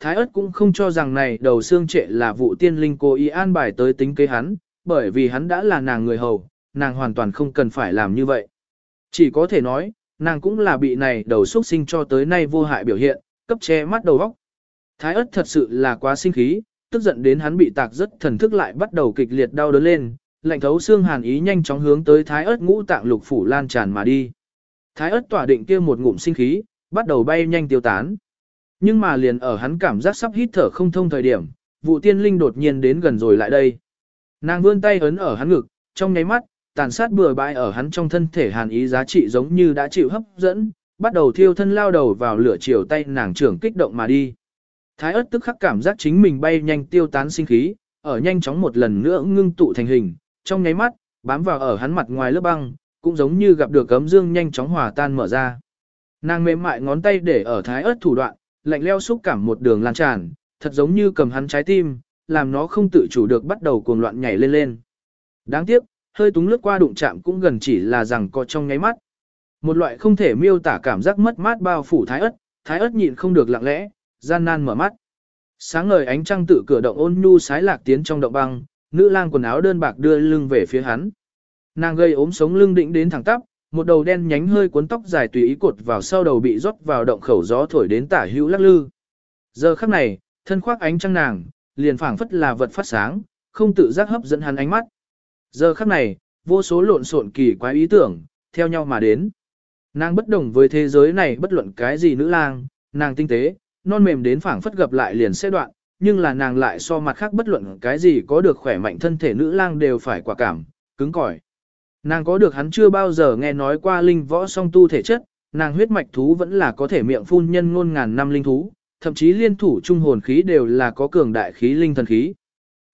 Thái ớt cũng không cho rằng này đầu xương trệ là vụ tiên linh cố ý an bài tới tính kế hắn, bởi vì hắn đã là nàng người hầu, nàng hoàn toàn không cần phải làm như vậy. Chỉ có thể nói, nàng cũng là bị này đầu xuất sinh cho tới nay vô hại biểu hiện, cấp che mắt đầu óc. Thái ớt thật sự là quá sinh khí, tức giận đến hắn bị tạc rất thần thức lại bắt đầu kịch liệt đau đớn lên, lạnh thấu xương hàn ý nhanh chóng hướng tới thái ớt ngũ tạng lục phủ lan tràn mà đi. Thái ớt tỏa định kia một ngụm sinh khí, bắt đầu bay nhanh tiêu tán. Nhưng mà liền ở hắn cảm giác sắp hít thở không thông thời điểm, vụ tiên linh đột nhiên đến gần rồi lại đây. Nàng vươn tay ấn ở hắn ngực, trong nháy mắt, tàn sát bừa bãi ở hắn trong thân thể hàn ý giá trị giống như đã chịu hấp dẫn, bắt đầu thiêu thân lao đầu vào lửa chiều tay nàng trưởng kích động mà đi. Thái ớt tức khắc cảm giác chính mình bay nhanh tiêu tán sinh khí, ở nhanh chóng một lần nữa ngưng tụ thành hình, trong nháy mắt, bám vào ở hắn mặt ngoài lớp băng, cũng giống như gặp được cấm dương nhanh chóng hòa tan mở ra. Nàng mềm mại ngón tay để ở thái ớt thủ đoạn, lạnh leo xúc cảm một đường lan tràn, thật giống như cầm hắn trái tim, làm nó không tự chủ được bắt đầu cuồng loạn nhảy lên lên. Đáng tiếc, hơi túng lướt qua đụng chạm cũng gần chỉ là rằng có trong nháy mắt. Một loại không thể miêu tả cảm giác mất mát bao phủ thái ớt, thái ớt nhịn không được lặng lẽ, gian nan mở mắt. Sáng ngời ánh trăng tự cửa động ôn nhu sái lạc tiến trong động băng, nữ lang quần áo đơn bạc đưa lưng về phía hắn. Nàng gây ốm sống lưng định đến thẳng tắp, một đầu đen nhánh hơi cuốn tóc dài tùy ý cột vào sau đầu bị rót vào động khẩu gió thổi đến tả hữu lắc lư. Giờ khắc này, thân khoác ánh trăng nàng, liền phảng phất là vật phát sáng, không tự giác hấp dẫn hắn ánh mắt. Giờ khắc này, vô số lộn xộn kỳ quái ý tưởng, theo nhau mà đến. Nàng bất đồng với thế giới này bất luận cái gì nữ lang, nàng tinh tế, non mềm đến phảng phất gặp lại liền sẽ đoạn, nhưng là nàng lại so mặt khác bất luận cái gì có được khỏe mạnh thân thể nữ lang đều phải quả cảm, cứng cỏi. Nàng có được hắn chưa bao giờ nghe nói qua linh võ song tu thể chất, nàng huyết mạch thú vẫn là có thể miệng phun nhân ngôn ngàn năm linh thú, thậm chí liên thủ trung hồn khí đều là có cường đại khí linh thần khí.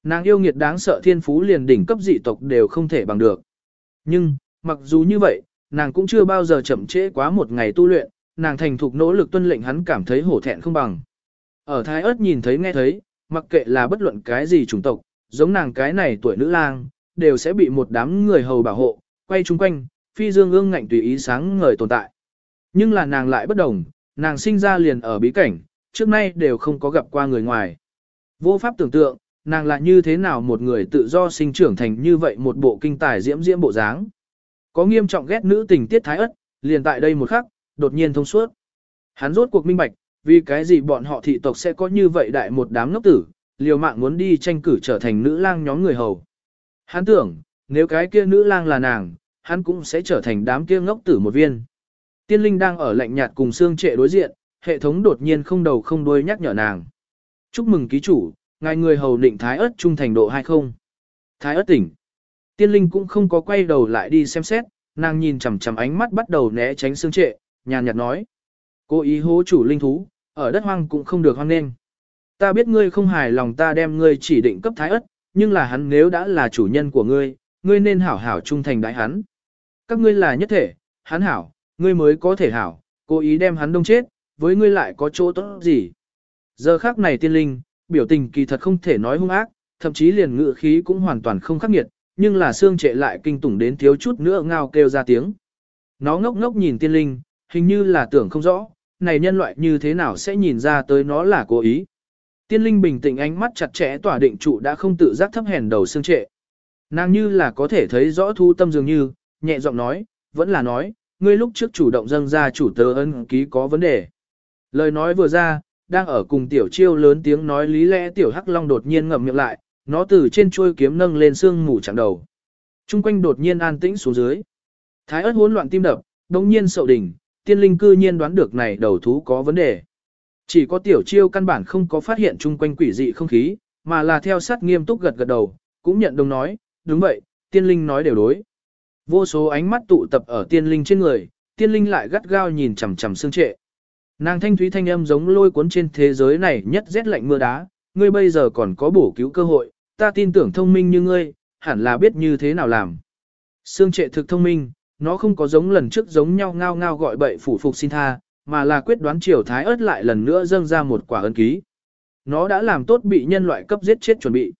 Nàng yêu nghiệt đáng sợ thiên phú liền đỉnh cấp dị tộc đều không thể bằng được. Nhưng, mặc dù như vậy, nàng cũng chưa bao giờ chậm trễ quá một ngày tu luyện, nàng thành thục nỗ lực tuân lệnh hắn cảm thấy hổ thẹn không bằng. Ở Thái ớt nhìn thấy nghe thấy, mặc kệ là bất luận cái gì chủng tộc, giống nàng cái này tuổi nữ lang, đều sẽ bị một đám người hầu bảo hộ, quay chung quanh, phi dương ương ngạnh tùy ý sáng ngời tồn tại. Nhưng là nàng lại bất đồng, nàng sinh ra liền ở bí cảnh, trước nay đều không có gặp qua người ngoài. Vô pháp tưởng tượng, nàng là như thế nào một người tự do sinh trưởng thành như vậy một bộ kinh tài diễm diễm bộ dáng. Có nghiêm trọng ghét nữ tình tiết thái ất, liền tại đây một khắc, đột nhiên thông suốt. Hắn rốt cuộc minh bạch, vì cái gì bọn họ thị tộc sẽ có như vậy đại một đám ngốc tử, liều mạng muốn đi tranh cử trở thành nữ lang nhóm người hầu. Hắn tưởng, nếu cái kia nữ lang là nàng, hắn cũng sẽ trở thành đám kia ngốc tử một viên. Tiên linh đang ở lạnh nhạt cùng xương trệ đối diện, hệ thống đột nhiên không đầu không đuôi nhắc nhở nàng. Chúc mừng ký chủ, ngài người hầu định thái ớt trung thành độ hay không? Thái ớt tỉnh. Tiên linh cũng không có quay đầu lại đi xem xét, nàng nhìn chằm chằm ánh mắt bắt đầu né tránh xương trệ, nhàn nhạt nói. Cố ý hố chủ linh thú, ở đất hoang cũng không được hoang nên. Ta biết ngươi không hài lòng ta đem ngươi chỉ định cấp thái ớt, nhưng là hắn nếu đã là chủ nhân của ngươi, ngươi nên hảo hảo trung thành đại hắn. Các ngươi là nhất thể, hắn hảo, ngươi mới có thể hảo, cố ý đem hắn đông chết, với ngươi lại có chỗ tốt gì. Giờ khác này tiên linh, biểu tình kỳ thật không thể nói hung ác, thậm chí liền ngự khí cũng hoàn toàn không khắc nghiệt, nhưng là xương trệ lại kinh tủng đến thiếu chút nữa ngao kêu ra tiếng. Nó ngốc ngốc nhìn tiên linh, hình như là tưởng không rõ, này nhân loại như thế nào sẽ nhìn ra tới nó là cố ý. Tiên linh bình tĩnh ánh mắt chặt chẽ tỏa định trụ đã không tự giác thấp hèn đầu xương trệ. Nàng như là có thể thấy rõ thu tâm dường như, nhẹ giọng nói, vẫn là nói, ngươi lúc trước chủ động dâng ra chủ tớ ân ký có vấn đề. Lời nói vừa ra, đang ở cùng tiểu chiêu lớn tiếng nói lý lẽ tiểu hắc long đột nhiên ngậm miệng lại, nó từ trên chuôi kiếm nâng lên xương mù chẳng đầu. Trung quanh đột nhiên an tĩnh xuống dưới. Thái ớt hỗn loạn tim đập, đồng nhiên sậu đỉnh, tiên linh cư nhiên đoán được này đầu thú có vấn đề. Chỉ có tiểu chiêu căn bản không có phát hiện chung quanh quỷ dị không khí, mà là theo sát nghiêm túc gật gật đầu, cũng nhận đồng nói, đúng vậy, tiên linh nói đều đối. Vô số ánh mắt tụ tập ở tiên linh trên người, tiên linh lại gắt gao nhìn chằm chằm xương trệ. Nàng thanh thúy thanh âm giống lôi cuốn trên thế giới này nhất rét lạnh mưa đá, ngươi bây giờ còn có bổ cứu cơ hội, ta tin tưởng thông minh như ngươi, hẳn là biết như thế nào làm. Xương trệ thực thông minh, nó không có giống lần trước giống nhau ngao ngao gọi bậy phủ phục xin tha, mà là quyết đoán triều thái ớt lại lần nữa dâng ra một quả ân ký. Nó đã làm tốt bị nhân loại cấp giết chết chuẩn bị.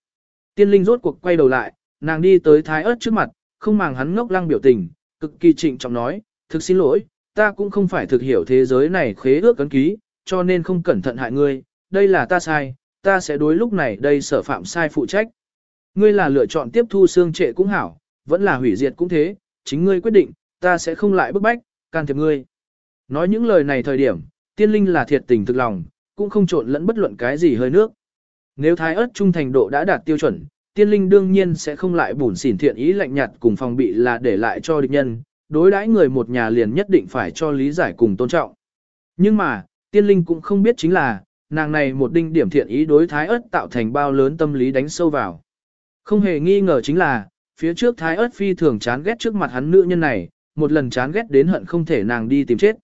Tiên linh rốt cuộc quay đầu lại, nàng đi tới thái ớt trước mặt, không màng hắn ngốc lăng biểu tình, cực kỳ trịnh trọng nói, thực xin lỗi, ta cũng không phải thực hiểu thế giới này khế ước ấn ký, cho nên không cẩn thận hại ngươi, đây là ta sai, ta sẽ đối lúc này đây sở phạm sai phụ trách. Ngươi là lựa chọn tiếp thu xương trệ cũng hảo, vẫn là hủy diệt cũng thế, chính ngươi quyết định, ta sẽ không lại bức bách, can thiệp ngươi. Nói những lời này thời điểm, tiên linh là thiệt tình thực lòng, cũng không trộn lẫn bất luận cái gì hơi nước. Nếu thái ớt trung thành độ đã đạt tiêu chuẩn, tiên linh đương nhiên sẽ không lại bùn xỉn thiện ý lạnh nhạt cùng phòng bị là để lại cho địch nhân, đối đãi người một nhà liền nhất định phải cho lý giải cùng tôn trọng. Nhưng mà, tiên linh cũng không biết chính là, nàng này một đinh điểm thiện ý đối thái ớt tạo thành bao lớn tâm lý đánh sâu vào. Không hề nghi ngờ chính là, phía trước thái ớt phi thường chán ghét trước mặt hắn nữ nhân này, một lần chán ghét đến hận không thể nàng đi tìm chết.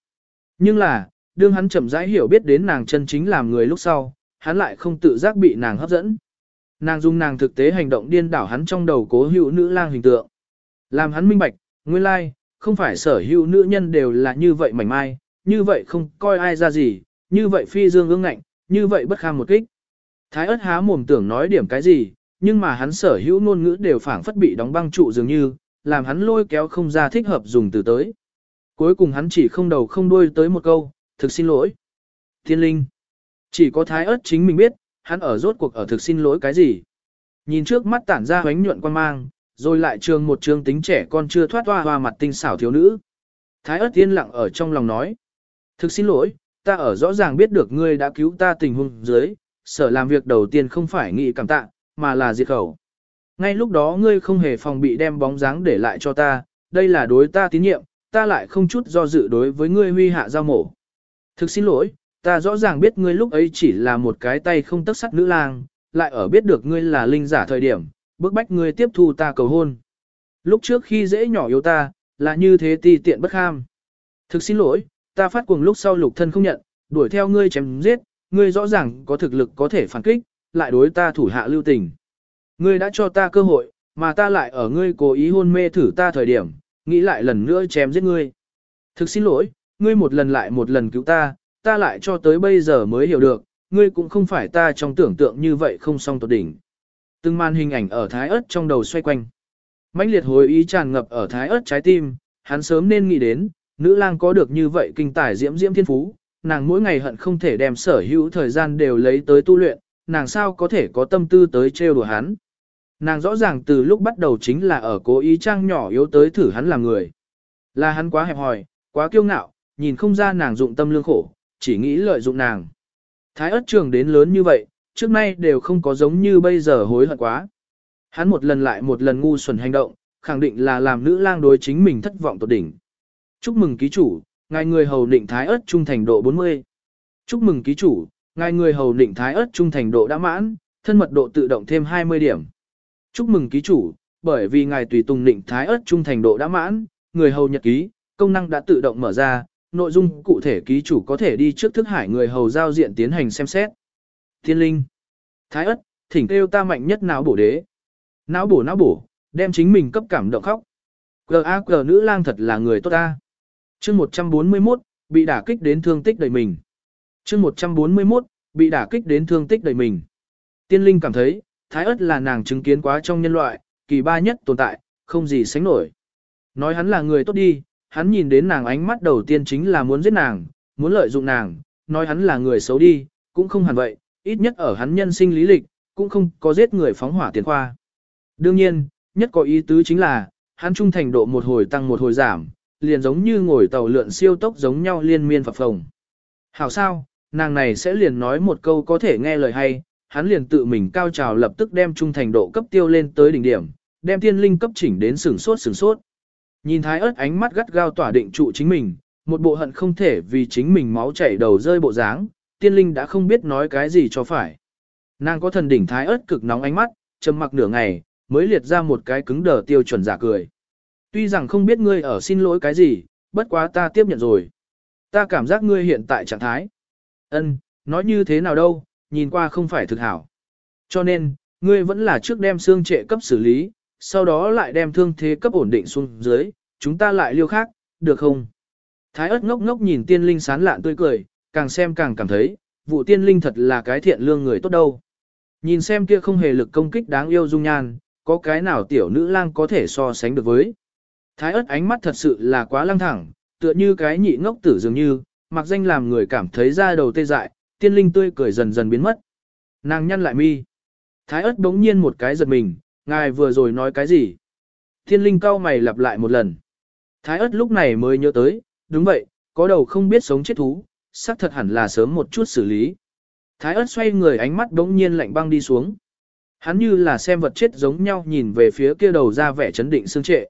Nhưng là, đương hắn chậm rãi hiểu biết đến nàng chân chính làm người lúc sau, hắn lại không tự giác bị nàng hấp dẫn. Nàng dùng nàng thực tế hành động điên đảo hắn trong đầu cố hữu nữ lang hình tượng. Làm hắn minh bạch, nguyên lai, không phải sở hữu nữ nhân đều là như vậy mảnh mai, như vậy không coi ai ra gì, như vậy phi dương ương ngạnh, như vậy bất kham một kích. Thái ớt há mồm tưởng nói điểm cái gì, nhưng mà hắn sở hữu ngôn ngữ đều phảng phất bị đóng băng trụ dường như, làm hắn lôi kéo không ra thích hợp dùng từ tới. Cuối cùng hắn chỉ không đầu không đuôi tới một câu, thực xin lỗi. Thiên linh. Chỉ có thái ớt chính mình biết, hắn ở rốt cuộc ở thực xin lỗi cái gì. Nhìn trước mắt tản ra hoánh nhuận quan mang, rồi lại trường một trường tính trẻ con chưa thoát hoa hoa mặt tinh xảo thiếu nữ. Thái ớt yên lặng ở trong lòng nói. Thực xin lỗi, ta ở rõ ràng biết được ngươi đã cứu ta tình huống dưới, sở làm việc đầu tiên không phải nghĩ cảm tạ, mà là diệt khẩu. Ngay lúc đó ngươi không hề phòng bị đem bóng dáng để lại cho ta, đây là đối ta tín nhiệm, ta lại không chút do dự đối với ngươi huy hạ giao mổ. Thực xin lỗi, ta rõ ràng biết ngươi lúc ấy chỉ là một cái tay không tất sắt nữ lang, lại ở biết được ngươi là linh giả thời điểm, bức bách ngươi tiếp thu ta cầu hôn. Lúc trước khi dễ nhỏ yếu ta, là như thế ti tiện bất kham. Thực xin lỗi, ta phát cuồng lúc sau lục thân không nhận, đuổi theo ngươi chém giết, ngươi rõ ràng có thực lực có thể phản kích, lại đối ta thủ hạ lưu tình. Ngươi đã cho ta cơ hội, mà ta lại ở ngươi cố ý hôn mê thử ta thời điểm, nghĩ lại lần nữa chém giết ngươi. Thực xin lỗi, ngươi một lần lại một lần cứu ta, ta lại cho tới bây giờ mới hiểu được, ngươi cũng không phải ta trong tưởng tượng như vậy không song tột đỉnh. Từng màn hình ảnh ở thái ớt trong đầu xoay quanh. mãnh liệt hồi ý tràn ngập ở thái ớt trái tim, hắn sớm nên nghĩ đến, nữ lang có được như vậy kinh tài diễm diễm thiên phú, nàng mỗi ngày hận không thể đem sở hữu thời gian đều lấy tới tu luyện, nàng sao có thể có tâm tư tới trêu đùa hắn. Nàng rõ ràng từ lúc bắt đầu chính là ở cố ý trang nhỏ yếu tới thử hắn làm người. Là hắn quá hẹp hòi, quá kiêu ngạo, nhìn không ra nàng dụng tâm lương khổ, chỉ nghĩ lợi dụng nàng. Thái ớt trường đến lớn như vậy, trước nay đều không có giống như bây giờ hối hận quá. Hắn một lần lại một lần ngu xuẩn hành động, khẳng định là làm nữ lang đối chính mình thất vọng tột đỉnh. Chúc mừng ký chủ, ngài người hầu định thái ớt trung thành độ 40. Chúc mừng ký chủ, ngài người hầu định thái ớt trung thành độ đã mãn, thân mật độ tự động thêm 20 điểm. Chúc mừng ký chủ, bởi vì ngài tùy tùng định thái ớt trung thành độ đã mãn, người hầu nhật ký, công năng đã tự động mở ra, nội dung cụ thể ký chủ có thể đi trước thức hải người hầu giao diện tiến hành xem xét. Thiên linh, thái ớt, thỉnh kêu ta mạnh nhất não bổ đế. Não bổ não bổ, đem chính mình cấp cảm động khóc. G.A. G nữ lang thật là người tốt ta. chương 141, bị đả kích đến thương tích đầy mình. chương 141, bị đả kích đến thương tích đầy mình. Tiên linh cảm thấy, thái ớt là nàng chứng kiến quá trong nhân loại, kỳ ba nhất tồn tại, không gì sánh nổi. Nói hắn là người tốt đi, hắn nhìn đến nàng ánh mắt đầu tiên chính là muốn giết nàng, muốn lợi dụng nàng, nói hắn là người xấu đi, cũng không hẳn vậy, ít nhất ở hắn nhân sinh lý lịch, cũng không có giết người phóng hỏa tiền khoa. Đương nhiên, nhất có ý tứ chính là, hắn trung thành độ một hồi tăng một hồi giảm, liền giống như ngồi tàu lượn siêu tốc giống nhau liên miên phập phồng. Hảo sao, nàng này sẽ liền nói một câu có thể nghe lời hay, hắn liền tự mình cao trào lập tức đem trung thành độ cấp tiêu lên tới đỉnh điểm, đem tiên linh cấp chỉnh đến sửng sốt sửng sốt. Nhìn thái ớt ánh mắt gắt gao tỏa định trụ chính mình, một bộ hận không thể vì chính mình máu chảy đầu rơi bộ dáng, tiên linh đã không biết nói cái gì cho phải. Nàng có thần đỉnh thái ớt cực nóng ánh mắt, trầm mặc nửa ngày, mới liệt ra một cái cứng đờ tiêu chuẩn giả cười. Tuy rằng không biết ngươi ở xin lỗi cái gì, bất quá ta tiếp nhận rồi. Ta cảm giác ngươi hiện tại trạng thái. Ân, nói như thế nào đâu, nhìn qua không phải thực hảo. Cho nên, ngươi vẫn là trước đem xương trệ cấp xử lý, sau đó lại đem thương thế cấp ổn định xuống dưới, chúng ta lại liêu khác, được không? Thái ớt ngốc ngốc nhìn tiên linh sán lạn tươi cười, càng xem càng cảm thấy, vụ tiên linh thật là cái thiện lương người tốt đâu. Nhìn xem kia không hề lực công kích đáng yêu dung nhan, có cái nào tiểu nữ lang có thể so sánh được với. Thái ớt ánh mắt thật sự là quá lăng thẳng, tựa như cái nhị ngốc tử dường như, mặc danh làm người cảm thấy da đầu tê dại, tiên linh tươi cười dần dần biến mất. Nàng nhăn lại mi. Thái ớt bỗng nhiên một cái giật mình, ngài vừa rồi nói cái gì? Tiên linh cau mày lặp lại một lần. Thái ớt lúc này mới nhớ tới, đúng vậy, có đầu không biết sống chết thú, xác thật hẳn là sớm một chút xử lý. Thái ớt xoay người ánh mắt đống nhiên lạnh băng đi xuống. Hắn như là xem vật chết giống nhau nhìn về phía kia đầu ra vẻ chấn định xương trệ.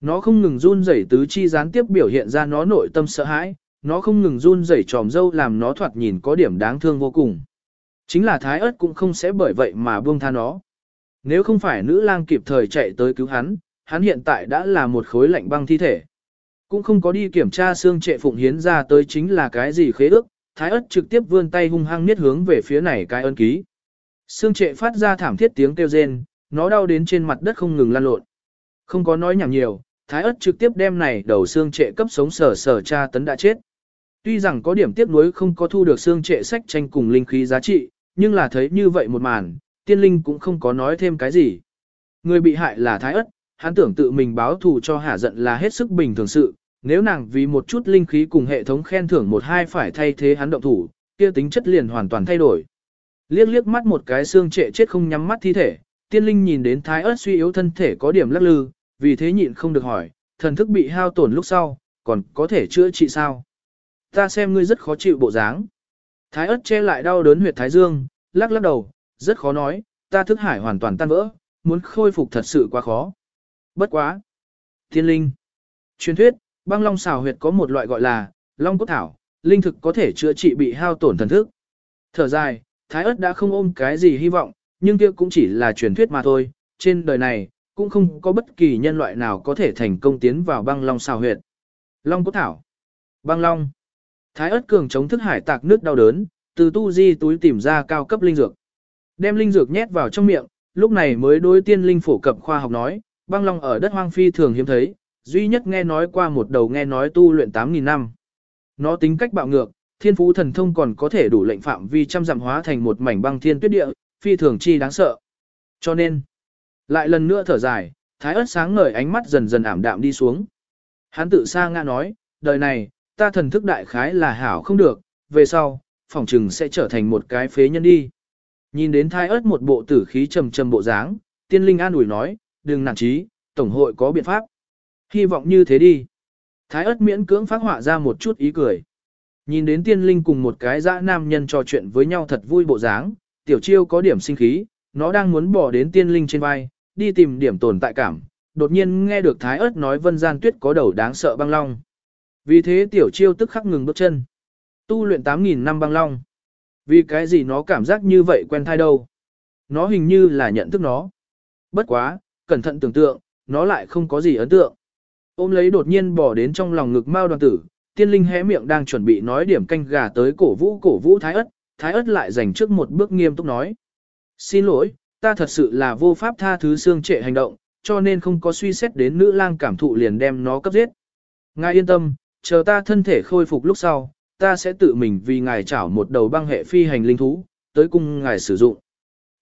Nó không ngừng run rẩy tứ chi gián tiếp biểu hiện ra nó nội tâm sợ hãi, nó không ngừng run rẩy tròm dâu làm nó thoạt nhìn có điểm đáng thương vô cùng. Chính là thái ớt cũng không sẽ bởi vậy mà buông tha nó. Nếu không phải nữ lang kịp thời chạy tới cứu hắn, hắn hiện tại đã là một khối lạnh băng thi thể. Cũng không có đi kiểm tra xương trệ phụng hiến ra tới chính là cái gì khế ước, thái ớt trực tiếp vươn tay hung hăng niết hướng về phía này cái ân ký. Xương trệ phát ra thảm thiết tiếng kêu rên, nó đau đến trên mặt đất không ngừng lăn lộn. Không có nói nhảm nhiều, thái ớt trực tiếp đem này đầu xương trệ cấp sống sở sở cha tấn đã chết. Tuy rằng có điểm tiếc nuối không có thu được xương trệ sách tranh cùng linh khí giá trị, nhưng là thấy như vậy một màn, tiên linh cũng không có nói thêm cái gì. Người bị hại là thái ất, hắn tưởng tự mình báo thù cho hạ giận là hết sức bình thường sự, nếu nàng vì một chút linh khí cùng hệ thống khen thưởng một hai phải thay thế hắn động thủ, kia tính chất liền hoàn toàn thay đổi. Liếc liếc mắt một cái xương trệ chết không nhắm mắt thi thể, tiên linh nhìn đến thái ớt suy yếu thân thể có điểm lắc lư, vì thế nhịn không được hỏi, thần thức bị hao tổn lúc sau, còn có thể chữa trị sao? Ta xem ngươi rất khó chịu bộ dáng. Thái ớt che lại đau đớn huyệt thái dương, lắc lắc đầu, rất khó nói, ta thức hải hoàn toàn tan vỡ, muốn khôi phục thật sự quá khó. Bất quá. Thiên linh. Truyền thuyết, băng long xào huyệt có một loại gọi là long cốt thảo, linh thực có thể chữa trị bị hao tổn thần thức. Thở dài, Thái ớt đã không ôm cái gì hy vọng, nhưng kia cũng chỉ là truyền thuyết mà thôi, trên đời này, cũng không có bất kỳ nhân loại nào có thể thành công tiến vào băng long xào huyệt. Long cốt thảo. Băng long. Thái ớt cường chống thức hải tạc nước đau đớn, từ tu di túi tìm ra cao cấp linh dược. Đem linh dược nhét vào trong miệng, lúc này mới đối tiên linh phổ cập khoa học nói, băng long ở đất hoang phi thường hiếm thấy, duy nhất nghe nói qua một đầu nghe nói tu luyện 8.000 năm. Nó tính cách bạo ngược, thiên phú thần thông còn có thể đủ lệnh phạm vi trăm dặm hóa thành một mảnh băng thiên tuyết địa, phi thường chi đáng sợ. Cho nên, lại lần nữa thở dài, thái ớt sáng ngời ánh mắt dần dần ảm đạm đi xuống. Hắn tự sa ngã nói, đời này, ta thần thức đại khái là hảo không được, về sau, phỏng trừng sẽ trở thành một cái phế nhân đi. Nhìn đến thái ớt một bộ tử khí trầm trầm bộ dáng, tiên linh an ủi nói, đừng nản chí, tổng hội có biện pháp. Hy vọng như thế đi. Thái ớt miễn cưỡng phát họa ra một chút ý cười. Nhìn đến tiên linh cùng một cái dã nam nhân trò chuyện với nhau thật vui bộ dáng, tiểu chiêu có điểm sinh khí, nó đang muốn bỏ đến tiên linh trên vai, đi tìm điểm tồn tại cảm, đột nhiên nghe được thái ớt nói vân gian tuyết có đầu đáng sợ băng long. Vì thế tiểu chiêu tức khắc ngừng bước chân. Tu luyện 8.000 năm băng long. Vì cái gì nó cảm giác như vậy quen thai đâu. Nó hình như là nhận thức nó. Bất quá, cẩn thận tưởng tượng, nó lại không có gì ấn tượng. Ôm lấy đột nhiên bỏ đến trong lòng ngực mao đoàn tử, tiên linh hé miệng đang chuẩn bị nói điểm canh gà tới cổ vũ cổ vũ thái ất, thái ất lại dành trước một bước nghiêm túc nói. Xin lỗi, ta thật sự là vô pháp tha thứ xương trệ hành động, cho nên không có suy xét đến nữ lang cảm thụ liền đem nó cấp giết. Ngài yên tâm, chờ ta thân thể khôi phục lúc sau, ta sẽ tự mình vì ngài chảo một đầu băng hệ phi hành linh thú, tới cung ngài sử dụng.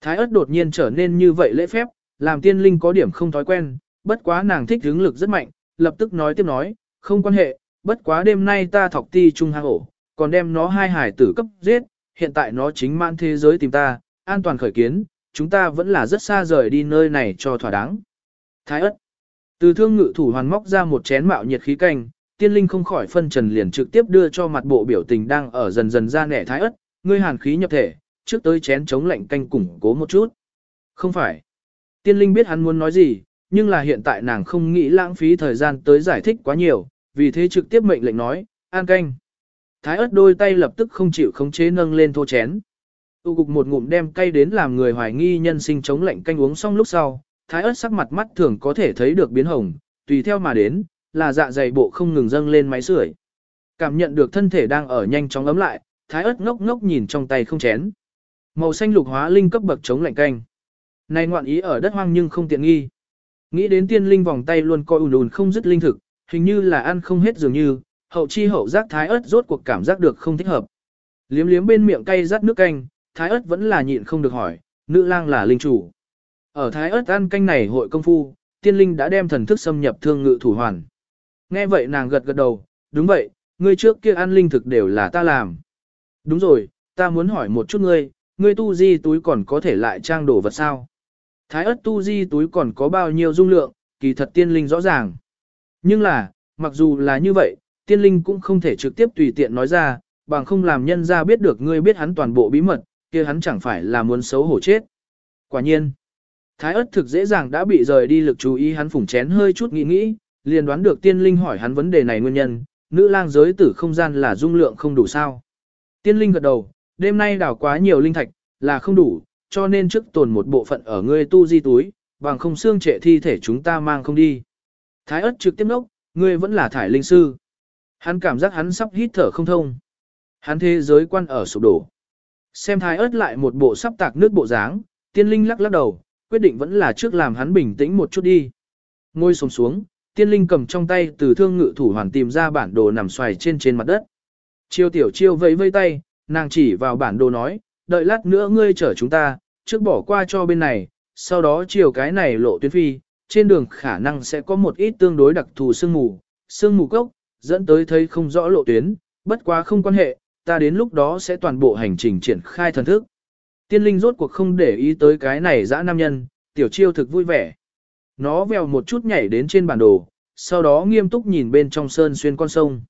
Thái ớt đột nhiên trở nên như vậy lễ phép, làm tiên linh có điểm không thói quen, bất quá nàng thích hướng lực rất mạnh, lập tức nói tiếp nói, không quan hệ, bất quá đêm nay ta thọc ti trung hang ổ, còn đem nó hai hải tử cấp giết, hiện tại nó chính mãn thế giới tìm ta, an toàn khởi kiến, chúng ta vẫn là rất xa rời đi nơi này cho thỏa đáng. Thái ất. Từ thương ngự thủ hoàn móc ra một chén mạo nhiệt khí canh, tiên linh không khỏi phân trần liền trực tiếp đưa cho mặt bộ biểu tình đang ở dần dần ra nẻ thái ớt, ngươi hàn khí nhập thể, trước tới chén chống lạnh canh củng cố một chút. Không phải. Tiên linh biết hắn muốn nói gì, nhưng là hiện tại nàng không nghĩ lãng phí thời gian tới giải thích quá nhiều, vì thế trực tiếp mệnh lệnh nói, an canh. Thái ớt đôi tay lập tức không chịu khống chế nâng lên thô chén. Tu cục một ngụm đem cay đến làm người hoài nghi nhân sinh chống lạnh canh uống xong lúc sau, thái ớt sắc mặt mắt thường có thể thấy được biến hồng, tùy theo mà đến, là dạ dày bộ không ngừng dâng lên máy sưởi. Cảm nhận được thân thể đang ở nhanh chóng ấm lại, thái ớt ngốc ngốc nhìn trong tay không chén. Màu xanh lục hóa linh cấp bậc chống lạnh canh. Này ngoạn ý ở đất hoang nhưng không tiện nghi. Nghĩ đến tiên linh vòng tay luôn coi ùn ùn không dứt linh thực, hình như là ăn không hết dường như, hậu chi hậu giác thái ớt rốt cuộc cảm giác được không thích hợp. Liếm liếm bên miệng cay rắt nước canh, thái ớt vẫn là nhịn không được hỏi, nữ lang là linh chủ. Ở thái ớt ăn canh này hội công phu, tiên linh đã đem thần thức xâm nhập thương ngự thủ hoàn. Nghe vậy nàng gật gật đầu, đúng vậy, ngươi trước kia ăn linh thực đều là ta làm. Đúng rồi, ta muốn hỏi một chút ngươi, ngươi tu di túi còn có thể lại trang đồ vật sao? Thái ớt tu di túi còn có bao nhiêu dung lượng, kỳ thật tiên linh rõ ràng. Nhưng là, mặc dù là như vậy, tiên linh cũng không thể trực tiếp tùy tiện nói ra, bằng không làm nhân ra biết được ngươi biết hắn toàn bộ bí mật, kia hắn chẳng phải là muốn xấu hổ chết. Quả nhiên, thái ớt thực dễ dàng đã bị rời đi lực chú ý hắn phủng chén hơi chút nghĩ nghĩ, liền đoán được tiên linh hỏi hắn vấn đề này nguyên nhân, nữ lang giới tử không gian là dung lượng không đủ sao. Tiên linh gật đầu, đêm nay đảo quá nhiều linh thạch, là không đủ, cho nên trước tồn một bộ phận ở ngươi tu di túi, bằng không xương trệ thi thể chúng ta mang không đi. Thái ớt trực tiếp nốc, ngươi vẫn là thải linh sư. Hắn cảm giác hắn sắp hít thở không thông. Hắn thế giới quan ở sụp đổ. Xem thái ớt lại một bộ sắp tạc nước bộ dáng, tiên linh lắc lắc đầu, quyết định vẫn là trước làm hắn bình tĩnh một chút đi. Ngồi xuống xuống, tiên linh cầm trong tay từ thương ngự thủ hoàn tìm ra bản đồ nằm xoài trên trên mặt đất. Chiêu tiểu chiêu vẫy vây tay, nàng chỉ vào bản đồ nói, đợi lát nữa ngươi chở chúng ta, trước bỏ qua cho bên này, sau đó chiều cái này lộ tuyến phi, trên đường khả năng sẽ có một ít tương đối đặc thù sương mù, sương mù cốc, dẫn tới thấy không rõ lộ tuyến, bất quá không quan hệ, ta đến lúc đó sẽ toàn bộ hành trình triển khai thần thức. Tiên linh rốt cuộc không để ý tới cái này dã nam nhân, tiểu chiêu thực vui vẻ. Nó vèo một chút nhảy đến trên bản đồ, sau đó nghiêm túc nhìn bên trong sơn xuyên con sông.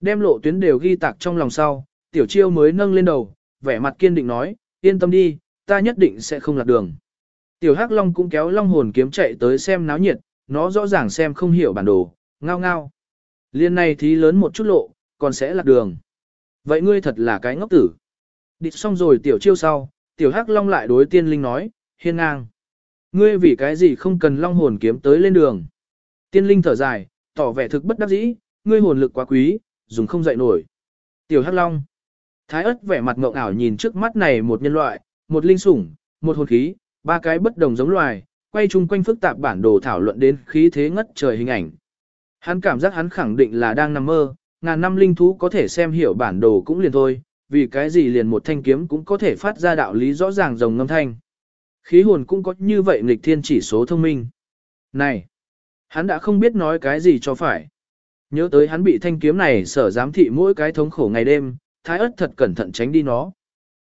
Đem lộ tuyến đều ghi tạc trong lòng sau, tiểu chiêu mới nâng lên đầu, vẻ mặt kiên định nói, yên tâm đi, ta nhất định sẽ không lạc đường. Tiểu Hắc Long cũng kéo Long hồn kiếm chạy tới xem náo nhiệt, nó rõ ràng xem không hiểu bản đồ, ngao ngao. Liên này thì lớn một chút lộ, còn sẽ lạc đường. Vậy ngươi thật là cái ngốc tử. Địch xong rồi tiểu chiêu sau, tiểu Hắc Long lại đối tiên linh nói, hiên ngang. Ngươi vì cái gì không cần Long hồn kiếm tới lên đường. Tiên linh thở dài, tỏ vẻ thực bất đắc dĩ, ngươi hồn lực quá quý, dùng không dậy nổi. Tiểu Hắc Long. Thái ớt vẻ mặt ngộng ảo nhìn trước mắt này một nhân loại, một linh sủng, một hồn khí, ba cái bất đồng giống loài, quay chung quanh phức tạp bản đồ thảo luận đến khí thế ngất trời hình ảnh. Hắn cảm giác hắn khẳng định là đang nằm mơ, ngàn năm linh thú có thể xem hiểu bản đồ cũng liền thôi, vì cái gì liền một thanh kiếm cũng có thể phát ra đạo lý rõ ràng rồng ngâm thanh. Khí hồn cũng có như vậy nghịch thiên chỉ số thông minh. Này, hắn đã không biết nói cái gì cho phải. Nhớ tới hắn bị thanh kiếm này sở giám thị mỗi cái thống khổ ngày đêm, thái ớt thật cẩn thận tránh đi nó.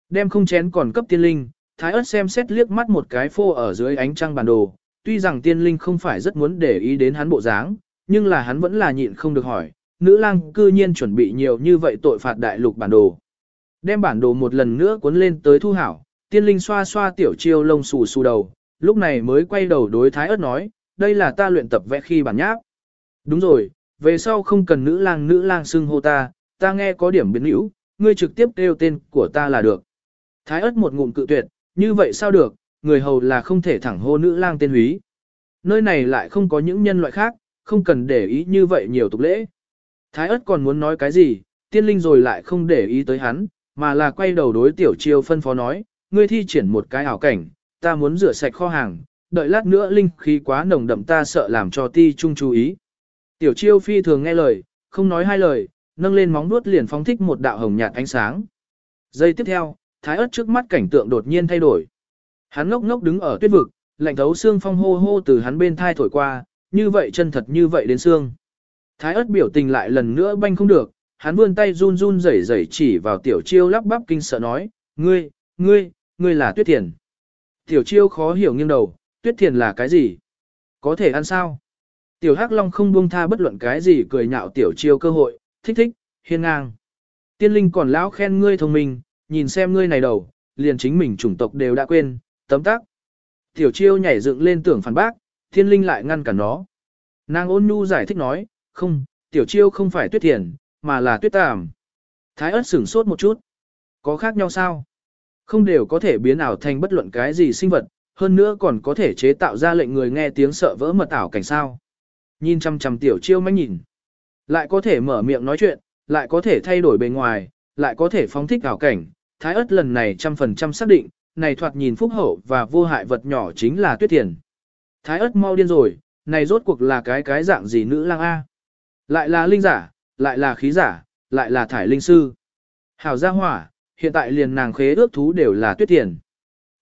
Đem không chén còn cấp tiên linh, thái ớt xem xét liếc mắt một cái phô ở dưới ánh trăng bản đồ, tuy rằng tiên linh không phải rất muốn để ý đến hắn bộ dáng, nhưng là hắn vẫn là nhịn không được hỏi, nữ lang cư nhiên chuẩn bị nhiều như vậy tội phạt đại lục bản đồ. Đem bản đồ một lần nữa cuốn lên tới thu hảo, tiên linh xoa xoa tiểu chiêu lông xù xù đầu, lúc này mới quay đầu đối thái ớt nói, đây là ta luyện tập vẽ khi bản nháp. Đúng rồi, về sau không cần nữ lang nữ lang xưng hô ta, ta nghe có điểm biến hữu, ngươi trực tiếp kêu tên của ta là được. Thái ớt một ngụm cự tuyệt, như vậy sao được, người hầu là không thể thẳng hô nữ lang tên húy. Nơi này lại không có những nhân loại khác, không cần để ý như vậy nhiều tục lễ. Thái ớt còn muốn nói cái gì, tiên linh rồi lại không để ý tới hắn, mà là quay đầu đối tiểu chiêu phân phó nói, ngươi thi triển một cái ảo cảnh, ta muốn rửa sạch kho hàng, đợi lát nữa linh khí quá nồng đậm ta sợ làm cho ti trung chú ý. Tiểu chiêu phi thường nghe lời, không nói hai lời, nâng lên móng vuốt liền phóng thích một đạo hồng nhạt ánh sáng. Giây tiếp theo, thái ớt trước mắt cảnh tượng đột nhiên thay đổi. Hắn ngốc ngốc đứng ở tuyết vực, lạnh thấu xương phong hô hô từ hắn bên thai thổi qua, như vậy chân thật như vậy đến xương. Thái ớt biểu tình lại lần nữa banh không được, hắn vươn tay run run rẩy rẩy chỉ vào tiểu chiêu lắp bắp kinh sợ nói, ngươi, ngươi, ngươi là tuyết thiền. Tiểu chiêu khó hiểu nghiêng đầu, tuyết thiền là cái gì? Có thể ăn sao? Tiểu hắc long không buông tha bất luận cái gì cười nhạo tiểu chiêu cơ hội, thích thích, hiên ngang. Tiên linh còn lão khen ngươi thông minh, nhìn xem ngươi này đầu, liền chính mình chủng tộc đều đã quên, tấm tắc. Tiểu chiêu nhảy dựng lên tưởng phản bác, thiên linh lại ngăn cản nó. Nàng ôn nhu giải thích nói, không, tiểu chiêu không phải tuyết thiền, mà là tuyết tàm. Thái ớt sửng sốt một chút. Có khác nhau sao? Không đều có thể biến ảo thành bất luận cái gì sinh vật, hơn nữa còn có thể chế tạo ra lệnh người nghe tiếng sợ vỡ mật ảo cảnh sao. Nhìn chăm chăm tiểu chiêu mánh nhìn. Lại có thể mở miệng nói chuyện, lại có thể thay đổi bề ngoài, lại có thể phóng thích ảo cảnh. Thái ớt lần này trăm phần trăm xác định, này thoạt nhìn phúc hậu và vô hại vật nhỏ chính là tuyết tiền. Thái ớt mau điên rồi, này rốt cuộc là cái cái dạng gì nữ lang A. Lại là linh giả, lại là khí giả, lại là thải linh sư. Hảo gia hỏa, hiện tại liền nàng khế ước thú đều là tuyết thiền.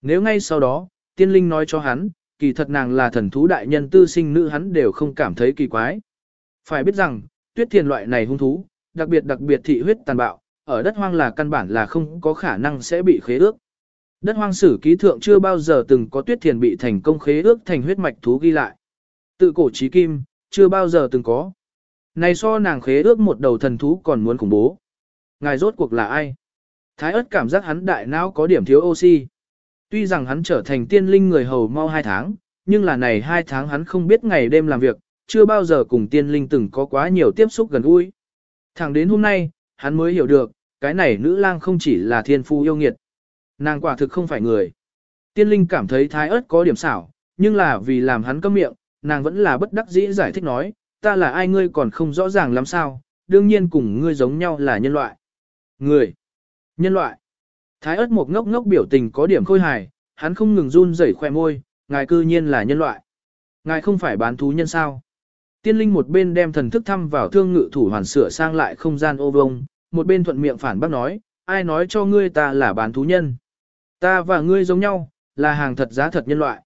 Nếu ngay sau đó, tiên linh nói cho hắn, kỳ thật nàng là thần thú đại nhân tư sinh nữ hắn đều không cảm thấy kỳ quái. Phải biết rằng, tuyết thiền loại này hung thú, đặc biệt đặc biệt thị huyết tàn bạo, ở đất hoang là căn bản là không có khả năng sẽ bị khế ước. Đất hoang sử ký thượng chưa bao giờ từng có tuyết thiền bị thành công khế ước thành huyết mạch thú ghi lại. Tự cổ trí kim, chưa bao giờ từng có. Này so nàng khế ước một đầu thần thú còn muốn khủng bố. Ngài rốt cuộc là ai? Thái ớt cảm giác hắn đại não có điểm thiếu oxy. Tuy rằng hắn trở thành tiên linh người hầu mau hai tháng, nhưng là này hai tháng hắn không biết ngày đêm làm việc, chưa bao giờ cùng tiên linh từng có quá nhiều tiếp xúc gần gũi. Thẳng đến hôm nay, hắn mới hiểu được, cái này nữ lang không chỉ là thiên phu yêu nghiệt. Nàng quả thực không phải người. Tiên linh cảm thấy thái ớt có điểm xảo, nhưng là vì làm hắn câm miệng, nàng vẫn là bất đắc dĩ giải thích nói, ta là ai ngươi còn không rõ ràng lắm sao, đương nhiên cùng ngươi giống nhau là nhân loại. Người. Nhân loại. Thái ớt một ngốc ngốc biểu tình có điểm khôi hài, hắn không ngừng run rẩy khoe môi, ngài cư nhiên là nhân loại. Ngài không phải bán thú nhân sao. Tiên linh một bên đem thần thức thăm vào thương ngự thủ hoàn sửa sang lại không gian ô vông, một bên thuận miệng phản bác nói, ai nói cho ngươi ta là bán thú nhân. Ta và ngươi giống nhau, là hàng thật giá thật nhân loại.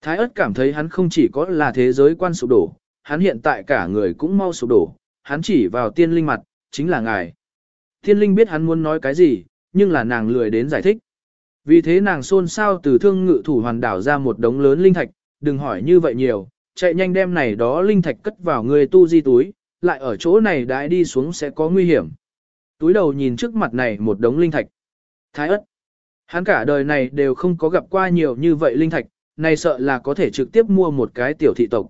Thái ớt cảm thấy hắn không chỉ có là thế giới quan sụp đổ, hắn hiện tại cả người cũng mau sụp đổ, hắn chỉ vào tiên linh mặt, chính là ngài. Thiên linh biết hắn muốn nói cái gì, nhưng là nàng lười đến giải thích. Vì thế nàng xôn xao từ thương ngự thủ hoàn đảo ra một đống lớn linh thạch, đừng hỏi như vậy nhiều, chạy nhanh đem này đó linh thạch cất vào người tu di túi, lại ở chỗ này đãi đi xuống sẽ có nguy hiểm. Túi đầu nhìn trước mặt này một đống linh thạch. Thái ất. Hắn cả đời này đều không có gặp qua nhiều như vậy linh thạch, này sợ là có thể trực tiếp mua một cái tiểu thị tộc.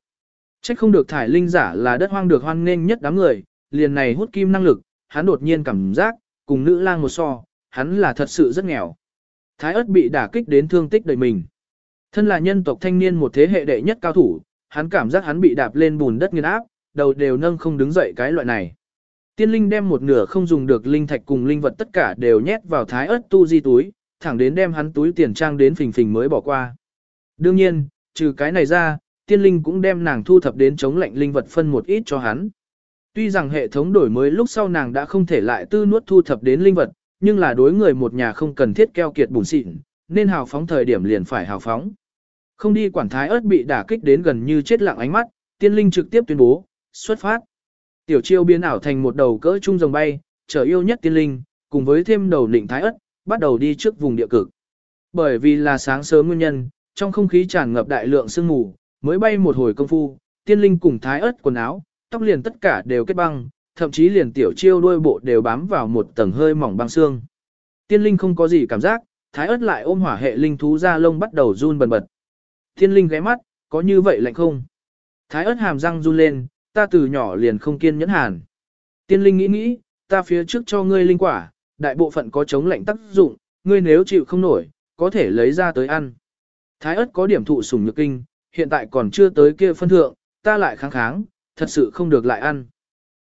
Trách không được thải linh giả là đất hoang được hoang nên nhất đám người, liền này hút kim năng lực, hắn đột nhiên cảm giác, cùng nữ lang một so, hắn là thật sự rất nghèo. Thái ớt bị đả kích đến thương tích đời mình. Thân là nhân tộc thanh niên một thế hệ đệ nhất cao thủ, hắn cảm giác hắn bị đạp lên bùn đất nghiền áp, đầu đều nâng không đứng dậy cái loại này. Tiên linh đem một nửa không dùng được linh thạch cùng linh vật tất cả đều nhét vào thái ớt tu di túi, thẳng đến đem hắn túi tiền trang đến phình phình mới bỏ qua. Đương nhiên, trừ cái này ra, tiên linh cũng đem nàng thu thập đến chống lạnh linh vật phân một ít cho hắn. Tuy rằng hệ thống đổi mới lúc sau nàng đã không thể lại tư nuốt thu thập đến linh vật, nhưng là đối người một nhà không cần thiết keo kiệt bùn xịn, nên hào phóng thời điểm liền phải hào phóng. Không đi quản thái ớt bị đả kích đến gần như chết lặng ánh mắt, tiên linh trực tiếp tuyên bố, xuất phát. Tiểu chiêu biến ảo thành một đầu cỡ trung rồng bay, trở yêu nhất tiên linh, cùng với thêm đầu nịnh thái ớt, bắt đầu đi trước vùng địa cực. Bởi vì là sáng sớm nguyên nhân, trong không khí tràn ngập đại lượng sương mù, mới bay một hồi công phu, tiên linh cùng thái ớt quần áo, tóc liền tất cả đều kết băng, thậm chí liền tiểu chiêu đuôi bộ đều bám vào một tầng hơi mỏng băng xương. Tiên linh không có gì cảm giác, thái ớt lại ôm hỏa hệ linh thú ra lông bắt đầu run bần bật. Tiên linh ghé mắt, có như vậy lạnh không? Thái ớt hàm răng run lên, ta từ nhỏ liền không kiên nhẫn hàn. Tiên linh nghĩ nghĩ, ta phía trước cho ngươi linh quả, đại bộ phận có chống lạnh tác dụng, ngươi nếu chịu không nổi, có thể lấy ra tới ăn. Thái ớt có điểm thụ sủng nhược kinh, hiện tại còn chưa tới kia phân thượng, ta lại kháng kháng, thật sự không được lại ăn.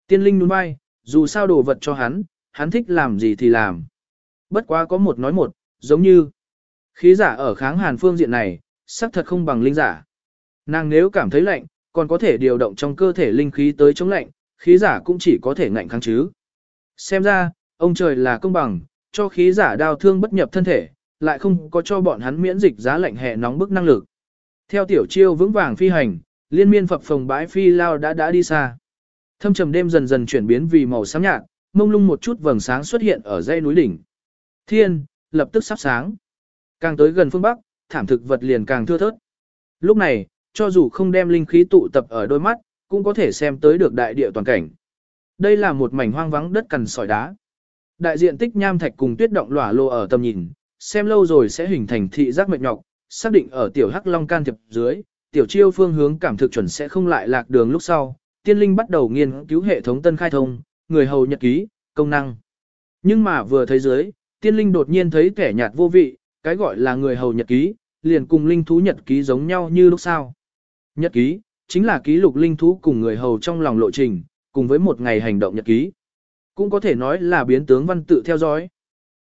Tiên linh đúng bay, dù sao đồ vật cho hắn, hắn thích làm gì thì làm. Bất quá có một nói một, giống như khí giả ở kháng hàn phương diện này, sắc thật không bằng linh giả. Nàng nếu cảm thấy lạnh, còn có thể điều động trong cơ thể linh khí tới chống lạnh, khí giả cũng chỉ có thể ngạnh kháng chứ. Xem ra, ông trời là công bằng, cho khí giả đau thương bất nhập thân thể, lại không có cho bọn hắn miễn dịch giá lạnh hè nóng bức năng lực. Theo tiểu chiêu vững vàng phi hành, liên miên phập phồng bãi phi lao đã đã đi xa. Thâm trầm đêm dần dần chuyển biến vì màu xám nhạt, mông lung một chút vầng sáng xuất hiện ở dãy núi đỉnh. Thiên, lập tức sắp sáng. Càng tới gần phương Bắc, thảm thực vật liền càng thưa thớt. Lúc này, cho dù không đem linh khí tụ tập ở đôi mắt, cũng có thể xem tới được đại địa toàn cảnh. Đây là một mảnh hoang vắng đất cằn sỏi đá. Đại diện tích nham thạch cùng tuyết động lỏa lô ở tầm nhìn, xem lâu rồi sẽ hình thành thị giác mệt nhọc, xác định ở tiểu hắc long can thiệp dưới, tiểu chiêu phương hướng cảm thực chuẩn sẽ không lại lạc đường lúc sau, tiên linh bắt đầu nghiên cứu hệ thống tân khai thông, người hầu nhật ký, công năng. Nhưng mà vừa thấy dưới, tiên linh đột nhiên thấy kẻ nhạt vô vị, cái gọi là người hầu nhật ký, liền cùng linh thú nhật ký giống nhau như lúc sau. Nhật ký, chính là ký lục linh thú cùng người hầu trong lòng lộ trình, cùng với một ngày hành động nhật ký. Cũng có thể nói là biến tướng văn tự theo dõi.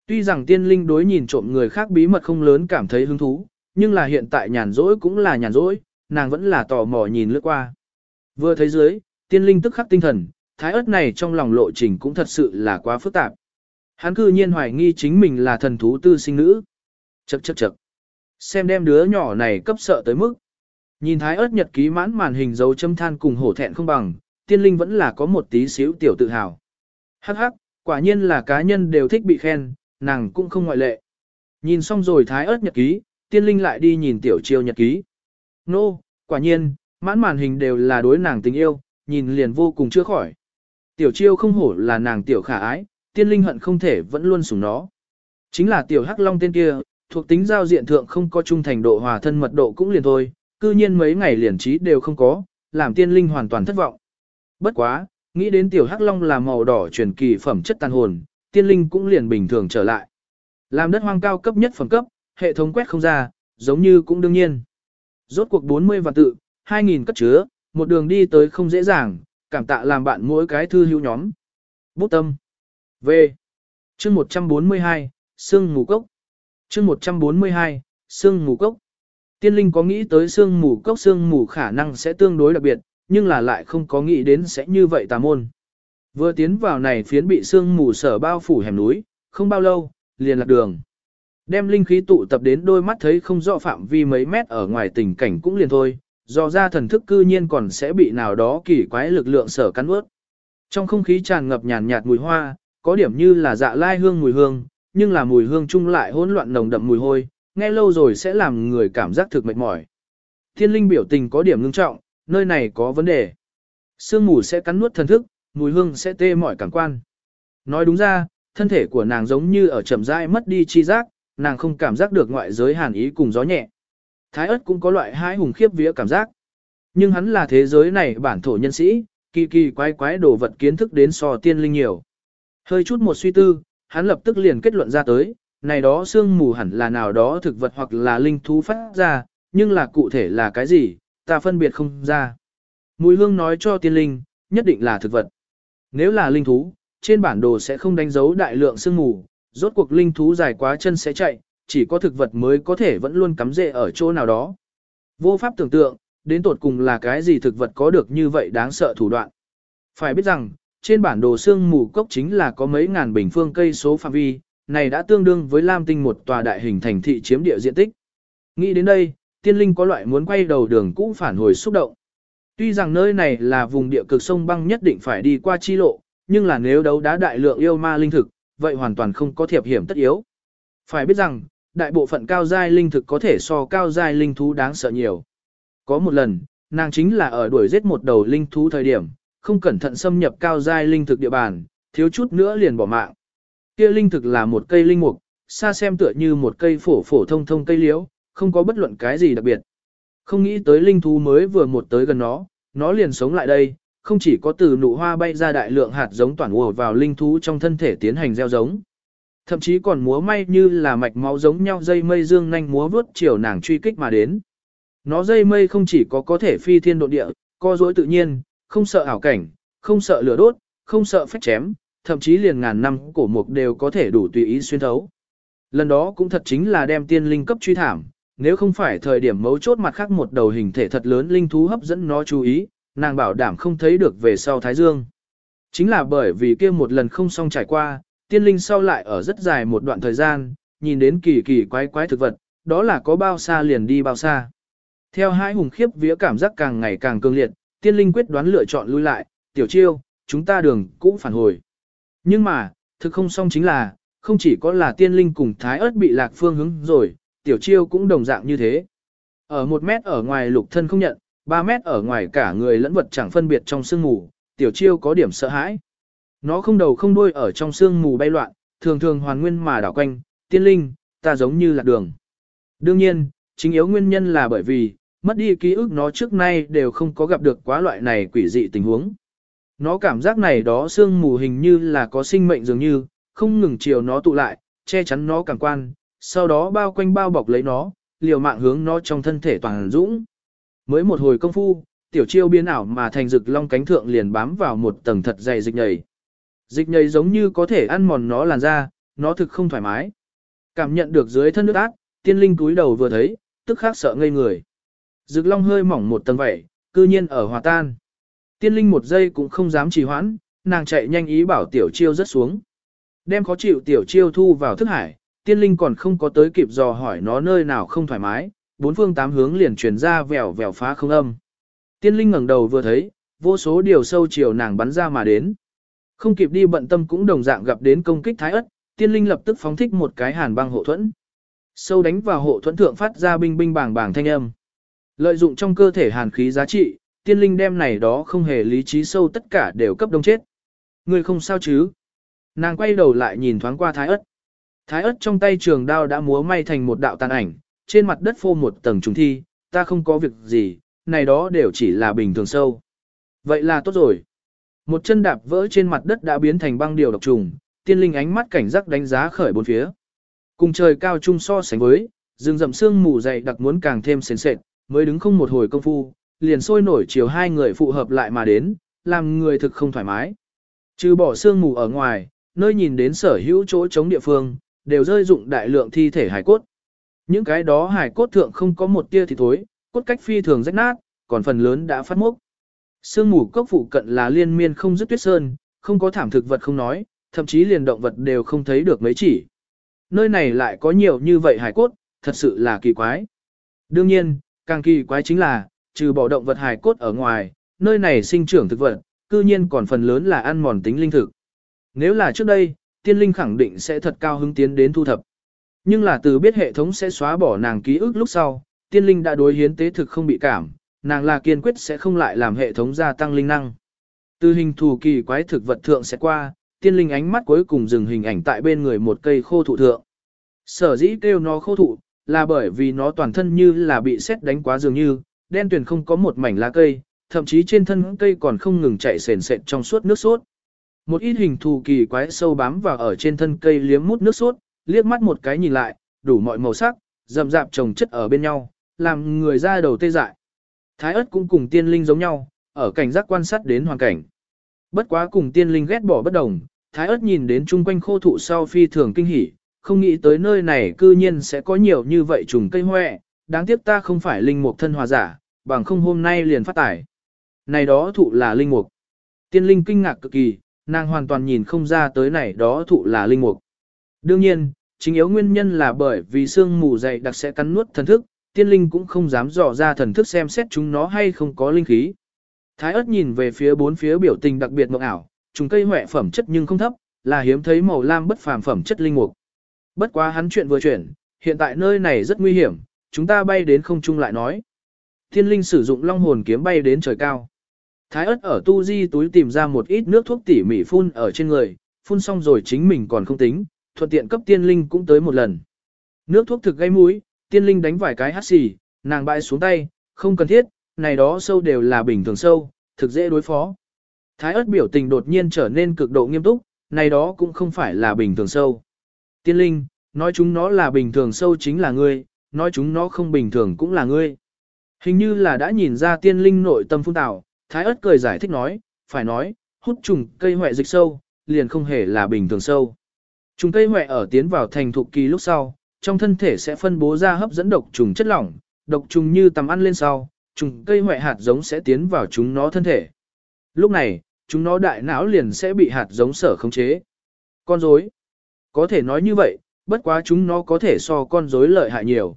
Tuy rằng tiên linh đối nhìn trộm người khác bí mật không lớn cảm thấy hứng thú, nhưng là hiện tại nhàn rỗi cũng là nhàn rỗi, nàng vẫn là tò mò nhìn lướt qua. Vừa thấy dưới, tiên linh tức khắc tinh thần, thái ớt này trong lòng lộ trình cũng thật sự là quá phức tạp. Hắn cư nhiên hoài nghi chính mình là thần thú tư sinh nữ. Chậc chậc chậc. Xem đem đứa nhỏ này cấp sợ tới mức. Nhìn thái ớt nhật ký mãn màn hình dấu châm than cùng hổ thẹn không bằng, tiên linh vẫn là có một tí xíu tiểu tự hào. Hắc hắc, Quả nhiên là cá nhân đều thích bị khen, nàng cũng không ngoại lệ. Nhìn xong rồi thái ớt nhật ký, tiên linh lại đi nhìn tiểu chiêu nhật ký. Nô, no, quả nhiên, mãn màn hình đều là đối nàng tình yêu, nhìn liền vô cùng chưa khỏi. Tiểu chiêu không hổ là nàng tiểu khả ái, tiên linh hận không thể vẫn luôn sủng nó. Chính là tiểu hắc long tên kia, thuộc tính giao diện thượng không có trung thành độ hòa thân mật độ cũng liền thôi, cư nhiên mấy ngày liền trí đều không có, làm tiên linh hoàn toàn thất vọng. Bất quá, nghĩ đến tiểu hắc long là màu đỏ truyền kỳ phẩm chất tàn hồn, tiên linh cũng liền bình thường trở lại. Làm đất hoang cao cấp nhất phẩm cấp, hệ thống quét không ra, giống như cũng đương nhiên. Rốt cuộc 40 vạn tự, 2.000 cất chứa, một đường đi tới không dễ dàng, cảm tạ làm bạn mỗi cái thư hữu nhóm. Bút tâm. V. chương 142, Sương Mù Cốc. chương 142, Sương Mù Cốc. Tiên linh có nghĩ tới sương mù cốc sương mù khả năng sẽ tương đối đặc biệt, nhưng là lại không có nghĩ đến sẽ như vậy tà môn. Vừa tiến vào này phiến bị sương mù sở bao phủ hẻm núi, không bao lâu, liền lạc đường. Đem linh khí tụ tập đến đôi mắt thấy không rõ phạm vi mấy mét ở ngoài tình cảnh cũng liền thôi, do ra thần thức cư nhiên còn sẽ bị nào đó kỳ quái lực lượng sở cắn ướt. Trong không khí tràn ngập nhàn nhạt mùi hoa, có điểm như là dạ lai hương mùi hương, nhưng là mùi hương chung lại hỗn loạn nồng đậm mùi hôi, nghe lâu rồi sẽ làm người cảm giác thực mệt mỏi. Thiên linh biểu tình có điểm ngưng trọng, nơi này có vấn đề. Sương mù sẽ cắn nuốt thần thức, mùi hương sẽ tê mỏi cảm quan. Nói đúng ra, thân thể của nàng giống như ở chậm rãi mất đi chi giác, nàng không cảm giác được ngoại giới hàn ý cùng gió nhẹ. Thái ớt cũng có loại hãi hùng khiếp vía cảm giác. Nhưng hắn là thế giới này bản thổ nhân sĩ, kỳ kỳ quái quái đồ vật kiến thức đến so tiên linh nhiều. Hơi chút một suy tư, hắn lập tức liền kết luận ra tới, này đó xương mù hẳn là nào đó thực vật hoặc là linh thú phát ra, nhưng là cụ thể là cái gì, ta phân biệt không ra. Mùi hương nói cho tiên linh, nhất định là thực vật. Nếu là linh thú, trên bản đồ sẽ không đánh dấu đại lượng xương mù, rốt cuộc linh thú dài quá chân sẽ chạy, chỉ có thực vật mới có thể vẫn luôn cắm rễ ở chỗ nào đó. Vô pháp tưởng tượng, đến tột cùng là cái gì thực vật có được như vậy đáng sợ thủ đoạn. Phải biết rằng, trên bản đồ xương mù cốc chính là có mấy ngàn bình phương cây số phạm vi, này đã tương đương với Lam Tinh một tòa đại hình thành thị chiếm địa diện tích. Nghĩ đến đây, tiên linh có loại muốn quay đầu đường cũ phản hồi xúc động. Tuy rằng nơi này là vùng địa cực sông băng nhất định phải đi qua chi lộ, nhưng là nếu đấu đá đại lượng yêu ma linh thực, vậy hoàn toàn không có thiệp hiểm tất yếu. Phải biết rằng, đại bộ phận cao giai linh thực có thể so cao giai linh thú đáng sợ nhiều. Có một lần, nàng chính là ở đuổi giết một đầu linh thú thời điểm, không cẩn thận xâm nhập cao giai linh thực địa bàn, thiếu chút nữa liền bỏ mạng. Kia linh thực là một cây linh mục, xa xem tựa như một cây phổ phổ thông thông cây liễu, không có bất luận cái gì đặc biệt. Không nghĩ tới linh thú mới vừa một tới gần nó, nó liền sống lại đây, không chỉ có từ nụ hoa bay ra đại lượng hạt giống toàn ùa vào linh thú trong thân thể tiến hành gieo giống. Thậm chí còn múa may như là mạch máu giống nhau dây mây dương nhanh múa vướt chiều nàng truy kích mà đến. Nó dây mây không chỉ có có thể phi thiên độ địa, co dối tự nhiên, không sợ ảo cảnh, không sợ lửa đốt, không sợ phách chém, thậm chí liền ngàn năm cổ mục đều có thể đủ tùy ý xuyên thấu. Lần đó cũng thật chính là đem tiên linh cấp truy thảm, nếu không phải thời điểm mấu chốt mặt khác một đầu hình thể thật lớn linh thú hấp dẫn nó chú ý, nàng bảo đảm không thấy được về sau Thái Dương. Chính là bởi vì kia một lần không xong trải qua, tiên linh sau lại ở rất dài một đoạn thời gian, nhìn đến kỳ kỳ quái quái thực vật, đó là có bao xa liền đi bao xa. Theo hai hùng khiếp vía cảm giác càng ngày càng cường liệt, tiên linh quyết đoán lựa chọn lui lại, tiểu chiêu, chúng ta đường cũng phản hồi. Nhưng mà, thực không xong chính là, không chỉ có là tiên linh cùng thái ớt bị lạc phương hướng rồi, tiểu chiêu cũng đồng dạng như thế. Ở một mét ở ngoài lục thân không nhận, ba mét ở ngoài cả người lẫn vật chẳng phân biệt trong sương mù, tiểu chiêu có điểm sợ hãi. Nó không đầu không đuôi ở trong sương mù bay loạn, thường thường hoàn nguyên mà đảo quanh, tiên linh, ta giống như lạc đường. Đương nhiên, chính yếu nguyên nhân là bởi vì, mất đi ký ức nó trước nay đều không có gặp được quá loại này quỷ dị tình huống. Nó cảm giác này đó sương mù hình như là có sinh mệnh dường như, không ngừng chiều nó tụ lại, che chắn nó càng quan, sau đó bao quanh bao bọc lấy nó, liều mạng hướng nó trong thân thể toàn dũng. Mới một hồi công phu, tiểu chiêu biến ảo mà thành rực long cánh thượng liền bám vào một tầng thật dày dịch nhầy. Dịch nhầy giống như có thể ăn mòn nó làn da, nó thực không thoải mái. Cảm nhận được dưới thân nước ác, tiên linh túi đầu vừa thấy, tức khắc sợ ngây người. Rực long hơi mỏng một tầng vậy, cư nhiên ở hòa tan. Tiên linh một giây cũng không dám trì hoãn, nàng chạy nhanh ý bảo tiểu chiêu rất xuống. Đem khó chịu tiểu chiêu thu vào thức hải, tiên linh còn không có tới kịp dò hỏi nó nơi nào không thoải mái, bốn phương tám hướng liền truyền ra vèo vèo phá không âm. Tiên linh ngẩng đầu vừa thấy, vô số điều sâu chiều nàng bắn ra mà đến. Không kịp đi bận tâm cũng đồng dạng gặp đến công kích thái ất, tiên linh lập tức phóng thích một cái hàn băng hộ thuẫn. Sâu đánh vào hộ thuẫn thượng phát ra binh binh bảng bảng thanh âm. Lợi dụng trong cơ thể hàn khí giá trị, tiên linh đem này đó không hề lý trí sâu tất cả đều cấp đông chết. Người không sao chứ? Nàng quay đầu lại nhìn thoáng qua thái ất. Thái ất trong tay trường đao đã múa may thành một đạo tàn ảnh, trên mặt đất phô một tầng trùng thi, ta không có việc gì, này đó đều chỉ là bình thường sâu. Vậy là tốt rồi. Một chân đạp vỡ trên mặt đất đã biến thành băng điều độc trùng, tiên linh ánh mắt cảnh giác đánh giá khởi bốn phía. Cùng trời cao trung so sánh với, rừng rậm sương mù dày đặc muốn càng thêm sến sệt, mới đứng không một hồi công phu, liền sôi nổi chiều hai người phụ hợp lại mà đến, làm người thực không thoải mái. Trừ bỏ sương mù ở ngoài, nơi nhìn đến sở hữu chỗ chống địa phương, đều rơi dụng đại lượng thi thể hải cốt. Những cái đó hải cốt thượng không có một tia thì thối, cốt cách phi thường rách nát, còn phần lớn đã phát mốc. Sương mù cốc phụ cận là liên miên không dứt tuyết sơn, không có thảm thực vật không nói, thậm chí liền động vật đều không thấy được mấy chỉ. Nơi này lại có nhiều như vậy hải cốt, thật sự là kỳ quái. Đương nhiên, càng kỳ quái chính là, trừ bỏ động vật hải cốt ở ngoài, nơi này sinh trưởng thực vật, cư nhiên còn phần lớn là ăn mòn tính linh thực. Nếu là trước đây, tiên linh khẳng định sẽ thật cao hứng tiến đến thu thập. Nhưng là từ biết hệ thống sẽ xóa bỏ nàng ký ức lúc sau, tiên linh đã đối hiến tế thực không bị cảm, nàng là kiên quyết sẽ không lại làm hệ thống gia tăng linh năng. Từ hình thù kỳ quái thực vật thượng sẽ qua, tiên linh ánh mắt cuối cùng dừng hình ảnh tại bên người một cây khô thụ thượng. Sở dĩ kêu nó khô thụ, là bởi vì nó toàn thân như là bị sét đánh quá dường như, đen tuyền không có một mảnh lá cây, thậm chí trên thân cây còn không ngừng chạy sền sệt trong suốt nước sốt. Một ít hình thù kỳ quái sâu bám vào ở trên thân cây liếm mút nước sốt, liếc mắt một cái nhìn lại, đủ mọi màu sắc, rậm rạp chồng chất ở bên nhau, làm người ra đầu tê dại. Thái ớt cũng cùng tiên linh giống nhau, ở cảnh giác quan sát đến hoàn cảnh. Bất quá cùng tiên linh ghét bỏ bất đồng, thái ớt nhìn đến chung quanh khô thụ sau phi thường kinh hỉ, không nghĩ tới nơi này cư nhiên sẽ có nhiều như vậy trùng cây hoẹ, đáng tiếc ta không phải linh mục thân hòa giả, bằng không hôm nay liền phát tải. Này đó thụ là linh mục. Tiên linh kinh ngạc cực kỳ, nàng hoàn toàn nhìn không ra tới này đó thụ là linh mục. Đương nhiên, chính yếu nguyên nhân là bởi vì xương mù dày đặc sẽ cắn nuốt thần thức, tiên linh cũng không dám dò ra thần thức xem xét chúng nó hay không có linh khí. Thái ớt nhìn về phía bốn phía biểu tình đặc biệt mộng ảo, chúng cây hoẹ phẩm chất nhưng không thấp, là hiếm thấy màu lam bất phàm phẩm chất linh mục. Bất quá hắn chuyện vừa chuyển, hiện tại nơi này rất nguy hiểm, chúng ta bay đến không trung lại nói. Thiên linh sử dụng long hồn kiếm bay đến trời cao. Thái ớt ở tu di túi tìm ra một ít nước thuốc tỉ mỉ phun ở trên người, phun xong rồi chính mình còn không tính, thuận tiện cấp tiên linh cũng tới một lần. Nước thuốc thực gây mũi, tiên linh đánh vài cái hắt xì, nàng bại xuống tay, không cần thiết, này đó sâu đều là bình thường sâu, thực dễ đối phó. Thái ớt biểu tình đột nhiên trở nên cực độ nghiêm túc, này đó cũng không phải là bình thường sâu. Tiên linh, nói chúng nó là bình thường sâu chính là ngươi, nói chúng nó không bình thường cũng là ngươi. Hình như là đã nhìn ra tiên linh nội tâm phun tạo, thái ớt cười giải thích nói, phải nói, hút trùng cây hoại dịch sâu, liền không hề là bình thường sâu. Trùng cây hoại ở tiến vào thành thụ kỳ lúc sau, trong thân thể sẽ phân bố ra hấp dẫn độc trùng chất lỏng, độc trùng như tầm ăn lên sau, trùng cây hoại hạt giống sẽ tiến vào chúng nó thân thể. Lúc này, chúng nó đại não liền sẽ bị hạt giống sở khống chế. Con rối Có thể nói như vậy, bất quá chúng nó có thể so con rối lợi hại nhiều.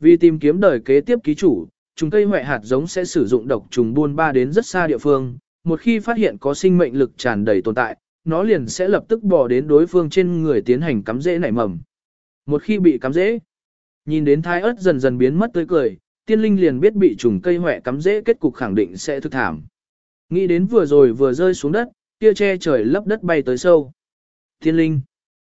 Vì tìm kiếm đời kế tiếp ký chủ, trùng cây hoại hạt giống sẽ sử dụng độc trùng buôn ba đến rất xa địa phương, một khi phát hiện có sinh mệnh lực tràn đầy tồn tại, nó liền sẽ lập tức bỏ đến đối phương trên người tiến hành cắm rễ nảy mầm. Một khi bị cắm rễ, nhìn đến thái ớt dần dần biến mất tươi cười, tiên linh liền biết bị trùng cây hoẹ cắm rễ kết cục khẳng định sẽ thực thảm. Nghĩ đến vừa rồi vừa rơi xuống đất, kia che trời lấp đất bay tới sâu. Tiên linh,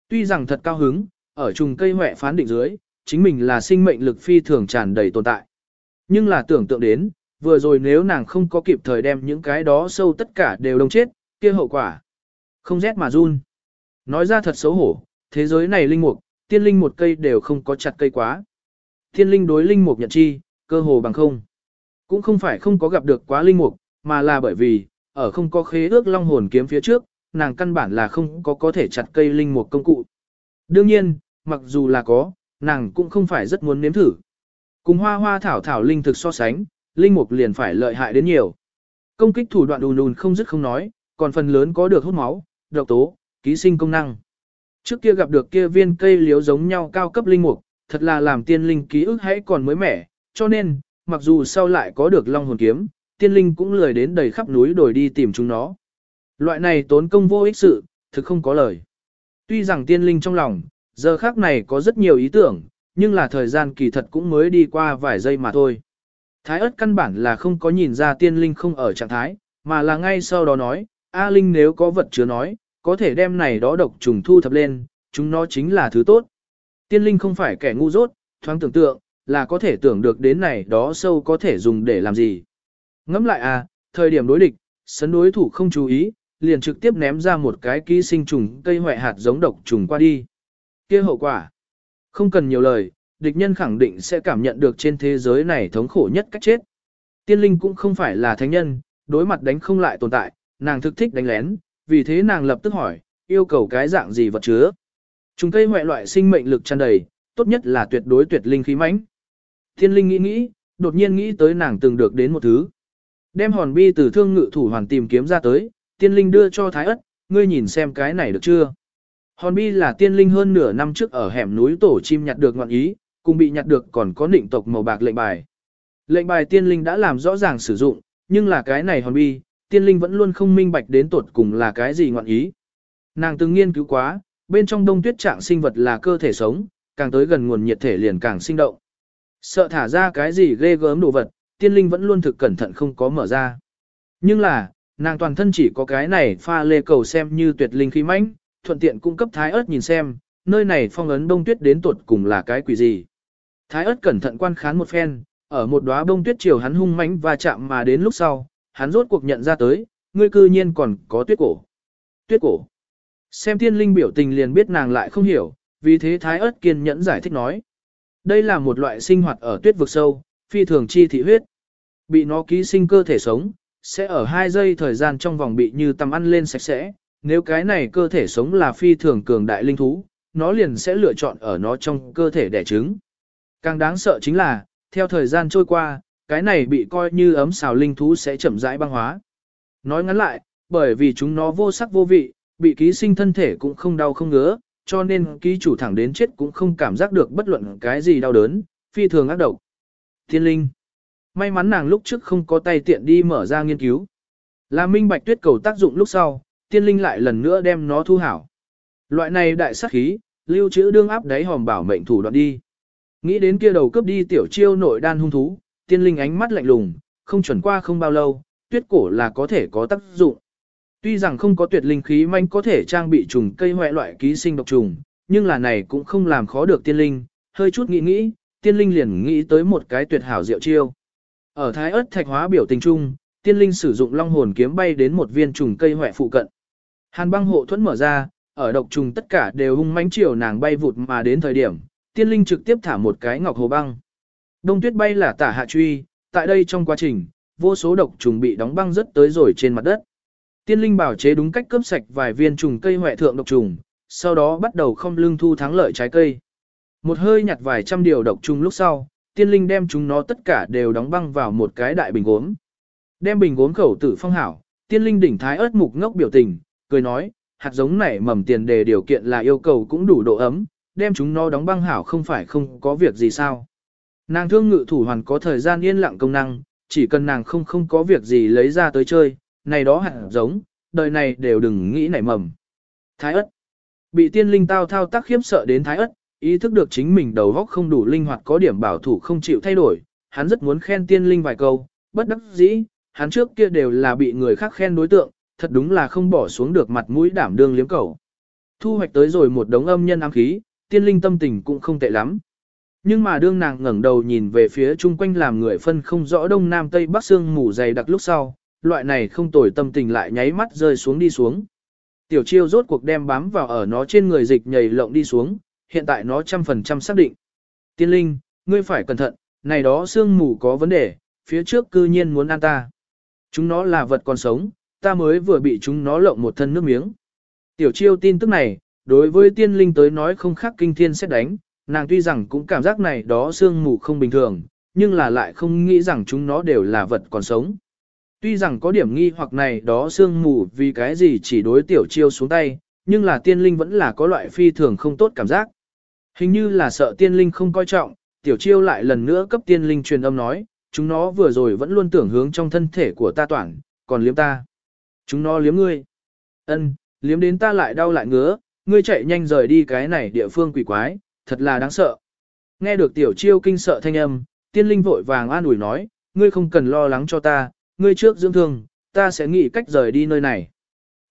tuy rằng thật cao hứng, ở trùng cây hoẹ phán định dưới, chính mình là sinh mệnh lực phi thường tràn đầy tồn tại. Nhưng là tưởng tượng đến, vừa rồi nếu nàng không có kịp thời đem những cái đó sâu tất cả đều đông chết, kia hậu quả. Không rét mà run. Nói ra thật xấu hổ, thế giới này linh mục, tiên linh một cây đều không có chặt cây quá. Tiên linh đối linh mục nhận chi, cơ hồ bằng không. Cũng không phải không có gặp được quá linh mục, mà là bởi vì, ở không có khế ước long hồn kiếm phía trước, nàng căn bản là không có có thể chặt cây linh mục công cụ. Đương nhiên, mặc dù là có, nàng cũng không phải rất muốn nếm thử. Cùng hoa hoa thảo thảo linh thực so sánh, linh mục liền phải lợi hại đến nhiều. Công kích thủ đoạn đùn đùn không dứt không nói, còn phần lớn có được hút máu, độc tố, ký sinh công năng. Trước kia gặp được kia viên cây liếu giống nhau cao cấp linh mục, thật là làm tiên linh ký ức hãy còn mới mẻ, cho nên, mặc dù sau lại có được long hồn kiếm, tiên linh cũng lười đến đầy khắp núi đồi đi tìm chúng nó. Loại này tốn công vô ích sự, thực không có lời. Tuy rằng tiên linh trong lòng, giờ khác này có rất nhiều ý tưởng, nhưng là thời gian kỳ thật cũng mới đi qua vài giây mà thôi. Thái ớt căn bản là không có nhìn ra tiên linh không ở trạng thái, mà là ngay sau đó nói, A Linh nếu có vật chứa nói, có thể đem này đó độc trùng thu thập lên, chúng nó chính là thứ tốt. Tiên linh không phải kẻ ngu dốt, thoáng tưởng tượng, là có thể tưởng được đến này đó sâu có thể dùng để làm gì. Ngẫm lại à, thời điểm đối địch, sấn đối thủ không chú ý, liền trực tiếp ném ra một cái ký sinh trùng cây hoại hạt giống độc trùng qua đi. kia hậu quả. Không cần nhiều lời, địch nhân khẳng định sẽ cảm nhận được trên thế giới này thống khổ nhất cách chết. Tiên linh cũng không phải là thánh nhân, đối mặt đánh không lại tồn tại, nàng thực thích đánh lén, vì thế nàng lập tức hỏi, yêu cầu cái dạng gì vật chứa. chúng cây ngoại loại sinh mệnh lực tràn đầy, tốt nhất là tuyệt đối tuyệt linh khí mãnh. thiên linh nghĩ nghĩ, đột nhiên nghĩ tới nàng từng được đến một thứ. Đem hòn bi từ thương ngự thủ hoàn tìm kiếm ra tới, tiên linh đưa cho thái ất, ngươi nhìn xem cái này được chưa. Hòn bi là tiên linh hơn nửa năm trước ở hẻm núi tổ chim nhặt được ngọn ý, cùng bị nhặt được còn có định tộc màu bạc lệnh bài. Lệnh bài tiên linh đã làm rõ ràng sử dụng, nhưng là cái này hòn bi, tiên linh vẫn luôn không minh bạch đến tột cùng là cái gì ngọn ý. Nàng từng nghiên cứu quá, bên trong đông tuyết trạng sinh vật là cơ thể sống, càng tới gần nguồn nhiệt thể liền càng sinh động. Sợ thả ra cái gì ghê gớm đồ vật, tiên linh vẫn luôn thực cẩn thận không có mở ra. Nhưng là, nàng toàn thân chỉ có cái này pha lê cầu xem như tuyệt linh khí mãnh, thuận tiện cung cấp thái ớt nhìn xem, nơi này phong ấn đông tuyết đến tuột cùng là cái quỷ gì. Thái ớt cẩn thận quan khán một phen, ở một đóa bông tuyết chiều hắn hung mãnh và chạm mà đến lúc sau, hắn rốt cuộc nhận ra tới, ngươi cư nhiên còn có tuyết cổ. Tuyết cổ. Xem tiên linh biểu tình liền biết nàng lại không hiểu, vì thế thái ớt kiên nhẫn giải thích nói. Đây là một loại sinh hoạt ở tuyết vực sâu, phi thường chi thị huyết. Bị nó ký sinh cơ thể sống, sẽ ở 2 giây thời gian trong vòng bị như tầm ăn lên sạch sẽ. Nếu cái này cơ thể sống là phi thường cường đại linh thú, nó liền sẽ lựa chọn ở nó trong cơ thể đẻ trứng. Càng đáng sợ chính là, theo thời gian trôi qua, cái này bị coi như ấm xào linh thú sẽ chậm rãi băng hóa. Nói ngắn lại, bởi vì chúng nó vô sắc vô vị, bị ký sinh thân thể cũng không đau không ngứa, cho nên ký chủ thẳng đến chết cũng không cảm giác được bất luận cái gì đau đớn, phi thường ác độc. Thiên linh. May mắn nàng lúc trước không có tay tiện đi mở ra nghiên cứu. Là minh bạch tuyết cầu tác dụng lúc sau, tiên linh lại lần nữa đem nó thu hảo. Loại này đại sát khí, lưu trữ đương áp đáy hòm bảo mệnh thủ đoạn đi. Nghĩ đến kia đầu cướp đi tiểu chiêu nội đan hung thú, tiên linh ánh mắt lạnh lùng, không chuẩn qua không bao lâu, tuyết cổ là có thể có tác dụng. Tuy rằng không có tuyệt linh khí manh có thể trang bị trùng cây hoại loại ký sinh độc trùng, nhưng là này cũng không làm khó được tiên linh, hơi chút nghĩ nghĩ, tiên linh liền nghĩ tới một cái tuyệt hảo diệu chiêu. Ở thái ớt thạch hóa biểu tình trung, tiên linh sử dụng long hồn kiếm bay đến một viên trùng cây hoại phụ cận. Hàn băng hộ thuẫn mở ra, ở độc trùng tất cả đều hung mãnh chiều nàng bay vụt mà đến thời điểm, tiên linh trực tiếp thả một cái ngọc hồ băng. Đông tuyết bay là tả hạ truy, tại đây trong quá trình, vô số độc trùng bị đóng băng rất tới rồi trên mặt đất. Tiên linh bảo chế đúng cách cướp sạch vài viên trùng cây hoại thượng độc trùng, sau đó bắt đầu không lương thu thắng lợi trái cây. Một hơi nhặt vài trăm điều độc trùng lúc sau, tiên linh đem chúng nó tất cả đều đóng băng vào một cái đại bình gốm. Đem bình gốm khẩu tử phong hảo, tiên linh đỉnh thái ớt mục ngốc biểu tình, cười nói, hạt giống này mầm tiền đề điều kiện là yêu cầu cũng đủ độ ấm, đem chúng nó đóng băng hảo không phải không có việc gì sao. Nàng thương ngự thủ hoàn có thời gian yên lặng công năng, chỉ cần nàng không không có việc gì lấy ra tới chơi, này đó hẳn giống, đời này đều đừng nghĩ nảy mầm. Thái ất. Bị tiên linh tao thao tác khiếp sợ đến thái ất, ý thức được chính mình đầu óc không đủ linh hoạt có điểm bảo thủ không chịu thay đổi, hắn rất muốn khen tiên linh vài câu, bất đắc dĩ, hắn trước kia đều là bị người khác khen đối tượng, thật đúng là không bỏ xuống được mặt mũi đảm đương liếm cầu. Thu hoạch tới rồi một đống âm nhân ám khí, tiên linh tâm tình cũng không tệ lắm. Nhưng mà đương nàng ngẩng đầu nhìn về phía chung quanh làm người phân không rõ đông nam tây bắc xương mù dày đặc lúc sau, loại này không tồi tâm tình lại nháy mắt rơi xuống đi xuống. Tiểu chiêu rốt cuộc đem bám vào ở nó trên người dịch nhảy lộng đi xuống, hiện tại nó trăm phần trăm xác định. Tiên linh, ngươi phải cẩn thận, này đó xương mù có vấn đề, phía trước cư nhiên muốn ăn ta. Chúng nó là vật còn sống, ta mới vừa bị chúng nó lộng một thân nước miếng. Tiểu chiêu tin tức này, đối với tiên linh tới nói không khác kinh thiên xét đánh, nàng tuy rằng cũng cảm giác này đó sương mù không bình thường, nhưng là lại không nghĩ rằng chúng nó đều là vật còn sống. Tuy rằng có điểm nghi hoặc này đó sương mù vì cái gì chỉ đối tiểu chiêu xuống tay, nhưng là tiên linh vẫn là có loại phi thường không tốt cảm giác. Hình như là sợ tiên linh không coi trọng, tiểu chiêu lại lần nữa cấp tiên linh truyền âm nói, chúng nó vừa rồi vẫn luôn tưởng hướng trong thân thể của ta toàn, còn liếm ta. Chúng nó liếm ngươi. Ân, liếm đến ta lại đau lại ngứa, ngươi chạy nhanh rời đi cái này địa phương quỷ quái, thật là đáng sợ. Nghe được tiểu chiêu kinh sợ thanh âm, tiên linh vội vàng an ủi nói, ngươi không cần lo lắng cho ta, ngươi trước dưỡng thương, ta sẽ nghĩ cách rời đi nơi này.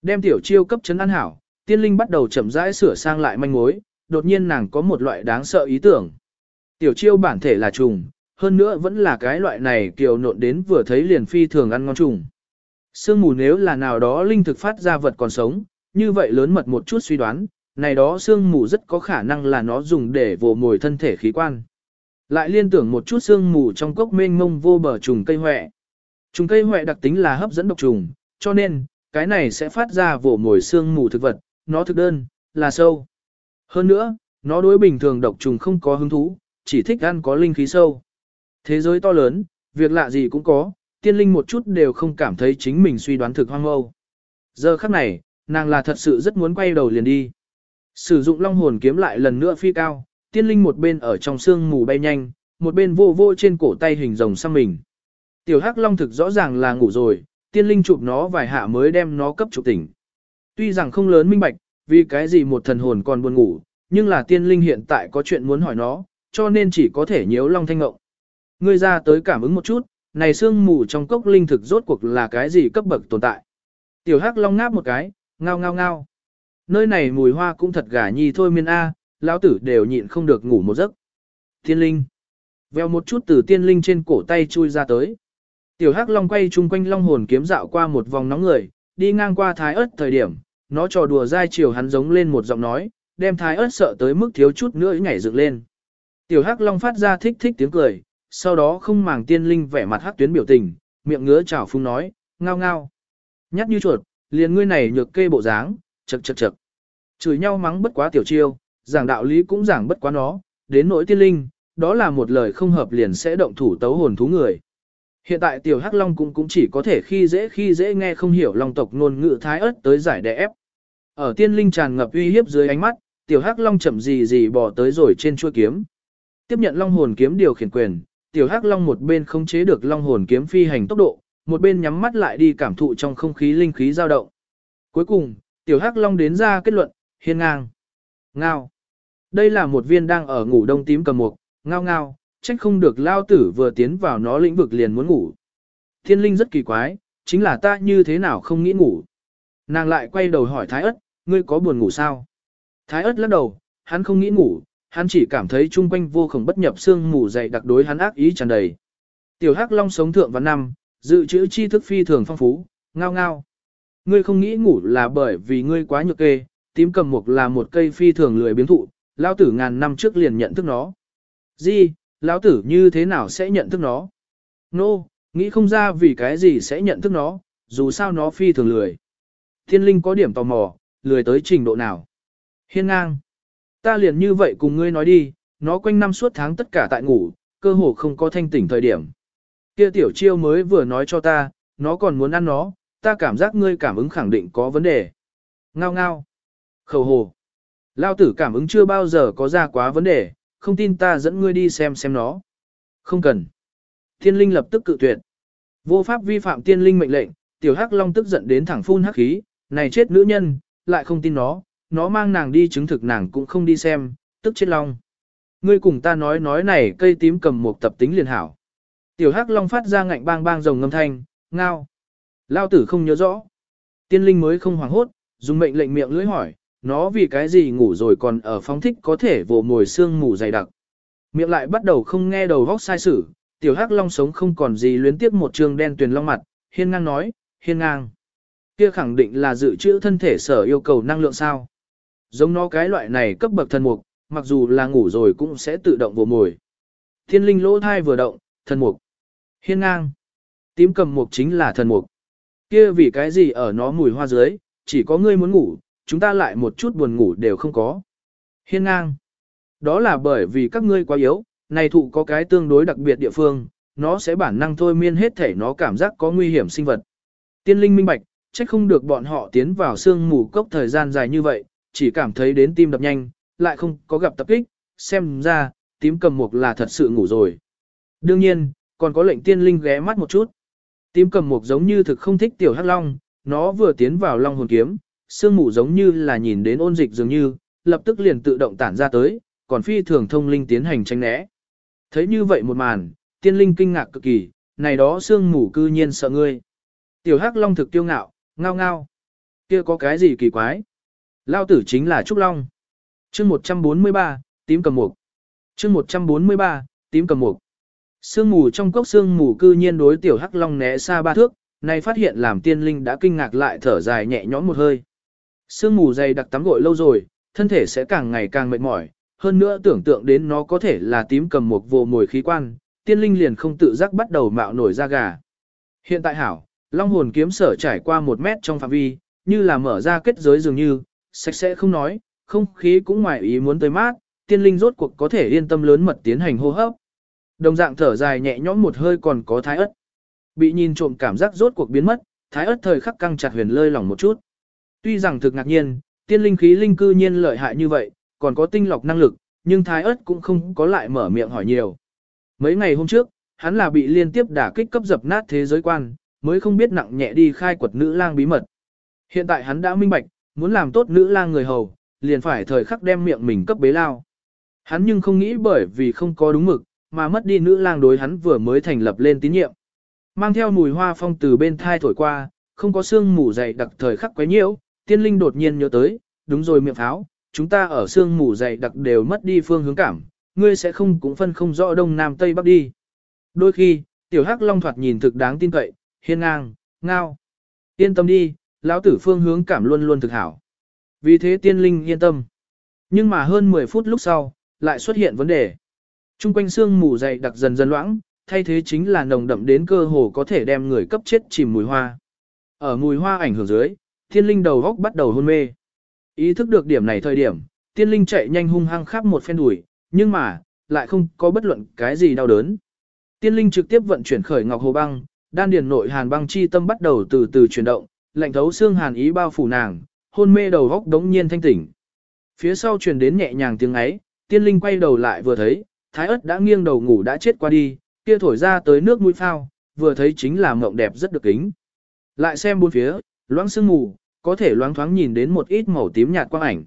Đem tiểu chiêu cấp chấn an hảo, tiên linh bắt đầu chậm rãi sửa sang lại manh mối, đột nhiên nàng có một loại đáng sợ ý tưởng. Tiểu chiêu bản thể là trùng, hơn nữa vẫn là cái loại này kiều nộn đến vừa thấy liền phi thường ăn ngon trùng. Sương mù nếu là nào đó linh thực phát ra vật còn sống, như vậy lớn mật một chút suy đoán, này đó xương mù rất có khả năng là nó dùng để vồ mồi thân thể khí quan. Lại liên tưởng một chút xương mù trong cốc mênh mông vô bờ trùng cây hoẹ. Trùng cây hoẹ đặc tính là hấp dẫn độc trùng, cho nên, cái này sẽ phát ra vồ mồi xương mù thực vật, nó thực đơn, là sâu. Hơn nữa, nó đối bình thường độc trùng không có hứng thú, chỉ thích ăn có linh khí sâu. Thế giới to lớn, việc lạ gì cũng có, tiên linh một chút đều không cảm thấy chính mình suy đoán thực hoang mâu. Giờ khắc này, nàng là thật sự rất muốn quay đầu liền đi. Sử dụng long hồn kiếm lại lần nữa phi cao, tiên linh một bên ở trong sương mù bay nhanh, một bên vô vô trên cổ tay hình rồng sang mình. Tiểu hắc long thực rõ ràng là ngủ rồi, tiên linh chụp nó vài hạ mới đem nó cấp chụp tỉnh. Tuy rằng không lớn minh bạch, vì cái gì một thần hồn còn buồn ngủ, nhưng là tiên linh hiện tại có chuyện muốn hỏi nó, cho nên chỉ có thể nhiễu long thanh ngộng. Ngươi ra tới cảm ứng một chút, này sương mù trong cốc linh thực rốt cuộc là cái gì cấp bậc tồn tại. Tiểu hắc long ngáp một cái, ngao ngao ngao. Nơi này mùi hoa cũng thật gà nhi thôi miên A, lão tử đều nhịn không được ngủ một giấc. Tiên linh. veo một chút từ tiên linh trên cổ tay chui ra tới. Tiểu hắc long quay chung quanh long hồn kiếm dạo qua một vòng nóng người, đi ngang qua thái ớt thời điểm, nó trò đùa dai chiều hắn giống lên một giọng nói, đem thái ớt sợ tới mức thiếu chút nữa nhảy dựng lên. Tiểu hắc long phát ra thích thích tiếng cười, sau đó không màng tiên linh vẻ mặt hắc tuyến biểu tình, miệng ngứa chảo phung nói, ngao ngao. Nhắc như chuột, liền ngươi này nhược kê bộ dáng, chật chật chật. Chửi nhau mắng bất quá tiểu chiêu, giảng đạo lý cũng giảng bất quá nó, đến nỗi tiên linh, đó là một lời không hợp liền sẽ động thủ tấu hồn thú người. Hiện tại tiểu hắc long cũng cũng chỉ có thể khi dễ khi dễ nghe không hiểu long tộc ngôn ngữ thái ớt tới giải đè ép. Ở tiên linh tràn ngập uy hiếp dưới ánh mắt, tiểu hắc long chậm gì gì bỏ tới rồi trên chuôi kiếm. Tiếp nhận long hồn kiếm điều khiển quyền, tiểu hắc long một bên không chế được long hồn kiếm phi hành tốc độ, một bên nhắm mắt lại đi cảm thụ trong không khí linh khí dao động. Cuối cùng, tiểu hắc long đến ra kết luận, hiên ngang. Ngao. Đây là một viên đang ở ngủ đông tím cầm mục, ngao ngao, trách không được lao tử vừa tiến vào nó lĩnh vực liền muốn ngủ. Thiên linh rất kỳ quái, chính là ta như thế nào không nghĩ ngủ. Nàng lại quay đầu hỏi Thái ất, ngươi có buồn ngủ sao? Thái ất lắc đầu, hắn không nghĩ ngủ, hắn chỉ cảm thấy chung quanh vô khổng bất nhập xương mù dày đặc đối hắn ác ý tràn đầy. Tiểu Hắc Long sống thượng văn năm, dự trữ tri thức phi thường phong phú, ngao ngao. Ngươi không nghĩ ngủ là bởi vì ngươi quá nhược kê, tím cầm mục là một cây phi thường lười biến thụ, lão tử ngàn năm trước liền nhận thức nó. Gì, lão tử như thế nào sẽ nhận thức nó? Nô, no, nghĩ không ra vì cái gì sẽ nhận thức nó, dù sao nó phi thường lười. Thiên linh có điểm tò mò, lười tới trình độ nào? Hiên ngang. Ta liền như vậy cùng ngươi nói đi, nó quanh năm suốt tháng tất cả tại ngủ, cơ hồ không có thanh tỉnh thời điểm. Kia tiểu chiêu mới vừa nói cho ta, nó còn muốn ăn nó, ta cảm giác ngươi cảm ứng khẳng định có vấn đề. Ngao ngao. Khẩu hồ. Lao tử cảm ứng chưa bao giờ có ra quá vấn đề, không tin ta dẫn ngươi đi xem xem nó. Không cần. thiên linh lập tức cự tuyệt. Vô pháp vi phạm tiên linh mệnh lệnh, tiểu hắc long tức giận đến thẳng phun hắc khí, này chết nữ nhân, lại không tin nó, nó mang nàng đi chứng thực nàng cũng không đi xem, tức chết long. Ngươi cùng ta nói nói này cây tím cầm một tập tính liền hảo. Tiểu hắc long phát ra ngạnh bang bang rồng ngâm thanh, ngao. Lao tử không nhớ rõ. Tiên linh mới không hoảng hốt, dùng mệnh lệnh miệng lưỡi hỏi, nó vì cái gì ngủ rồi còn ở phóng thích có thể vồ mồi xương ngủ dày đặc. Miệng lại bắt đầu không nghe đầu vóc sai sử, tiểu hắc long sống không còn gì luyến tiếp một trường đen tuyền long mặt, hiên ngang nói, hiên ngang. Kia khẳng định là dự trữ thân thể sở yêu cầu năng lượng sao. Giống nó cái loại này cấp bậc thần mục, mặc dù là ngủ rồi cũng sẽ tự động vồ mồi. Thiên linh lỗ thai vừa động, thần mục. Hiên ngang. Tím cầm mục chính là thần mục. Kia vì cái gì ở nó mùi hoa dưới, chỉ có ngươi muốn ngủ, chúng ta lại một chút buồn ngủ đều không có. Hiên ngang. Đó là bởi vì các ngươi quá yếu, này thụ có cái tương đối đặc biệt địa phương, nó sẽ bản năng thôi miên hết thể nó cảm giác có nguy hiểm sinh vật. Tiên linh minh bạch, trách không được bọn họ tiến vào sương mù cốc thời gian dài như vậy, chỉ cảm thấy đến tim đập nhanh, lại không có gặp tập kích, xem ra, tím cầm mục là thật sự ngủ rồi. Đương nhiên, còn có lệnh tiên linh ghé mắt một chút. Tím cầm mục giống như thực không thích tiểu hắc long, nó vừa tiến vào long hồn kiếm, sương mù giống như là nhìn đến ôn dịch dường như, lập tức liền tự động tản ra tới, còn phi thường thông linh tiến hành tránh né. Thấy như vậy một màn, tiên linh kinh ngạc cực kỳ, này đó sương mù cư nhiên sợ ngươi. Tiểu Hắc Long thực tiêu ngạo, ngao ngao. Kia có cái gì kỳ quái? Lao tử chính là Trúc Long. Chương 143, tím cầm mục. Chương 143, tím cầm mục. Sương mù trong cốc sương mù cư nhiên đối tiểu Hắc Long né xa ba thước, này phát hiện làm tiên linh đã kinh ngạc lại thở dài nhẹ nhõm một hơi. Sương mù dày đặc tắm gội lâu rồi, thân thể sẽ càng ngày càng mệt mỏi, hơn nữa tưởng tượng đến nó có thể là tím cầm một vô mồi khí quan, tiên linh liền không tự giác bắt đầu mạo nổi da gà. Hiện tại hảo, long hồn kiếm sở trải qua một mét trong phạm vi, như là mở ra kết giới dường như, sạch sẽ không nói, không khí cũng ngoài ý muốn tới mát, tiên linh rốt cuộc có thể yên tâm lớn mật tiến hành hô hấp. Đồng dạng thở dài nhẹ nhõm một hơi còn có thái ất. Bị nhìn trộm cảm giác rốt cuộc biến mất, thái ất thời khắc căng chặt huyền lơi lỏng một chút. Tuy rằng thực ngạc nhiên, tiên linh khí linh cư nhiên lợi hại như vậy, còn có tinh lọc năng lực, nhưng thái ớt cũng không có lại mở miệng hỏi nhiều. Mấy ngày hôm trước, hắn là bị liên tiếp đả kích cấp dập nát thế giới quan, mới không biết nặng nhẹ đi khai quật nữ lang bí mật. Hiện tại hắn đã minh bạch, muốn làm tốt nữ lang người hầu, liền phải thời khắc đem miệng mình cấp bế lao. Hắn nhưng không nghĩ bởi vì không có đúng mực, mà mất đi nữ lang đối hắn vừa mới thành lập lên tín nhiệm. Mang theo mùi hoa phong từ bên thai thổi qua, không có sương mù dày đặc thời khắc quấy nhiễu, tiên linh đột nhiên nhớ tới, đúng rồi miệng pháo, chúng ta ở sương mù dày đặc đều mất đi phương hướng cảm, ngươi sẽ không cũng phân không rõ đông nam tây bắc đi. Đôi khi, tiểu hắc long thoạt nhìn thực đáng tin cậy, hiên ngang, ngao. Yên tâm đi, lão tử phương hướng cảm luôn luôn thực hảo. Vì thế tiên linh yên tâm. Nhưng mà hơn 10 phút lúc sau, lại xuất hiện vấn đề. Trung quanh sương mù dày đặc dần dần loãng, thay thế chính là nồng đậm đến cơ hồ có thể đem người cấp chết chìm mùi hoa. Ở mùi hoa ảnh hưởng dưới, thiên linh đầu góc bắt đầu hôn mê. Ý thức được điểm này thời điểm, tiên linh chạy nhanh hung hăng khắp một phen đuổi, nhưng mà, lại không có bất luận cái gì đau đớn. Tiên linh trực tiếp vận chuyển khởi ngọc hồ băng, đan điền nội hàn băng chi tâm bắt đầu từ từ chuyển động, lạnh thấu xương hàn ý bao phủ nàng, hôn mê đầu góc đống nhiên thanh tỉnh. Phía sau truyền đến nhẹ nhàng tiếng ấy, tiên linh quay đầu lại vừa thấy, thái ớt đã nghiêng đầu ngủ đã chết qua đi, kia thổi ra tới nước mũi phao, vừa thấy chính là mộng đẹp rất được kính. Lại xem bốn phía, loãng sương ngủ có thể loáng thoáng nhìn đến một ít màu tím nhạt quang ảnh.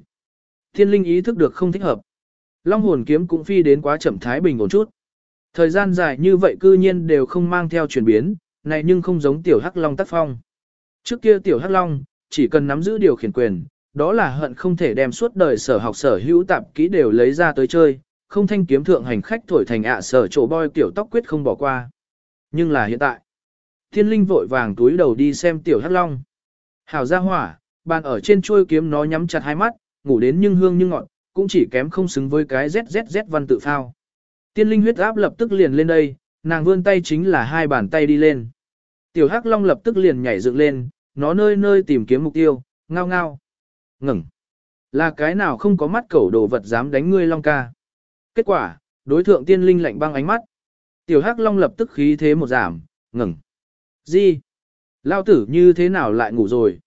Thiên linh ý thức được không thích hợp. Long hồn kiếm cũng phi đến quá chậm thái bình ổn chút. Thời gian dài như vậy cư nhiên đều không mang theo chuyển biến, này nhưng không giống tiểu hắc long tác phong. Trước kia tiểu hắc long, chỉ cần nắm giữ điều khiển quyền, đó là hận không thể đem suốt đời sở học sở hữu tạp kỹ đều lấy ra tới chơi, không thanh kiếm thượng hành khách thổi thành ạ sở chỗ boy tiểu tóc quyết không bỏ qua. Nhưng là hiện tại, thiên linh vội vàng túi đầu đi xem tiểu hắc long. Hảo ra hỏa, bàn ở trên chuôi kiếm nó nhắm chặt hai mắt, ngủ đến nhưng hương nhưng ngọn, cũng chỉ kém không xứng với cái ZZZ văn tự phao. Tiên linh huyết áp lập tức liền lên đây, nàng vươn tay chính là hai bàn tay đi lên. Tiểu Hắc Long lập tức liền nhảy dựng lên, nó nơi nơi tìm kiếm mục tiêu, ngao ngao. Ngừng. Là cái nào không có mắt cẩu đồ vật dám đánh ngươi Long ca. Kết quả, đối thượng tiên linh lạnh băng ánh mắt. Tiểu Hắc Long lập tức khí thế một giảm, ngừng. Gì? Lao tử như thế nào lại ngủ rồi?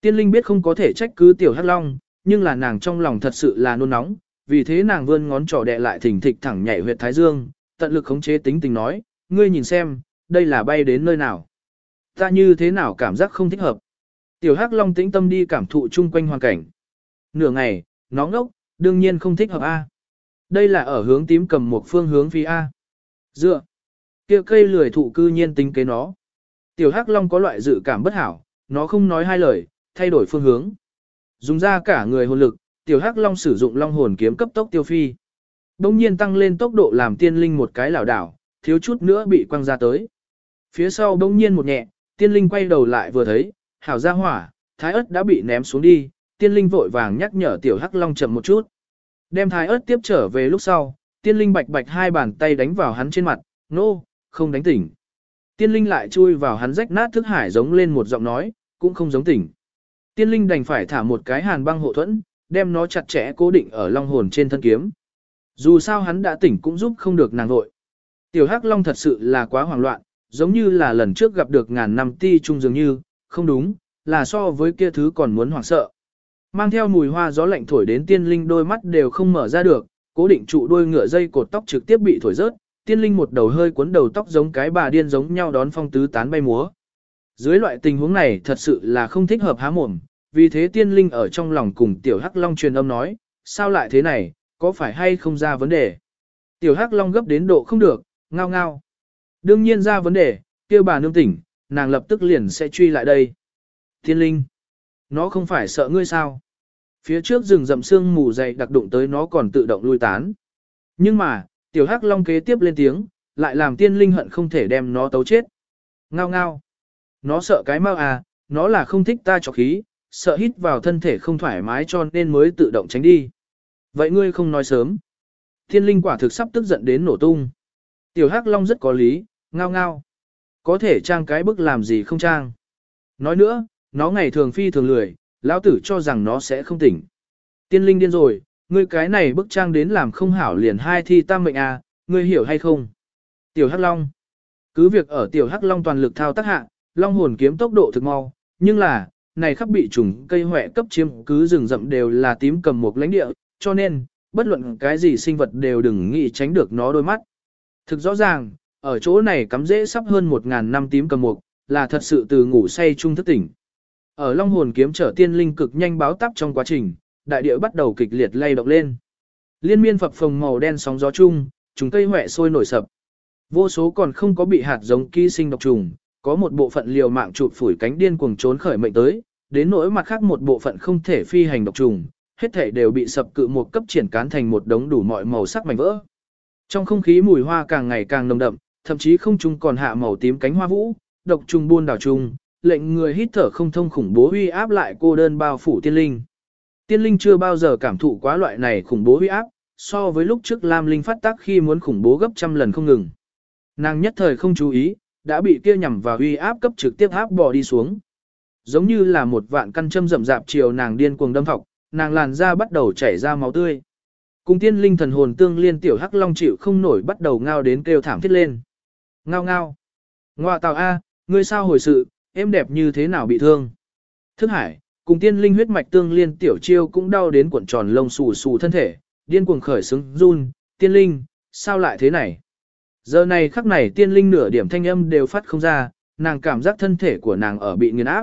Tiên linh biết không có thể trách cứ tiểu hắc long, nhưng là nàng trong lòng thật sự là nôn nóng, vì thế nàng vươn ngón trỏ đẹ lại thỉnh thịch thẳng nhảy huyệt thái dương, tận lực khống chế tính tình nói, ngươi nhìn xem, đây là bay đến nơi nào. Ta như thế nào cảm giác không thích hợp. Tiểu hắc long tĩnh tâm đi cảm thụ chung quanh hoàn cảnh. Nửa ngày, nóng ngốc, đương nhiên không thích hợp A. Đây là ở hướng tím cầm một phương hướng phi A. Dựa. kia cây lười thụ cư nhiên tính kế nó. Tiểu Hắc Long có loại dự cảm bất hảo, nó không nói hai lời, thay đổi phương hướng. Dùng ra cả người hồn lực, Tiểu Hắc Long sử dụng Long hồn kiếm cấp tốc tiêu phi. Đông nhiên tăng lên tốc độ làm tiên linh một cái lảo đảo, thiếu chút nữa bị quăng ra tới. Phía sau đông nhiên một nhẹ, tiên linh quay đầu lại vừa thấy, hảo ra hỏa, thái ớt đã bị ném xuống đi, tiên linh vội vàng nhắc nhở Tiểu Hắc Long chậm một chút. Đem thái ớt tiếp trở về lúc sau, tiên linh bạch bạch hai bàn tay đánh vào hắn trên mặt, nô, no, không đánh tỉnh. Tiên linh lại chui vào hắn rách nát thức hải giống lên một giọng nói, cũng không giống tỉnh. Tiên linh đành phải thả một cái hàn băng hộ thuẫn, đem nó chặt chẽ cố định ở long hồn trên thân kiếm. Dù sao hắn đã tỉnh cũng giúp không được nàng vội. Tiểu Hắc Long thật sự là quá hoảng loạn, giống như là lần trước gặp được ngàn năm ti trung dường như, không đúng, là so với kia thứ còn muốn hoảng sợ. Mang theo mùi hoa gió lạnh thổi đến tiên linh đôi mắt đều không mở ra được, cố định trụ đôi ngựa dây cột tóc trực tiếp bị thổi rớt, tiên linh một đầu hơi cuốn đầu tóc giống cái bà điên giống nhau đón phong tứ tán bay múa. Dưới loại tình huống này thật sự là không thích hợp há mồm, vì thế tiên linh ở trong lòng cùng tiểu hắc long truyền âm nói, sao lại thế này, có phải hay không ra vấn đề. Tiểu hắc long gấp đến độ không được, ngao ngao. Đương nhiên ra vấn đề, kêu bà nương tỉnh, nàng lập tức liền sẽ truy lại đây. Tiên linh, nó không phải sợ ngươi sao. Phía trước rừng rậm sương mù dày đặc đụng tới nó còn tự động lui tán. Nhưng mà, tiểu hắc long kế tiếp lên tiếng, lại làm tiên linh hận không thể đem nó tấu chết. Ngao ngao. Nó sợ cái mau à, nó là không thích ta cho khí, sợ hít vào thân thể không thoải mái cho nên mới tự động tránh đi. Vậy ngươi không nói sớm. Tiên linh quả thực sắp tức giận đến nổ tung. Tiểu hắc long rất có lý, ngao ngao. Có thể trang cái bức làm gì không trang. Nói nữa, nó ngày thường phi thường lười, lão tử cho rằng nó sẽ không tỉnh. Tiên linh điên rồi, ngươi cái này bức trang đến làm không hảo liền hai thi tam mệnh à, ngươi hiểu hay không? Tiểu Hắc Long. Cứ việc ở Tiểu Hắc Long toàn lực thao tác hạ, Long hồn kiếm tốc độ thực mau, nhưng là, này khắp bị trùng cây hoẹ cấp chiếm cứ rừng rậm đều là tím cầm một lãnh địa, cho nên, bất luận cái gì sinh vật đều đừng nghĩ tránh được nó đôi mắt. Thực rõ ràng, ở chỗ này cắm dễ sắp hơn một ngàn năm tím cầm mục, là thật sự từ ngủ say trung thức tỉnh. Ở Long hồn kiếm trở tiên linh cực nhanh báo tắp trong quá trình, đại địa bắt đầu kịch liệt lay động lên. Liên miên phập phồng màu đen sóng gió chung, chúng cây hoẹ sôi nổi sập. Vô số còn không có bị hạt giống ký sinh độc trùng, có một bộ phận liều mạng chụp phủi cánh điên cuồng trốn khởi mệnh tới, đến nỗi mặt khác một bộ phận không thể phi hành độc trùng, hết thể đều bị sập cự một cấp triển cán thành một đống đủ mọi màu sắc mảnh vỡ. Trong không khí mùi hoa càng ngày càng nồng đậm, thậm chí không trung còn hạ màu tím cánh hoa vũ, độc trùng buôn đảo trùng, lệnh người hít thở không thông khủng bố uy áp lại cô đơn bao phủ tiên linh. Tiên linh chưa bao giờ cảm thụ quá loại này khủng bố huy áp, so với lúc trước Lam Linh phát tác khi muốn khủng bố gấp trăm lần không ngừng. Nàng nhất thời không chú ý, đã bị kia nhằm vào uy áp cấp trực tiếp áp bò đi xuống. Giống như là một vạn căn châm rậm rạp chiều nàng điên cuồng đâm thọc, nàng làn da bắt đầu chảy ra máu tươi. Cùng tiên linh thần hồn tương liên tiểu hắc long chịu không nổi bắt đầu ngao đến kêu thảm thiết lên. Ngao ngao. Ngoà tào A, ngươi sao hồi sự, em đẹp như thế nào bị thương. Thức hải, cùng tiên linh huyết mạch tương liên tiểu chiêu cũng đau đến cuộn tròn lông xù xù thân thể, điên cuồng khởi xứng run, tiên linh, sao lại thế này? Giờ này khắc này tiên linh nửa điểm thanh âm đều phát không ra, nàng cảm giác thân thể của nàng ở bị nghiền áp.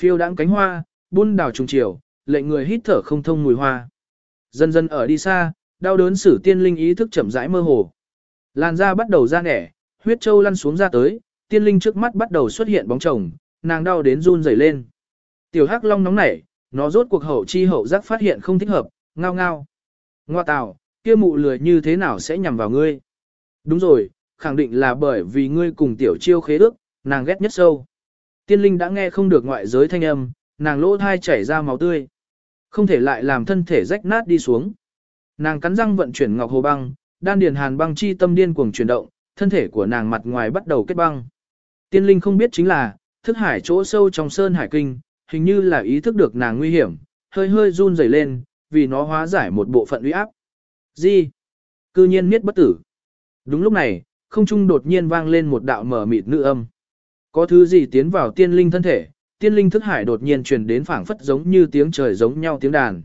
Phiêu đãng cánh hoa, buôn đào trùng chiều, lệnh người hít thở không thông mùi hoa. Dần dần ở đi xa, đau đớn sử tiên linh ý thức chậm rãi mơ hồ. Làn da bắt đầu ra nẻ, huyết châu lăn xuống ra tới, tiên linh trước mắt bắt đầu xuất hiện bóng chồng, nàng đau đến run rẩy lên. Tiểu hắc long nóng nảy, nó rốt cuộc hậu chi hậu giác phát hiện không thích hợp, ngao ngao. Ngoa tào, kia mụ lười như thế nào sẽ nhằm vào ngươi? Đúng rồi, khẳng định là bởi vì ngươi cùng tiểu chiêu khế ước, nàng ghét nhất sâu. Tiên linh đã nghe không được ngoại giới thanh âm, nàng lỗ thai chảy ra máu tươi. Không thể lại làm thân thể rách nát đi xuống. Nàng cắn răng vận chuyển ngọc hồ băng, đan điền hàn băng chi tâm điên cuồng chuyển động, thân thể của nàng mặt ngoài bắt đầu kết băng. Tiên linh không biết chính là, thức hải chỗ sâu trong sơn hải kinh, hình như là ý thức được nàng nguy hiểm, hơi hơi run rẩy lên, vì nó hóa giải một bộ phận uy áp. Gì? Cư nhiên miết bất tử. Đúng lúc này, không trung đột nhiên vang lên một đạo mở mịt nữ âm. Có thứ gì tiến vào tiên linh thân thể, tiên linh thức hải đột nhiên truyền đến phảng phất giống như tiếng trời giống nhau tiếng đàn.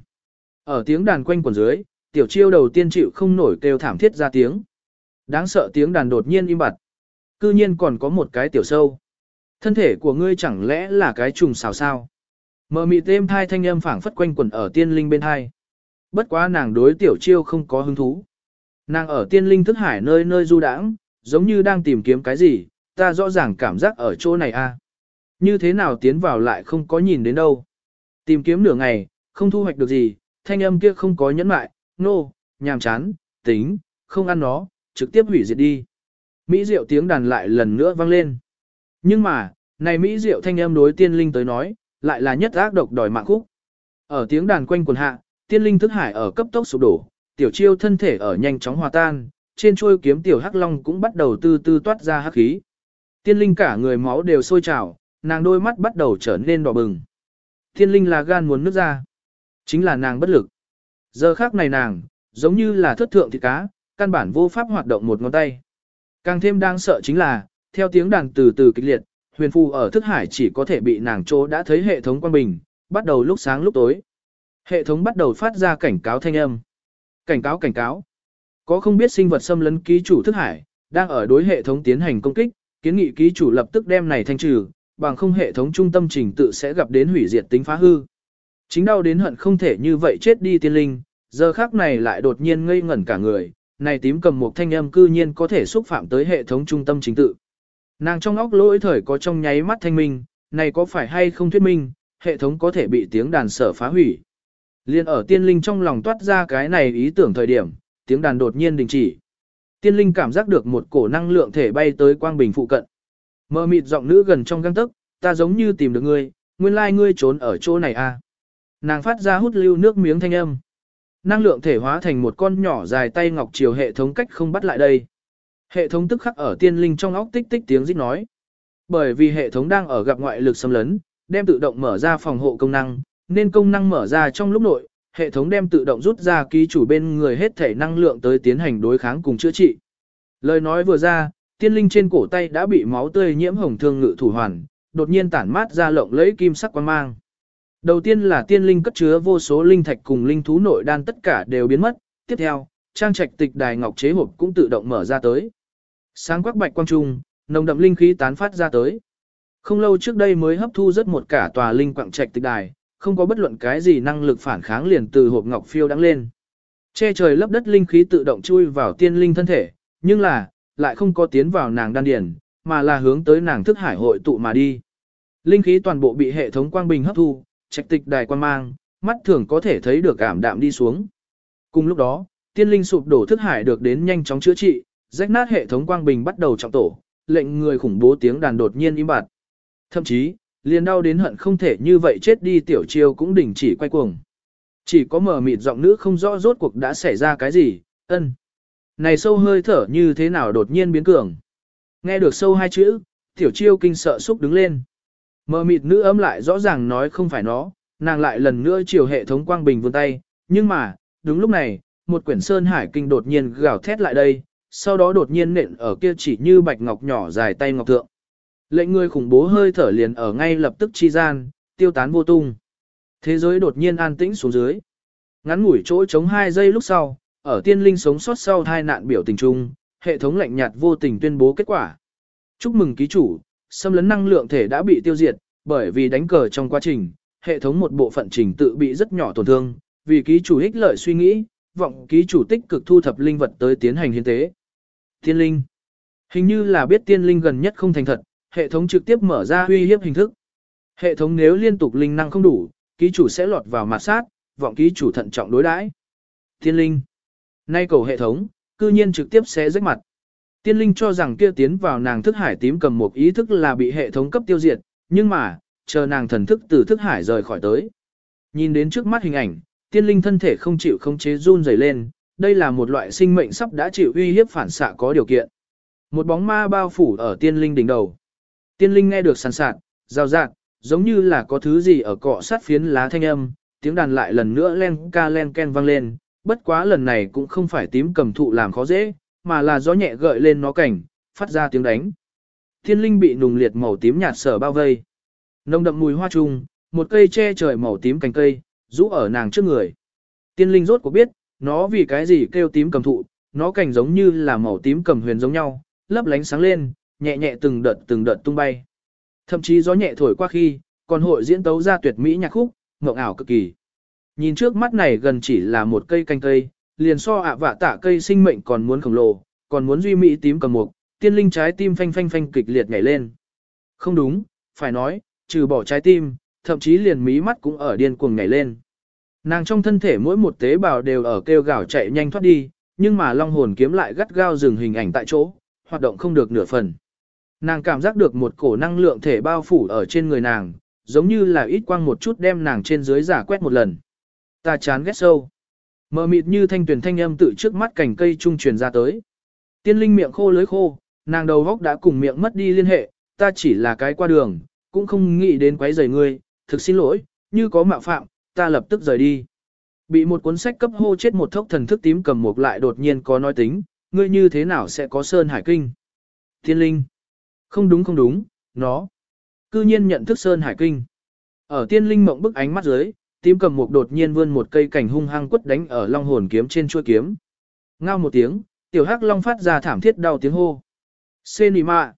Ở tiếng đàn quanh quần dưới, tiểu chiêu đầu tiên chịu không nổi kêu thảm thiết ra tiếng. Đáng sợ tiếng đàn đột nhiên im bặt. Cư nhiên còn có một cái tiểu sâu. Thân thể của ngươi chẳng lẽ là cái trùng xào sao? Mờ mị thêm thai thanh âm phảng phất quanh quẩn ở tiên linh bên hai. Bất quá nàng đối tiểu chiêu không có hứng thú. Nàng ở tiên linh thức hải nơi nơi du đãng, giống như đang tìm kiếm cái gì, ta rõ ràng cảm giác ở chỗ này a. Như thế nào tiến vào lại không có nhìn đến đâu. Tìm kiếm nửa ngày, không thu hoạch được gì, thanh âm kia không có nhẫn mại, nô, no, nhàm chán, tính, không ăn nó, trực tiếp hủy diệt đi. Mỹ diệu tiếng đàn lại lần nữa vang lên. Nhưng mà, này Mỹ diệu thanh âm đối tiên linh tới nói, lại là nhất ác độc đòi mạng khúc. Ở tiếng đàn quanh quần hạ, tiên linh thức hải ở cấp tốc sụp đổ, tiểu chiêu thân thể ở nhanh chóng hòa tan, trên chuôi kiếm tiểu hắc long cũng bắt đầu từ từ toát ra hắc khí. Tiên linh cả người máu đều sôi trào, nàng đôi mắt bắt đầu trở nên đỏ bừng. Tiên linh là gan muốn nước ra. Chính là nàng bất lực. Giờ khác này nàng, giống như là thất thượng thịt cá, căn bản vô pháp hoạt động một ngón tay. Càng thêm đang sợ chính là, theo tiếng đàn từ từ kịch liệt, huyền phù ở thức hải chỉ có thể bị nàng chỗ đã thấy hệ thống quan bình, bắt đầu lúc sáng lúc tối. Hệ thống bắt đầu phát ra cảnh cáo thanh âm. Cảnh cáo cảnh cáo. Có không biết sinh vật xâm lấn ký chủ thức hải, đang ở đối hệ thống tiến hành công kích, kiến nghị ký chủ lập tức đem này thanh trừ, bằng không hệ thống trung tâm trình tự sẽ gặp đến hủy diệt tính phá hư. Chính đau đến hận không thể như vậy chết đi tiên linh, giờ khác này lại đột nhiên ngây ngẩn cả người, này tím cầm một thanh âm cư nhiên có thể xúc phạm tới hệ thống trung tâm chính tự. Nàng trong óc lỗi thời có trong nháy mắt thanh minh, này có phải hay không thuyết minh, hệ thống có thể bị tiếng đàn sở phá hủy. Liên ở tiên linh trong lòng toát ra cái này ý tưởng thời điểm, tiếng đàn đột nhiên đình chỉ. Tiên linh cảm giác được một cổ năng lượng thể bay tới quang bình phụ cận. Mơ mịt giọng nữ gần trong găng tức, ta giống như tìm được ngươi, nguyên lai ngươi trốn ở chỗ này à. Nàng phát ra hút lưu nước miếng thanh âm. Năng lượng thể hóa thành một con nhỏ dài tay ngọc chiều hệ thống cách không bắt lại đây. Hệ thống tức khắc ở tiên linh trong óc tích tích tiếng rít nói. Bởi vì hệ thống đang ở gặp ngoại lực xâm lấn, đem tự động mở ra phòng hộ công năng, nên công năng mở ra trong lúc nội, hệ thống đem tự động rút ra ký chủ bên người hết thể năng lượng tới tiến hành đối kháng cùng chữa trị. Lời nói vừa ra, tiên linh trên cổ tay đã bị máu tươi nhiễm hồng thương ngự thủ hoàn, đột nhiên tản mát ra lộng lẫy kim sắc quang mang. Đầu tiên là tiên linh cất chứa vô số linh thạch cùng linh thú nội đan tất cả đều biến mất, tiếp theo, trang trạch tịch đài ngọc chế hộp cũng tự động mở ra tới. Sáng quắc bạch quang trung, nồng đậm linh khí tán phát ra tới. Không lâu trước đây mới hấp thu rất một cả tòa linh quạng trạch tịch đài, không có bất luận cái gì năng lực phản kháng liền từ hộp ngọc phiêu đắng lên. Che trời lấp đất linh khí tự động chui vào tiên linh thân thể, nhưng là, lại không có tiến vào nàng đan điền, mà là hướng tới nàng thức hải hội tụ mà đi. Linh khí toàn bộ bị hệ thống quang bình hấp thu, trạch tịch đài quan mang, mắt thường có thể thấy được cảm đạm đi xuống. Cùng lúc đó, tiên linh sụp đổ thức hải được đến nhanh chóng chữa trị, rách nát hệ thống quang bình bắt đầu trọng tổ, lệnh người khủng bố tiếng đàn đột nhiên im bặt. Thậm chí, liền đau đến hận không thể như vậy chết đi tiểu chiêu cũng đình chỉ quay cuồng. Chỉ có mở mịt giọng nữ không rõ rốt cuộc đã xảy ra cái gì, ân. Này sâu hơi thở như thế nào đột nhiên biến cường. Nghe được sâu hai chữ, tiểu chiêu kinh sợ xúc đứng lên. Mờ mịt nữ ấm lại rõ ràng nói không phải nó, nàng lại lần nữa chiều hệ thống quang bình vươn tay, nhưng mà, đúng lúc này, một quyển sơn hải kinh đột nhiên gào thét lại đây, sau đó đột nhiên nện ở kia chỉ như bạch ngọc nhỏ dài tay ngọc thượng. Lệnh người khủng bố hơi thở liền ở ngay lập tức chi gian, tiêu tán vô tung. Thế giới đột nhiên an tĩnh xuống dưới. Ngắn ngủi chỗ chống hai giây lúc sau, ở tiên linh sống sót sau hai nạn biểu tình chung, hệ thống lạnh nhạt vô tình tuyên bố kết quả. Chúc mừng ký chủ, xâm lấn năng lượng thể đã bị tiêu diệt, bởi vì đánh cờ trong quá trình, hệ thống một bộ phận trình tự bị rất nhỏ tổn thương, vì ký chủ ích lợi suy nghĩ, vọng ký chủ tích cực thu thập linh vật tới tiến hành hiến tế. Tiên linh. Hình như là biết tiên linh gần nhất không thành thật, hệ thống trực tiếp mở ra uy hiếp hình thức. Hệ thống nếu liên tục linh năng không đủ, ký chủ sẽ lọt vào mặt sát, vọng ký chủ thận trọng đối đãi. Tiên linh. Nay cầu hệ thống, cư nhiên trực tiếp sẽ rách mặt. Tiên linh cho rằng kia tiến vào nàng thức hải tím cầm một ý thức là bị hệ thống cấp tiêu diệt, nhưng mà, chờ nàng thần thức từ thức hải rời khỏi tới. Nhìn đến trước mắt hình ảnh, tiên linh thân thể không chịu không chế run rẩy lên, đây là một loại sinh mệnh sắp đã chịu uy hiếp phản xạ có điều kiện. Một bóng ma bao phủ ở tiên linh đỉnh đầu. Tiên linh nghe được sàn sạt, rào rạt, giống như là có thứ gì ở cọ sát phiến lá thanh âm, tiếng đàn lại lần nữa len ca len ken vang lên, bất quá lần này cũng không phải tím cầm thụ làm khó dễ, mà là gió nhẹ gợi lên nó cảnh, phát ra tiếng đánh. Tiên linh bị nùng liệt màu tím nhạt sở bao vây. Nồng đậm mùi hoa trùng, một cây che trời màu tím cành cây, rũ ở nàng trước người. Tiên linh rốt cuộc biết, nó vì cái gì kêu tím cầm thụ, nó cảnh giống như là màu tím cầm huyền giống nhau, lấp lánh sáng lên, nhẹ nhẹ từng đợt từng đợt tung bay. Thậm chí gió nhẹ thổi qua khi, còn hội diễn tấu ra tuyệt mỹ nhạc khúc, mộng ảo cực kỳ. Nhìn trước mắt này gần chỉ là một cây canh cây, liền so ạ vạ tạ cây sinh mệnh còn muốn khổng lồ, còn muốn duy mỹ tím cầm mục, tiên linh trái tim phanh phanh phanh kịch liệt nhảy lên. Không đúng, phải nói, trừ bỏ trái tim, thậm chí liền mí mắt cũng ở điên cuồng nhảy lên. Nàng trong thân thể mỗi một tế bào đều ở kêu gào chạy nhanh thoát đi, nhưng mà long hồn kiếm lại gắt gao dừng hình ảnh tại chỗ, hoạt động không được nửa phần. Nàng cảm giác được một cổ năng lượng thể bao phủ ở trên người nàng, giống như là ít quang một chút đem nàng trên dưới giả quét một lần. Ta chán ghét sâu. Mờ mịt như thanh tuyển thanh âm tự trước mắt cành cây trung truyền ra tới. Tiên linh miệng khô lưới khô, nàng đầu góc đã cùng miệng mất đi liên hệ, ta chỉ là cái qua đường, cũng không nghĩ đến quấy rầy ngươi, thực xin lỗi, như có mạo phạm, ta lập tức rời đi. Bị một cuốn sách cấp hô chết một thốc thần thức tím cầm mục lại đột nhiên có nói tính, ngươi như thế nào sẽ có sơn hải kinh. thiên linh. Không đúng không đúng, nó. Cư nhiên nhận thức sơn hải kinh. Ở tiên linh mộng bức ánh mắt dưới, tím cầm mục đột nhiên vươn một cây cảnh hung hăng quất đánh ở long hồn kiếm trên chuôi kiếm. Ngao một tiếng, tiểu hắc long phát ra thảm thiết đau tiếng hô. Xê nì mạ.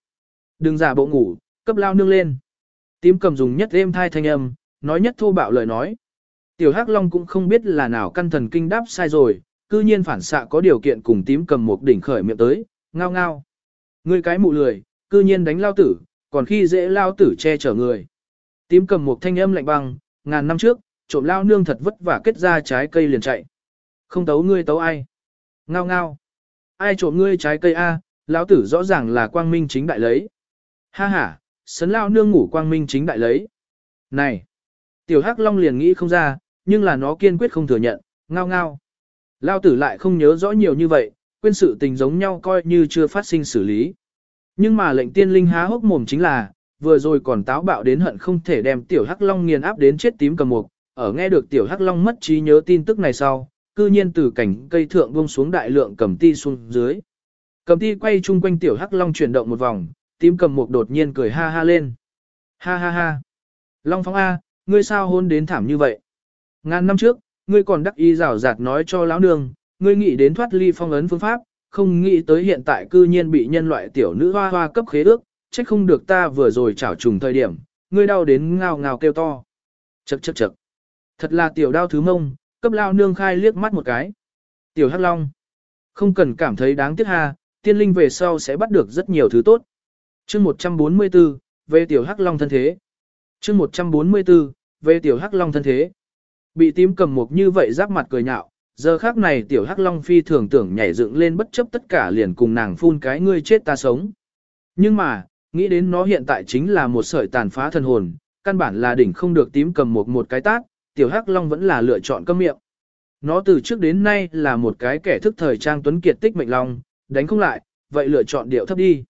Đừng giả bộ ngủ, cấp lao nương lên. Tím cầm dùng nhất êm thai thanh âm, nói nhất thô bạo lời nói. Tiểu Hắc Long cũng không biết là nào căn thần kinh đáp sai rồi, cư nhiên phản xạ có điều kiện cùng tím cầm một đỉnh khởi miệng tới, ngao ngao. Ngươi cái mụ lười, cư nhiên đánh lao tử, còn khi dễ lao tử che chở người. Tím cầm một thanh âm lạnh băng, ngàn năm trước, trộm lao nương thật vất vả kết ra trái cây liền chạy. Không tấu ngươi tấu ai. Ngao ngao. Ai trộm ngươi trái cây a? lão tử rõ ràng là quang minh chính đại lấy. Ha ha, sấn lao nương ngủ quang minh chính đại lấy. Này. Tiểu Hắc Long liền nghĩ không ra, nhưng là nó kiên quyết không thừa nhận, ngao ngao. Lao tử lại không nhớ rõ nhiều như vậy, quên sự tình giống nhau coi như chưa phát sinh xử lý. Nhưng mà lệnh tiên linh há hốc mồm chính là, vừa rồi còn táo bạo đến hận không thể đem tiểu hắc long nghiền áp đến chết tím cầm mục, ở nghe được tiểu hắc long mất trí nhớ tin tức này sau, cư nhiên từ cảnh cây thượng buông xuống đại lượng cầm ti xuống dưới. Cầm ti quay chung quanh tiểu hắc long chuyển động một vòng, tím cầm mục đột nhiên cười ha ha lên. Ha ha ha. Long phóng A, ngươi sao hôn đến thảm như vậy? Ngàn năm trước, ngươi còn đắc ý rào rạt nói cho lão nương, ngươi nghĩ đến thoát ly phong ấn phương pháp, không nghĩ tới hiện tại cư nhiên bị nhân loại tiểu nữ hoa hoa cấp khế ước, trách không được ta vừa rồi chảo trùng thời điểm, ngươi đau đến ngào ngào kêu to. Chậc chậc chậc. Thật là tiểu đau thứ mông, cấp lao nương khai liếc mắt một cái. Tiểu Hắc Long. Không cần cảm thấy đáng tiếc ha, tiên linh về sau sẽ bắt được rất nhiều thứ tốt. chương 144, về tiểu Hắc Long thân thế. chương 144, về tiểu Hắc Long thân thế. Bị tím cầm mục như vậy giáp mặt cười nhạo, giờ khác này tiểu hắc long phi thường tưởng nhảy dựng lên bất chấp tất cả liền cùng nàng phun cái ngươi chết ta sống. Nhưng mà, nghĩ đến nó hiện tại chính là một sợi tàn phá thân hồn, căn bản là đỉnh không được tím cầm một một cái tác, tiểu hắc long vẫn là lựa chọn câm miệng. Nó từ trước đến nay là một cái kẻ thức thời trang tuấn kiệt tích mệnh long, đánh không lại, vậy lựa chọn điệu thấp đi.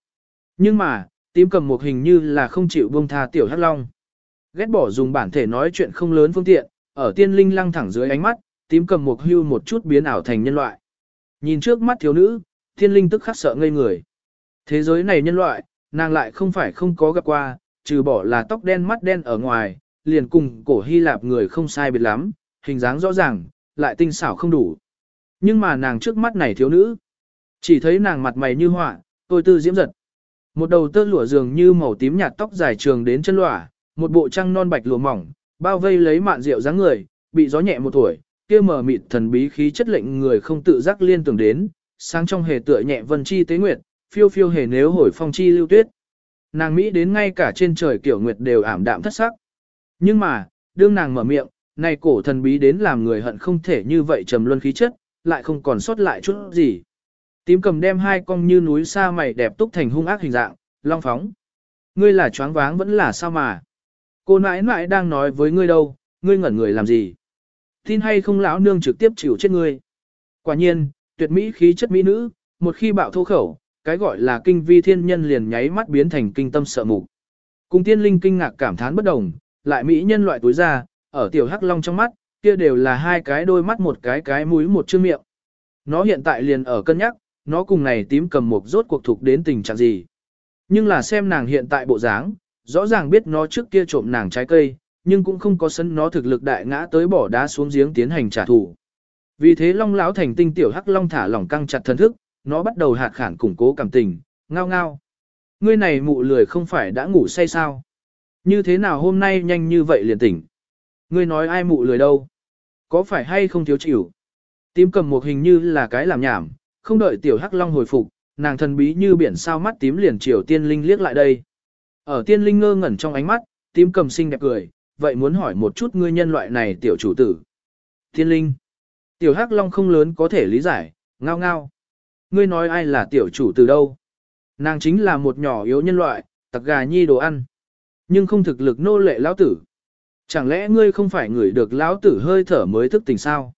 Nhưng mà, tím cầm một hình như là không chịu buông tha tiểu hắc long. Ghét bỏ dùng bản thể nói chuyện không lớn phương tiện, ở tiên linh lăng thẳng dưới ánh mắt, tím cầm một hưu một chút biến ảo thành nhân loại. Nhìn trước mắt thiếu nữ, tiên linh tức khắc sợ ngây người. Thế giới này nhân loại, nàng lại không phải không có gặp qua, trừ bỏ là tóc đen mắt đen ở ngoài, liền cùng cổ Hy Lạp người không sai biệt lắm, hình dáng rõ ràng, lại tinh xảo không đủ. Nhưng mà nàng trước mắt này thiếu nữ, chỉ thấy nàng mặt mày như họa, tôi tư diễm giật. Một đầu tơ lụa dường như màu tím nhạt tóc dài trường đến chân lỏa, một bộ trăng non bạch lụa mỏng, bao vây lấy mạn rượu dáng người, bị gió nhẹ một tuổi, kia mờ mịt thần bí khí chất lệnh người không tự giác liên tưởng đến, sáng trong hề tựa nhẹ vân chi tế nguyệt, phiêu phiêu hề nếu hồi phong chi lưu tuyết. Nàng Mỹ đến ngay cả trên trời kiểu nguyệt đều ảm đạm thất sắc. Nhưng mà, đương nàng mở miệng, này cổ thần bí đến làm người hận không thể như vậy trầm luân khí chất, lại không còn sót lại chút gì. Tím cầm đem hai con như núi xa mày đẹp túc thành hung ác hình dạng, long phóng. Ngươi là choáng váng vẫn là sao mà. Cô nãi nãi đang nói với ngươi đâu, ngươi ngẩn người làm gì? Tin hay không lão nương trực tiếp chịu chết ngươi. Quả nhiên, tuyệt mỹ khí chất mỹ nữ, một khi bạo thô khẩu, cái gọi là kinh vi thiên nhân liền nháy mắt biến thành kinh tâm sợ mục. Cùng tiên linh kinh ngạc cảm thán bất đồng, lại mỹ nhân loại túi ra, ở tiểu hắc long trong mắt, kia đều là hai cái đôi mắt một cái cái mũi một chương miệng. Nó hiện tại liền ở cân nhắc, nó cùng này tím cầm mục rốt cuộc thuộc đến tình trạng gì. Nhưng là xem nàng hiện tại bộ dáng, rõ ràng biết nó trước kia trộm nàng trái cây, nhưng cũng không có sân nó thực lực đại ngã tới bỏ đá xuống giếng tiến hành trả thù. Vì thế Long lão thành tinh tiểu hắc long thả lỏng căng chặt thân thức, nó bắt đầu hạt khản củng cố cảm tình, ngao ngao. Ngươi này mụ lười không phải đã ngủ say sao? Như thế nào hôm nay nhanh như vậy liền tỉnh? Ngươi nói ai mụ lười đâu? Có phải hay không thiếu chịu? Tím cầm một hình như là cái làm nhảm, không đợi tiểu hắc long hồi phục, nàng thần bí như biển sao mắt tím liền chiều tiên linh liếc lại đây. Ở tiên linh ngơ ngẩn trong ánh mắt, tím cầm xinh đẹp cười, vậy muốn hỏi một chút ngươi nhân loại này tiểu chủ tử. Tiên linh. Tiểu hắc long không lớn có thể lý giải, ngao ngao. Ngươi nói ai là tiểu chủ tử đâu? Nàng chính là một nhỏ yếu nhân loại, tặc gà nhi đồ ăn. Nhưng không thực lực nô lệ lão tử. Chẳng lẽ ngươi không phải người được lão tử hơi thở mới thức tỉnh sao?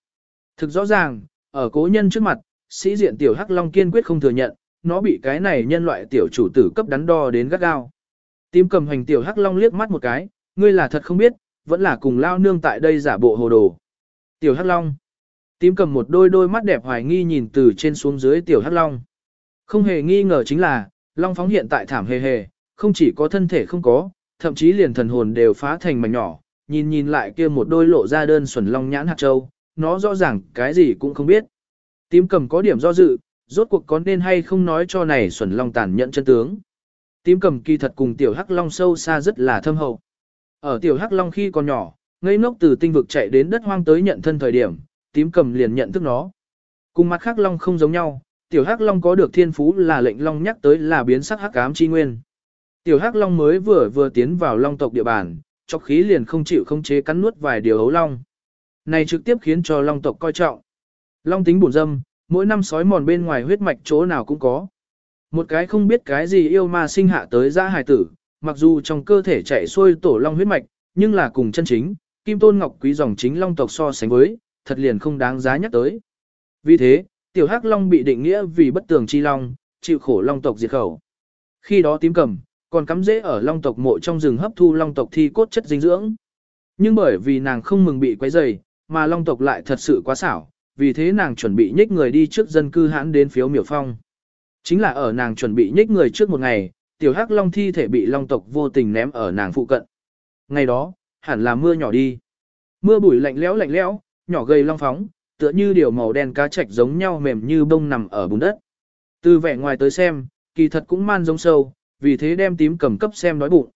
Thực rõ ràng, ở cố nhân trước mặt, sĩ diện tiểu hắc long kiên quyết không thừa nhận, nó bị cái này nhân loại tiểu chủ tử cấp đắn đo đến gắt gao. Tím cầm hành tiểu hắc long liếc mắt một cái, ngươi là thật không biết, vẫn là cùng lao nương tại đây giả bộ hồ đồ. Tiểu hắc long. Tím cầm một đôi đôi mắt đẹp hoài nghi nhìn từ trên xuống dưới tiểu hắc long. Không hề nghi ngờ chính là, long phóng hiện tại thảm hề hề, không chỉ có thân thể không có, thậm chí liền thần hồn đều phá thành mảnh nhỏ, nhìn nhìn lại kia một đôi lộ ra đơn xuẩn long nhãn hạt châu, nó rõ ràng cái gì cũng không biết. Tím cầm có điểm do dự, rốt cuộc có nên hay không nói cho này xuẩn long tàn nhẫn chân tướng. Tím cầm kỳ thật cùng tiểu hắc long sâu xa rất là thâm hậu. Ở tiểu hắc long khi còn nhỏ, ngây ngốc từ tinh vực chạy đến đất hoang tới nhận thân thời điểm, tím cầm liền nhận thức nó. Cùng mặt khác long không giống nhau, tiểu hắc long có được thiên phú là lệnh long nhắc tới là biến sắc hắc ám chi nguyên. Tiểu hắc long mới vừa vừa tiến vào long tộc địa bàn, chọc khí liền không chịu không chế cắn nuốt vài điều hấu long. Này trực tiếp khiến cho long tộc coi trọng. Long tính bổn dâm, mỗi năm sói mòn bên ngoài huyết mạch chỗ nào cũng có. Một cái không biết cái gì yêu ma sinh hạ tới ra hài tử, mặc dù trong cơ thể chạy xuôi tổ long huyết mạch, nhưng là cùng chân chính, kim tôn ngọc quý dòng chính long tộc so sánh với, thật liền không đáng giá nhắc tới. Vì thế, tiểu hắc long bị định nghĩa vì bất tường chi long, chịu khổ long tộc diệt khẩu. Khi đó tím cầm, còn cắm rễ ở long tộc mộ trong rừng hấp thu long tộc thi cốt chất dinh dưỡng. Nhưng bởi vì nàng không mừng bị quấy rầy, mà long tộc lại thật sự quá xảo, vì thế nàng chuẩn bị nhích người đi trước dân cư hãn đến phiếu miểu phong. Chính là ở nàng chuẩn bị nhích người trước một ngày, tiểu hắc long thi thể bị long tộc vô tình ném ở nàng phụ cận. Ngày đó, hẳn là mưa nhỏ đi. Mưa bụi lạnh lẽo lạnh lẽo, nhỏ gầy long phóng, tựa như điều màu đen cá trạch giống nhau mềm như bông nằm ở bùn đất. Từ vẻ ngoài tới xem, kỳ thật cũng man giống sâu, vì thế đem tím cầm cấp xem đói bụng.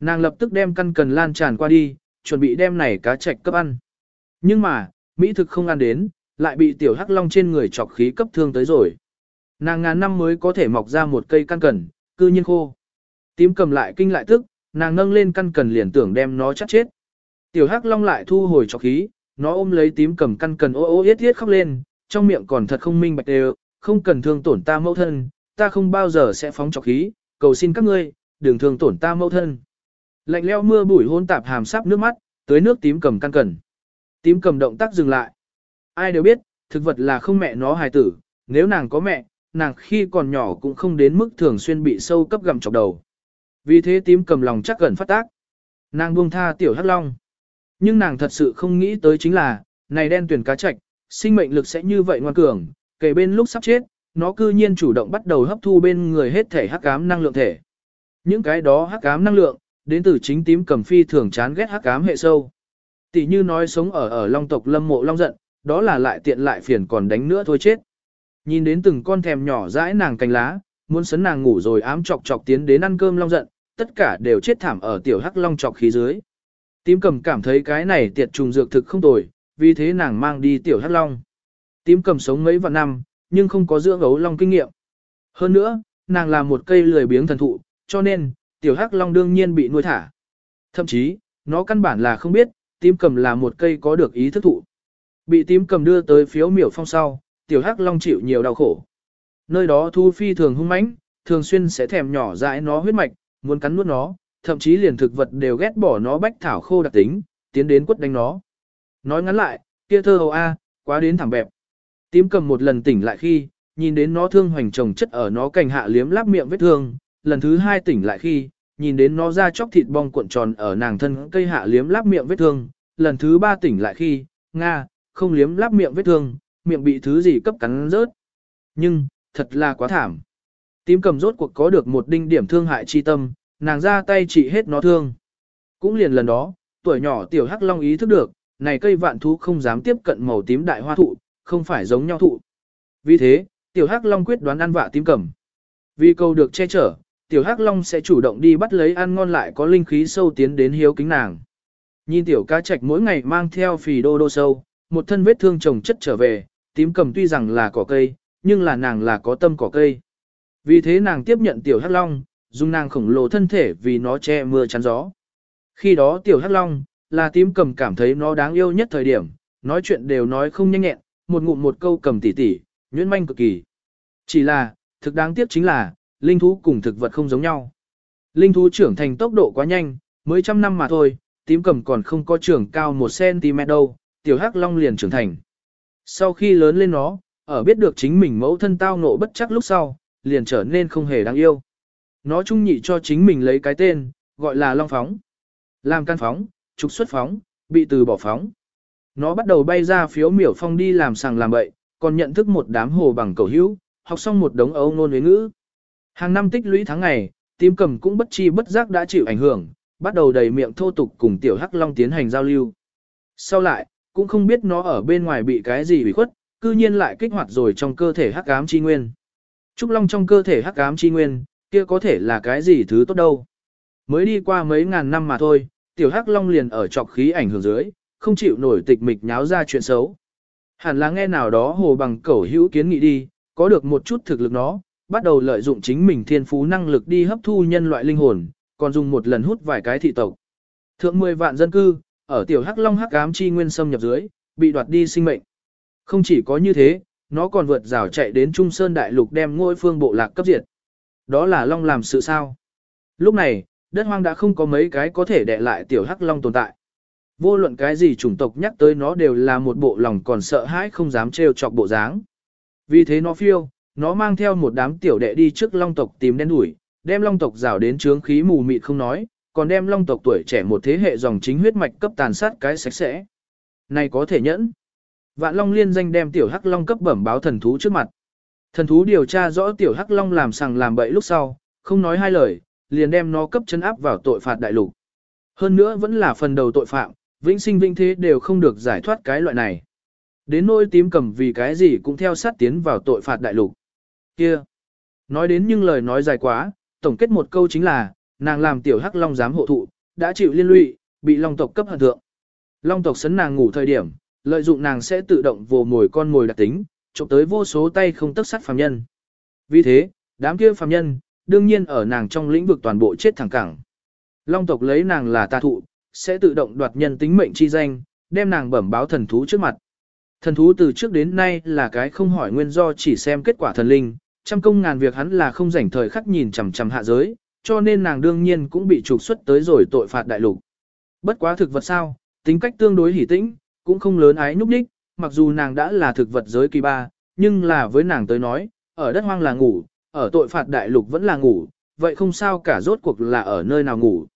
Nàng lập tức đem căn cần lan tràn qua đi, chuẩn bị đem này cá trạch cấp ăn. Nhưng mà, Mỹ thực không ăn đến, lại bị tiểu hắc long trên người chọc khí cấp thương tới rồi. Nàng ngàn năm mới có thể mọc ra một cây căn cần, cư nhiên khô. Tím cầm lại kinh lại tức, nàng nâng lên căn cần liền tưởng đem nó chắc chết. Tiểu hắc long lại thu hồi cho khí, nó ôm lấy tím cầm căn cần ô ô yết yết khóc lên, trong miệng còn thật không minh bạch đều, không cần thương tổn ta mẫu thân, ta không bao giờ sẽ phóng cho khí, cầu xin các ngươi, đừng thương tổn ta mẫu thân. Lạnh leo mưa bụi hôn tạp hàm sáp nước mắt, tới nước tím cầm căn cần. Tím cầm động tác dừng lại. Ai đều biết, thực vật là không mẹ nó hài tử, nếu nàng có mẹ, nàng khi còn nhỏ cũng không đến mức thường xuyên bị sâu cấp gặm chọc đầu. Vì thế tím cầm lòng chắc gần phát tác. Nàng buông tha tiểu hắc long. Nhưng nàng thật sự không nghĩ tới chính là, này đen tuyển cá trạch, sinh mệnh lực sẽ như vậy ngoan cường, kể bên lúc sắp chết, nó cư nhiên chủ động bắt đầu hấp thu bên người hết thể hắc ám năng lượng thể. Những cái đó hắc ám năng lượng, đến từ chính tím cầm phi thường chán ghét hắc ám hệ sâu. Tỷ như nói sống ở ở long tộc lâm mộ long giận, đó là lại tiện lại phiền còn đánh nữa thôi chết. Nhìn đến từng con thèm nhỏ dãi nàng cành lá, muốn sấn nàng ngủ rồi ám chọc chọc tiến đến ăn cơm long giận, tất cả đều chết thảm ở tiểu hắc long chọc khí dưới. Tím cầm cảm thấy cái này tiệt trùng dược thực không tồi, vì thế nàng mang đi tiểu hắc long. Tím cầm sống mấy vạn năm, nhưng không có dưỡng ấu long kinh nghiệm. Hơn nữa, nàng là một cây lười biếng thần thụ, cho nên, tiểu hắc long đương nhiên bị nuôi thả. Thậm chí, nó căn bản là không biết, tím cầm là một cây có được ý thức thụ. Bị tím cầm đưa tới phiếu miểu phong sau, tiểu hắc long chịu nhiều đau khổ. Nơi đó thu phi thường hung mãnh, thường xuyên sẽ thèm nhỏ dãi nó huyết mạch, muốn cắn nuốt nó, thậm chí liền thực vật đều ghét bỏ nó bách thảo khô đặc tính, tiến đến quất đánh nó. Nói ngắn lại, kia thơ hầu A, quá đến thẳng bẹp. Tím cầm một lần tỉnh lại khi, nhìn đến nó thương hoành trồng chất ở nó cành hạ liếm láp miệng vết thương, lần thứ hai tỉnh lại khi, nhìn đến nó ra chóc thịt bong cuộn tròn ở nàng thân cây hạ liếm láp miệng vết thương, lần thứ ba tỉnh lại khi, Nga, không liếm láp miệng vết thương, miệng bị thứ gì cấp cắn rớt. Nhưng, thật là quá thảm. Tím cầm rốt cuộc có được một đinh điểm thương hại chi tâm, nàng ra tay trị hết nó thương. Cũng liền lần đó, tuổi nhỏ tiểu hắc long ý thức được, này cây vạn thú không dám tiếp cận màu tím đại hoa thụ, không phải giống nhau thụ. Vì thế, tiểu hắc long quyết đoán ăn vạ tím cầm. Vì câu được che chở, tiểu hắc long sẽ chủ động đi bắt lấy ăn ngon lại có linh khí sâu tiến đến hiếu kính nàng. Nhìn tiểu cá trạch mỗi ngày mang theo phì đô đô sâu, một thân vết thương chồng chất trở về, tím cầm tuy rằng là cỏ cây, nhưng là nàng là có tâm cỏ cây. Vì thế nàng tiếp nhận tiểu hắc long, dùng nàng khổng lồ thân thể vì nó che mưa chắn gió. Khi đó tiểu hắc long, là tím cầm cảm thấy nó đáng yêu nhất thời điểm, nói chuyện đều nói không nhanh nhẹn, một ngụm một câu cầm tỉ tỉ, nhuyễn manh cực kỳ. Chỉ là, thực đáng tiếc chính là, linh thú cùng thực vật không giống nhau. Linh thú trưởng thành tốc độ quá nhanh, mới trăm năm mà thôi, tím cầm còn không có trưởng cao 1cm đâu, tiểu hắc long liền trưởng thành. Sau khi lớn lên nó, ở biết được chính mình mẫu thân tao ngộ bất chắc lúc sau, liền trở nên không hề đáng yêu. Nó trung nhị cho chính mình lấy cái tên, gọi là long phóng. Làm căn phóng, trục xuất phóng, bị từ bỏ phóng. Nó bắt đầu bay ra phiếu miểu phong đi làm sàng làm bậy, còn nhận thức một đám hồ bằng cầu hữu, học xong một đống ấu ngôn với ngữ. Hàng năm tích lũy tháng ngày, tím cầm cũng bất chi bất giác đã chịu ảnh hưởng, bắt đầu đầy miệng thô tục cùng tiểu hắc long tiến hành giao lưu. Sau lại, cũng không biết nó ở bên ngoài bị cái gì bị khuất, cư nhiên lại kích hoạt rồi trong cơ thể hắc ám chi nguyên. Trúc long trong cơ thể hắc ám chi nguyên, kia có thể là cái gì thứ tốt đâu. Mới đi qua mấy ngàn năm mà thôi, tiểu hắc long liền ở trọc khí ảnh hưởng dưới, không chịu nổi tịch mịch nháo ra chuyện xấu. Hẳn là nghe nào đó hồ bằng cẩu hữu kiến nghị đi, có được một chút thực lực nó, bắt đầu lợi dụng chính mình thiên phú năng lực đi hấp thu nhân loại linh hồn, còn dùng một lần hút vài cái thị tộc. Thượng 10 vạn dân cư, ở tiểu hắc long hắc ám chi nguyên xâm nhập dưới, bị đoạt đi sinh mệnh. Không chỉ có như thế, nó còn vượt rào chạy đến Trung Sơn Đại Lục đem ngôi phương bộ lạc cấp diệt. Đó là long làm sự sao. Lúc này, đất hoang đã không có mấy cái có thể đè lại tiểu hắc long tồn tại. Vô luận cái gì chủng tộc nhắc tới nó đều là một bộ lòng còn sợ hãi không dám trêu chọc bộ dáng. Vì thế nó phiêu, nó mang theo một đám tiểu đệ đi trước long tộc tìm đen đuổi, đem long tộc rào đến trướng khí mù mịt không nói, còn đem long tộc tuổi trẻ một thế hệ dòng chính huyết mạch cấp tàn sát cái sạch sẽ. Này có thể nhẫn. Vạn Long liên danh đem tiểu Hắc Long cấp bẩm báo thần thú trước mặt. Thần thú điều tra rõ tiểu Hắc Long làm sằng làm bậy lúc sau, không nói hai lời, liền đem nó cấp chân áp vào tội phạt đại lục. Hơn nữa vẫn là phần đầu tội phạm, vĩnh sinh vĩnh thế đều không được giải thoát cái loại này. Đến nỗi tím cầm vì cái gì cũng theo sát tiến vào tội phạt đại lục. Kia! Nói đến nhưng lời nói dài quá, tổng kết một câu chính là, nàng làm tiểu hắc long giám hộ thụ, đã chịu liên lụy, bị long tộc cấp hận thượng. Long tộc sấn nàng ngủ thời điểm, lợi dụng nàng sẽ tự động vồ mồi con mồi đặc tính, trộm tới vô số tay không tất sát phàm nhân. Vì thế, đám kia phàm nhân, đương nhiên ở nàng trong lĩnh vực toàn bộ chết thẳng cẳng. Long tộc lấy nàng là tà thụ, sẽ tự động đoạt nhân tính mệnh chi danh, đem nàng bẩm báo thần thú trước mặt. Thần thú từ trước đến nay là cái không hỏi nguyên do chỉ xem kết quả thần linh, trăm công ngàn việc hắn là không rảnh thời khắc nhìn chằm chằm hạ giới, cho nên nàng đương nhiên cũng bị trục xuất tới rồi tội phạt đại lục. Bất quá thực vật sao, tính cách tương đối hỉ tĩnh, cũng không lớn ái nhúc nhích, mặc dù nàng đã là thực vật giới kỳ ba, nhưng là với nàng tới nói, ở đất hoang là ngủ, ở tội phạt đại lục vẫn là ngủ, vậy không sao cả rốt cuộc là ở nơi nào ngủ.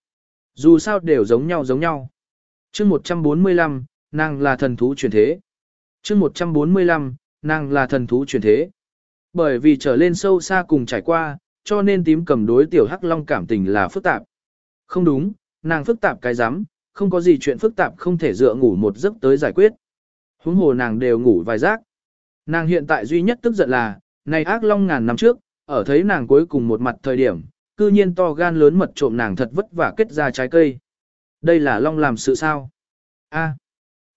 Dù sao đều giống nhau giống nhau. chương 145, nàng là thần thú chuyển thế. chương 145, nàng là thần thú chuyển thế. Bởi vì trở lên sâu xa cùng trải qua, cho nên tím cầm đối tiểu hắc long cảm tình là phức tạp. Không đúng, nàng phức tạp cái rắm không có gì chuyện phức tạp không thể dựa ngủ một giấc tới giải quyết. Huống hồ nàng đều ngủ vài giấc. Nàng hiện tại duy nhất tức giận là, này ác long ngàn năm trước, ở thấy nàng cuối cùng một mặt thời điểm, cư nhiên to gan lớn mật trộm nàng thật vất vả kết ra trái cây. Đây là long làm sự sao? A.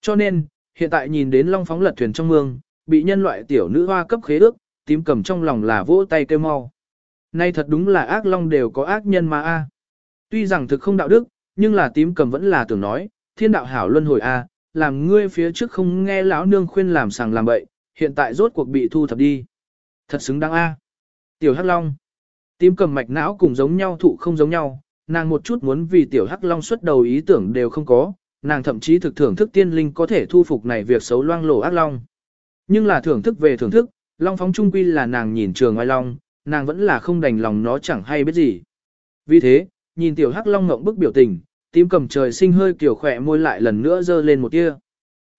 Cho nên, hiện tại nhìn đến long phóng lật thuyền trong mương, bị nhân loại tiểu nữ hoa cấp khế ước, tím cầm trong lòng là vỗ tay kêu mau. Nay thật đúng là ác long đều có ác nhân mà a. Tuy rằng thực không đạo đức, nhưng là tím cầm vẫn là tưởng nói, thiên đạo hảo luân hồi a, làm ngươi phía trước không nghe lão nương khuyên làm sàng làm bậy, hiện tại rốt cuộc bị thu thập đi. Thật xứng đáng a. Tiểu Hắc Long. Tím cầm mạch não cùng giống nhau thụ không giống nhau, nàng một chút muốn vì tiểu Hắc Long xuất đầu ý tưởng đều không có, nàng thậm chí thực thưởng thức tiên linh có thể thu phục này việc xấu loang lổ ác long. Nhưng là thưởng thức về thưởng thức, long phóng trung quy là nàng nhìn trường ngoài long, nàng vẫn là không đành lòng nó chẳng hay biết gì. Vì thế, nhìn tiểu hắc long ngộng bức biểu tình, tím cầm trời sinh hơi kiểu khỏe môi lại lần nữa dơ lên một tia.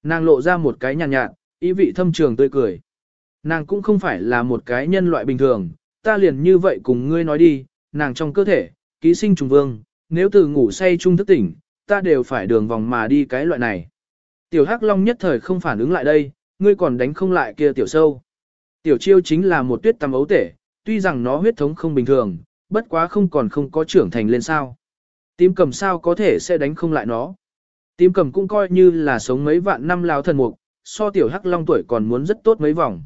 Nàng lộ ra một cái nhàn nhạt, nhạt, ý vị thâm trường tươi cười. Nàng cũng không phải là một cái nhân loại bình thường, ta liền như vậy cùng ngươi nói đi, nàng trong cơ thể, ký sinh trùng vương, nếu từ ngủ say chung thức tỉnh, ta đều phải đường vòng mà đi cái loại này. Tiểu Hắc Long nhất thời không phản ứng lại đây, ngươi còn đánh không lại kia tiểu sâu. Tiểu chiêu chính là một tuyết tầm ấu tể, tuy rằng nó huyết thống không bình thường, bất quá không còn không có trưởng thành lên sao. Tím cầm sao có thể sẽ đánh không lại nó. Tím cầm cũng coi như là sống mấy vạn năm lao thần mục, so tiểu hắc long tuổi còn muốn rất tốt mấy vòng.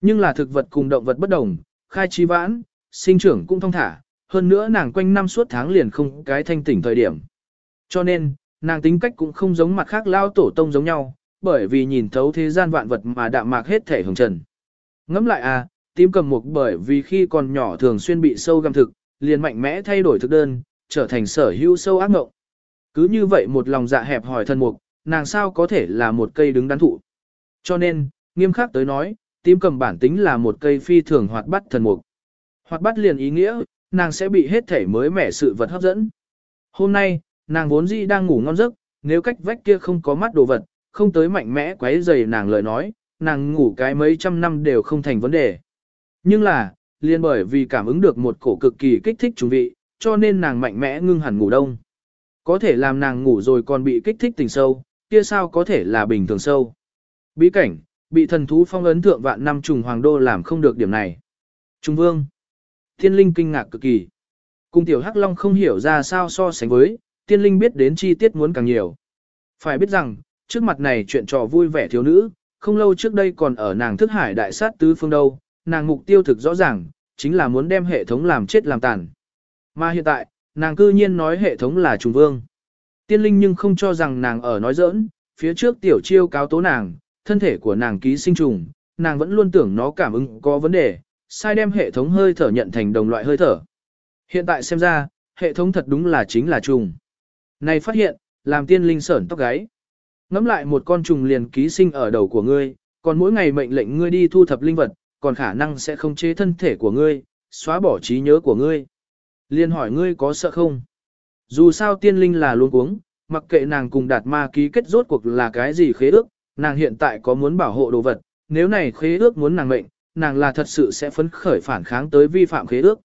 Nhưng là thực vật cùng động vật bất đồng, khai trí vãn, sinh trưởng cũng thông thả, hơn nữa nàng quanh năm suốt tháng liền không cái thanh tỉnh thời điểm. Cho nên, nàng tính cách cũng không giống mặt khác lao tổ tông giống nhau, bởi vì nhìn thấu thế gian vạn vật mà đạm mạc hết thể hồng trần. Ngẫm lại à, tím cầm mục bởi vì khi còn nhỏ thường xuyên bị sâu găm thực, liền mạnh mẽ thay đổi thực đơn, trở thành sở hữu sâu ác ngộng. Cứ như vậy một lòng dạ hẹp hỏi thân mục, nàng sao có thể là một cây đứng đắn thụ. Cho nên, nghiêm khắc tới nói, tím cầm bản tính là một cây phi thường hoạt bát thần mục. Hoạt bát liền ý nghĩa, nàng sẽ bị hết thể mới mẻ sự vật hấp dẫn. Hôm nay, nàng vốn dĩ đang ngủ ngon giấc, nếu cách vách kia không có mắt đồ vật, không tới mạnh mẽ quấy rầy nàng lời nói, nàng ngủ cái mấy trăm năm đều không thành vấn đề. Nhưng là, liền bởi vì cảm ứng được một cổ cực kỳ kích thích trùng vị, cho nên nàng mạnh mẽ ngưng hẳn ngủ đông. Có thể làm nàng ngủ rồi còn bị kích thích tình sâu, kia sao có thể là bình thường sâu. Bí cảnh, bị thần thú phong ấn thượng vạn năm trùng hoàng đô làm không được điểm này. Trung vương. Thiên linh kinh ngạc cực kỳ. Cung tiểu hắc long không hiểu ra sao so sánh với, tiên linh biết đến chi tiết muốn càng nhiều. Phải biết rằng, trước mặt này chuyện trò vui vẻ thiếu nữ, không lâu trước đây còn ở nàng thức hải đại sát tứ phương đâu, nàng mục tiêu thực rõ ràng, chính là muốn đem hệ thống làm chết làm tàn. Mà hiện tại, nàng cư nhiên nói hệ thống là trùng vương. Tiên linh nhưng không cho rằng nàng ở nói giỡn, phía trước tiểu chiêu cáo tố nàng, thân thể của nàng ký sinh trùng, nàng vẫn luôn tưởng nó cảm ứng có vấn đề, sai đem hệ thống hơi thở nhận thành đồng loại hơi thở. Hiện tại xem ra, hệ thống thật đúng là chính là trùng. Này phát hiện, làm tiên linh sởn tóc gáy. Ngắm lại một con trùng liền ký sinh ở đầu của ngươi, còn mỗi ngày mệnh lệnh ngươi đi thu thập linh vật, còn khả năng sẽ không chế thân thể của ngươi, xóa bỏ trí nhớ của ngươi. Liên hỏi ngươi có sợ không? Dù sao tiên linh là luôn cuống, mặc kệ nàng cùng đạt ma ký kết rốt cuộc là cái gì khế ước, nàng hiện tại có muốn bảo hộ đồ vật, nếu này khế ước muốn nàng mệnh, nàng là thật sự sẽ phấn khởi phản kháng tới vi phạm khế ước.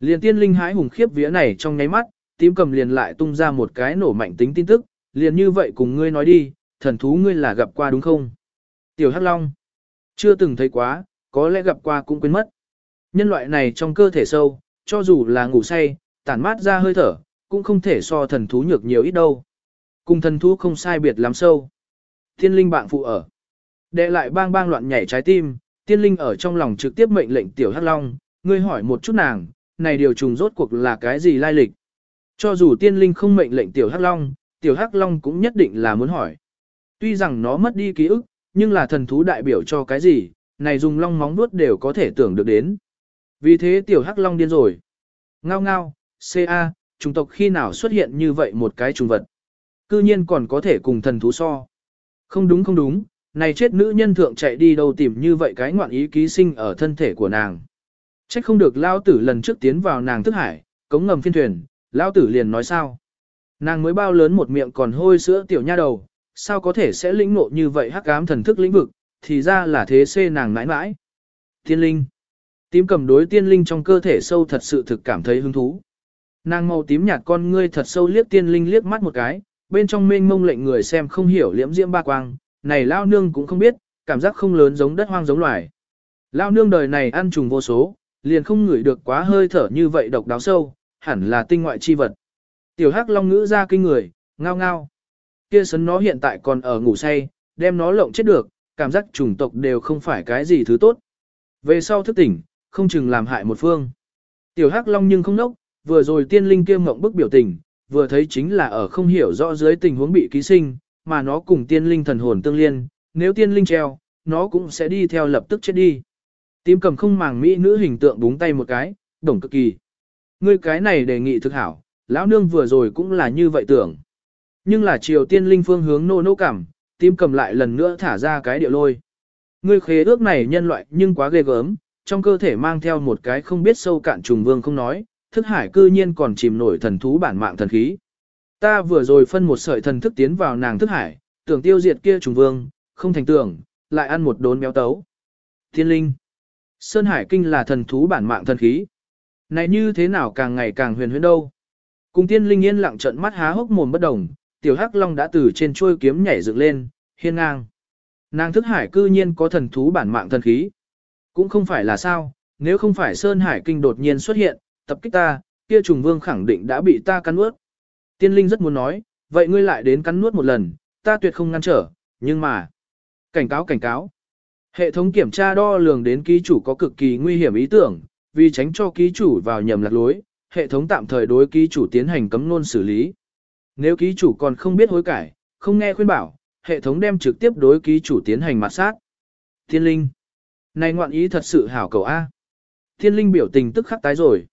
Liền tiên linh hái hùng khiếp vía này trong nháy mắt, tím cầm liền lại tung ra một cái nổ mạnh tính tin tức, liền như vậy cùng ngươi nói đi, thần thú ngươi là gặp qua đúng không? Tiểu Hắc Long, chưa từng thấy quá, có lẽ gặp qua cũng quên mất. Nhân loại này trong cơ thể sâu, cho dù là ngủ say, tản mát ra hơi thở, cũng không thể so thần thú nhược nhiều ít đâu. Cùng thần thú không sai biệt lắm sâu. Thiên linh bạn phụ ở. Đệ lại bang bang loạn nhảy trái tim, tiên linh ở trong lòng trực tiếp mệnh lệnh tiểu hắc long, ngươi hỏi một chút nàng, này điều trùng rốt cuộc là cái gì lai lịch. Cho dù tiên linh không mệnh lệnh tiểu hắc long, tiểu hắc long cũng nhất định là muốn hỏi. Tuy rằng nó mất đi ký ức, nhưng là thần thú đại biểu cho cái gì, này dùng long móng vuốt đều có thể tưởng được đến. Vì thế tiểu hắc long điên rồi. Ngao ngao, CA, trùng tộc khi nào xuất hiện như vậy một cái trùng vật. Cư nhiên còn có thể cùng thần thú so. Không đúng không đúng, này chết nữ nhân thượng chạy đi đâu tìm như vậy cái ngoạn ý ký sinh ở thân thể của nàng. Trách không được lao tử lần trước tiến vào nàng thức hải, cống ngầm phiên thuyền, lao tử liền nói sao. Nàng mới bao lớn một miệng còn hôi sữa tiểu nha đầu, sao có thể sẽ lĩnh ngộ như vậy hắc ám thần thức lĩnh vực, thì ra là thế xê nàng mãi mãi. Tiên linh. Tím cầm đối tiên linh trong cơ thể sâu thật sự thực cảm thấy hứng thú. Nàng màu tím nhạt con ngươi thật sâu liếc tiên linh liếc mắt một cái, bên trong mênh mông lệnh người xem không hiểu liễm diễm ba quang, này lao nương cũng không biết, cảm giác không lớn giống đất hoang giống loài. Lao nương đời này ăn trùng vô số, liền không ngửi được quá hơi thở như vậy độc đáo sâu, hẳn là tinh ngoại chi vật. Tiểu hắc long ngữ ra kinh người, ngao ngao. Kia sấn nó hiện tại còn ở ngủ say, đem nó lộng chết được, cảm giác chủng tộc đều không phải cái gì thứ tốt. Về sau thức tỉnh, không chừng làm hại một phương. Tiểu hắc long nhưng không nốc, vừa rồi tiên linh kia mộng bức biểu tình, vừa thấy chính là ở không hiểu rõ dưới tình huống bị ký sinh, mà nó cùng tiên linh thần hồn tương liên, nếu tiên linh treo, nó cũng sẽ đi theo lập tức chết đi. Tím cầm không màng mỹ nữ hình tượng búng tay một cái, đồng cực kỳ. Ngươi cái này đề nghị thực hảo, lão nương vừa rồi cũng là như vậy tưởng. Nhưng là triều tiên linh phương hướng nô nô cảm, tím cầm lại lần nữa thả ra cái điệu lôi. Ngươi khế ước này nhân loại nhưng quá ghê gớm, trong cơ thể mang theo một cái không biết sâu cạn trùng vương không nói, thức hải cư nhiên còn chìm nổi thần thú bản mạng thần khí. Ta vừa rồi phân một sợi thần thức tiến vào nàng thức hải, tưởng tiêu diệt kia trùng vương, không thành tưởng, lại ăn một đốn béo tấu. Thiên linh. Sơn Hải Kinh là thần thú bản mạng thần khí. Này như thế nào càng ngày càng huyền huyễn đâu. Cùng tiên linh yên lặng trận mắt há hốc mồm bất đồng, tiểu hắc long đã từ trên chuôi kiếm nhảy dựng lên, hiên ngang. Nàng thức hải cư nhiên có thần thú bản mạng thần khí. Cũng không phải là sao, nếu không phải Sơn Hải Kinh đột nhiên xuất hiện, tập kích ta, kia trùng vương khẳng định đã bị ta cắn nuốt. Tiên linh rất muốn nói, vậy ngươi lại đến cắn nuốt một lần, ta tuyệt không ngăn trở, nhưng mà... Cảnh cáo cảnh cáo. Hệ thống kiểm tra đo lường đến ký chủ có cực kỳ nguy hiểm ý tưởng, vì tránh cho ký chủ vào nhầm lạc lối, hệ thống tạm thời đối ký chủ tiến hành cấm nôn xử lý. Nếu ký chủ còn không biết hối cải, không nghe khuyên bảo, hệ thống đem trực tiếp đối ký chủ tiến hành mặt sát. Thiên linh. Này ngoạn ý thật sự hảo cầu A. Thiên linh biểu tình tức khắc tái rồi.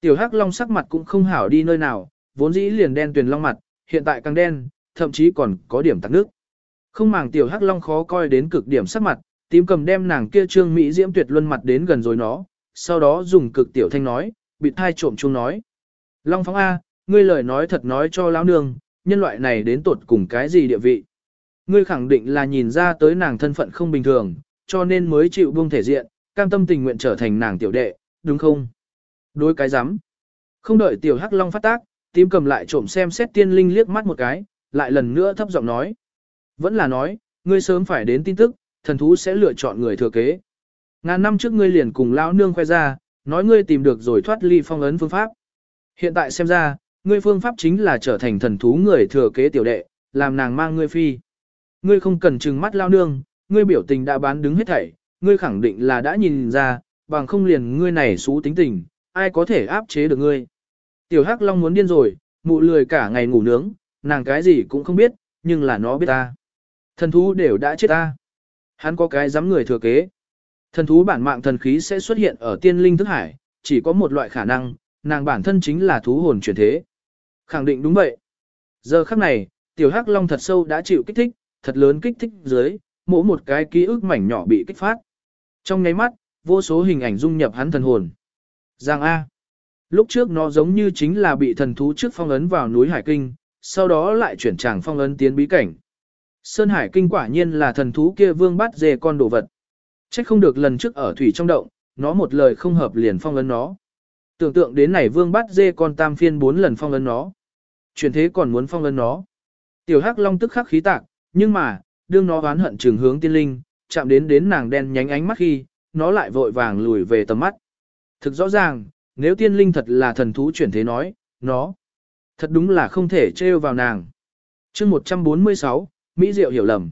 Tiểu hắc long sắc mặt cũng không hảo đi nơi nào, vốn dĩ liền đen tuyền long mặt, hiện tại càng đen, thậm chí còn có điểm tắc nước. Không màng tiểu hắc long khó coi đến cực điểm sắc mặt, tím cầm đem nàng kia trương mỹ diễm tuyệt luân mặt đến gần rồi nó, sau đó dùng cực tiểu thanh nói, bị thai trộm chung nói. Long phóng A, ngươi lời nói thật nói cho lão nương, nhân loại này đến tột cùng cái gì địa vị. Ngươi khẳng định là nhìn ra tới nàng thân phận không bình thường, cho nên mới chịu buông thể diện, cam tâm tình nguyện trở thành nàng tiểu đệ, đúng không? Đối cái rắm Không đợi tiểu hắc long phát tác, tím cầm lại trộm xem xét tiên linh liếc mắt một cái, lại lần nữa thấp giọng nói. Vẫn là nói, ngươi sớm phải đến tin tức, thần thú sẽ lựa chọn người thừa kế. Ngàn năm trước ngươi liền cùng lão nương khoe ra, nói ngươi tìm được rồi thoát ly phong ấn phương pháp. Hiện tại xem ra, ngươi phương pháp chính là trở thành thần thú người thừa kế tiểu đệ, làm nàng mang ngươi phi. Ngươi không cần trừng mắt lao nương, ngươi biểu tình đã bán đứng hết thảy, ngươi khẳng định là đã nhìn ra, bằng không liền ngươi này xú tính tình, ai có thể áp chế được ngươi. Tiểu Hắc Long muốn điên rồi, mụ lười cả ngày ngủ nướng, nàng cái gì cũng không biết, nhưng là nó biết ta. Thần thú đều đã chết ta. Hắn có cái dám người thừa kế. Thần thú bản mạng thần khí sẽ xuất hiện ở tiên linh thức hải, chỉ có một loại khả năng, nàng bản thân chính là thú hồn chuyển thế. Khẳng định đúng vậy. Giờ khắc này, tiểu hắc long thật sâu đã chịu kích thích, thật lớn kích thích dưới, mỗi một cái ký ức mảnh nhỏ bị kích phát. Trong nháy mắt, vô số hình ảnh dung nhập hắn thần hồn. Giang A. Lúc trước nó giống như chính là bị thần thú trước phong ấn vào núi Hải Kinh, sau đó lại chuyển tràng phong ấn tiến bí cảnh. Sơn Hải Kinh quả nhiên là thần thú kia vương bắt dê con đồ vật. Trách không được lần trước ở thủy trong động, nó một lời không hợp liền phong ấn nó. Tưởng tượng đến này vương bắt dê con tam phiên bốn lần phong ấn nó. Chuyển thế còn muốn phong ấn nó. Tiểu Hắc Long tức khắc khí tạc, nhưng mà, đương nó oán hận trường hướng tiên linh, chạm đến đến nàng đen nhánh ánh mắt khi, nó lại vội vàng lùi về tầm mắt. Thực rõ ràng, nếu tiên linh thật là thần thú chuyển thế nói, nó thật đúng là không thể trêu vào nàng. Chương 146, Mỹ Diệu hiểu lầm.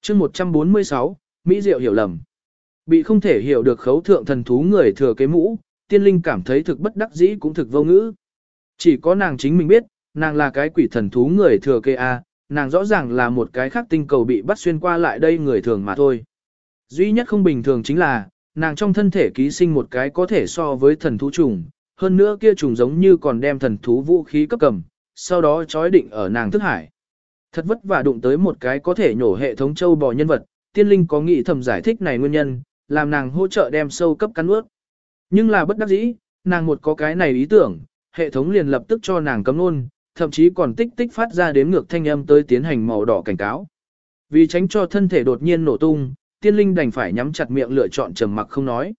Chương 146, Mỹ Diệu hiểu lầm. Bị không thể hiểu được khấu thượng thần thú người thừa kế mũ, tiên linh cảm thấy thực bất đắc dĩ cũng thực vô ngữ. Chỉ có nàng chính mình biết, nàng là cái quỷ thần thú người thừa kế A, nàng rõ ràng là một cái khác tinh cầu bị bắt xuyên qua lại đây người thường mà thôi. Duy nhất không bình thường chính là, nàng trong thân thể ký sinh một cái có thể so với thần thú trùng, hơn nữa kia trùng giống như còn đem thần thú vũ khí cấp cầm, sau đó chói định ở nàng thức hải. Thật vất vả đụng tới một cái có thể nhổ hệ thống châu bò nhân vật, tiên linh có nghĩ thầm giải thích này nguyên nhân, làm nàng hỗ trợ đem sâu cấp cắn ướt. Nhưng là bất đắc dĩ, nàng một có cái này ý tưởng, hệ thống liền lập tức cho nàng cấm luôn, thậm chí còn tích tích phát ra đếm ngược thanh âm tới tiến hành màu đỏ cảnh cáo. Vì tránh cho thân thể đột nhiên nổ tung, tiên linh đành phải nhắm chặt miệng lựa chọn trầm mặc không nói.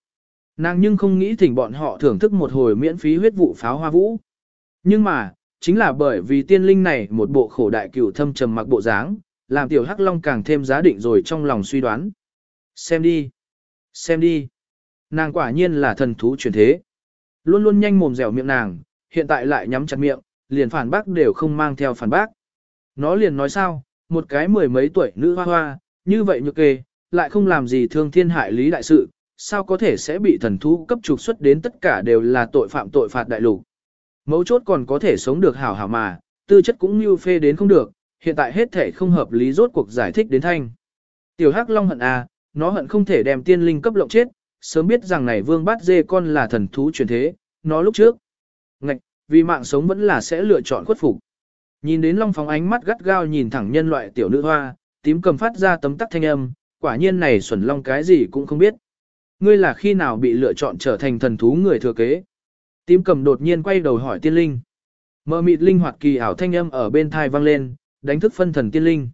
Nàng nhưng không nghĩ thỉnh bọn họ thưởng thức một hồi miễn phí huyết vụ pháo hoa vũ. Nhưng mà, chính là bởi vì tiên linh này một bộ khổ đại cửu thâm trầm mặc bộ dáng, làm tiểu hắc long càng thêm giá định rồi trong lòng suy đoán. Xem đi, xem đi. Nàng quả nhiên là thần thú chuyển thế. Luôn luôn nhanh mồm dẻo miệng nàng, hiện tại lại nhắm chặt miệng, liền phản bác đều không mang theo phản bác. Nó liền nói sao, một cái mười mấy tuổi nữ hoa hoa, như vậy nhược kê, lại không làm gì thương thiên hại lý đại sự, sao có thể sẽ bị thần thú cấp trục xuất đến tất cả đều là tội phạm tội phạt đại lục. Mấu chốt còn có thể sống được hảo hảo mà, tư chất cũng như phê đến không được, hiện tại hết thể không hợp lý rốt cuộc giải thích đến thanh. Tiểu Hắc Long hận à, nó hận không thể đem tiên linh cấp lộng chết, sớm biết rằng này vương bát dê con là thần thú truyền thế, nó lúc trước. Ngạch, vì mạng sống vẫn là sẽ lựa chọn khuất phục. Nhìn đến Long Phóng ánh mắt gắt gao nhìn thẳng nhân loại tiểu nữ hoa, tím cầm phát ra tấm tắc thanh âm, quả nhiên này xuẩn long cái gì cũng không biết. Ngươi là khi nào bị lựa chọn trở thành thần thú người thừa kế? Tím cầm đột nhiên quay đầu hỏi tiên linh. Mơ mịt linh hoạt kỳ ảo thanh âm ở bên thai vang lên, đánh thức phân thần tiên linh.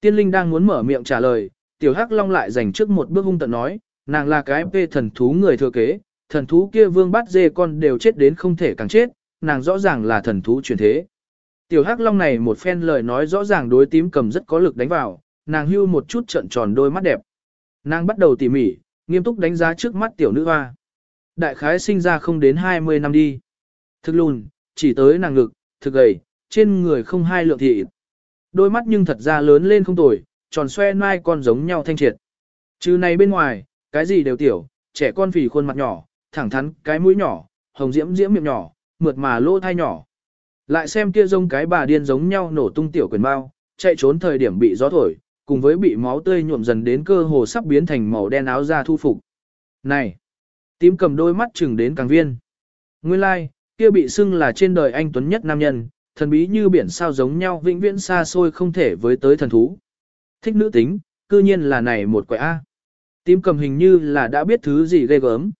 Tiên linh đang muốn mở miệng trả lời, tiểu hắc long lại dành trước một bước hung tận nói, nàng là cái phê thần thú người thừa kế, thần thú kia vương bắt dê con đều chết đến không thể càng chết, nàng rõ ràng là thần thú truyền thế. Tiểu hắc long này một phen lời nói rõ ràng đối tím cầm rất có lực đánh vào, nàng hưu một chút trận tròn đôi mắt đẹp. Nàng bắt đầu tỉ mỉ, nghiêm túc đánh giá trước mắt tiểu nữ hoa. Đại khái sinh ra không đến 20 năm đi. Thực lùn, chỉ tới nàng ngực, thực gầy, trên người không hai lượng thị. Đôi mắt nhưng thật ra lớn lên không tồi, tròn xoe nai con giống nhau thanh triệt. Trừ này bên ngoài, cái gì đều tiểu, trẻ con phì khuôn mặt nhỏ, thẳng thắn, cái mũi nhỏ, hồng diễm diễm miệng nhỏ, mượt mà lỗ thai nhỏ. Lại xem kia rông cái bà điên giống nhau nổ tung tiểu quyền bao, chạy trốn thời điểm bị gió thổi, cùng với bị máu tươi nhuộm dần đến cơ hồ sắp biến thành màu đen áo da thu phục. Này! Tím cầm đôi mắt chừng đến càng viên. Nguyên lai, like, kia bị xưng là trên đời anh tuấn nhất nam nhân, thần bí như biển sao giống nhau vĩnh viễn xa xôi không thể với tới thần thú. Thích nữ tính, cư nhiên là này một quẻ A. Tím cầm hình như là đã biết thứ gì ghê gớm.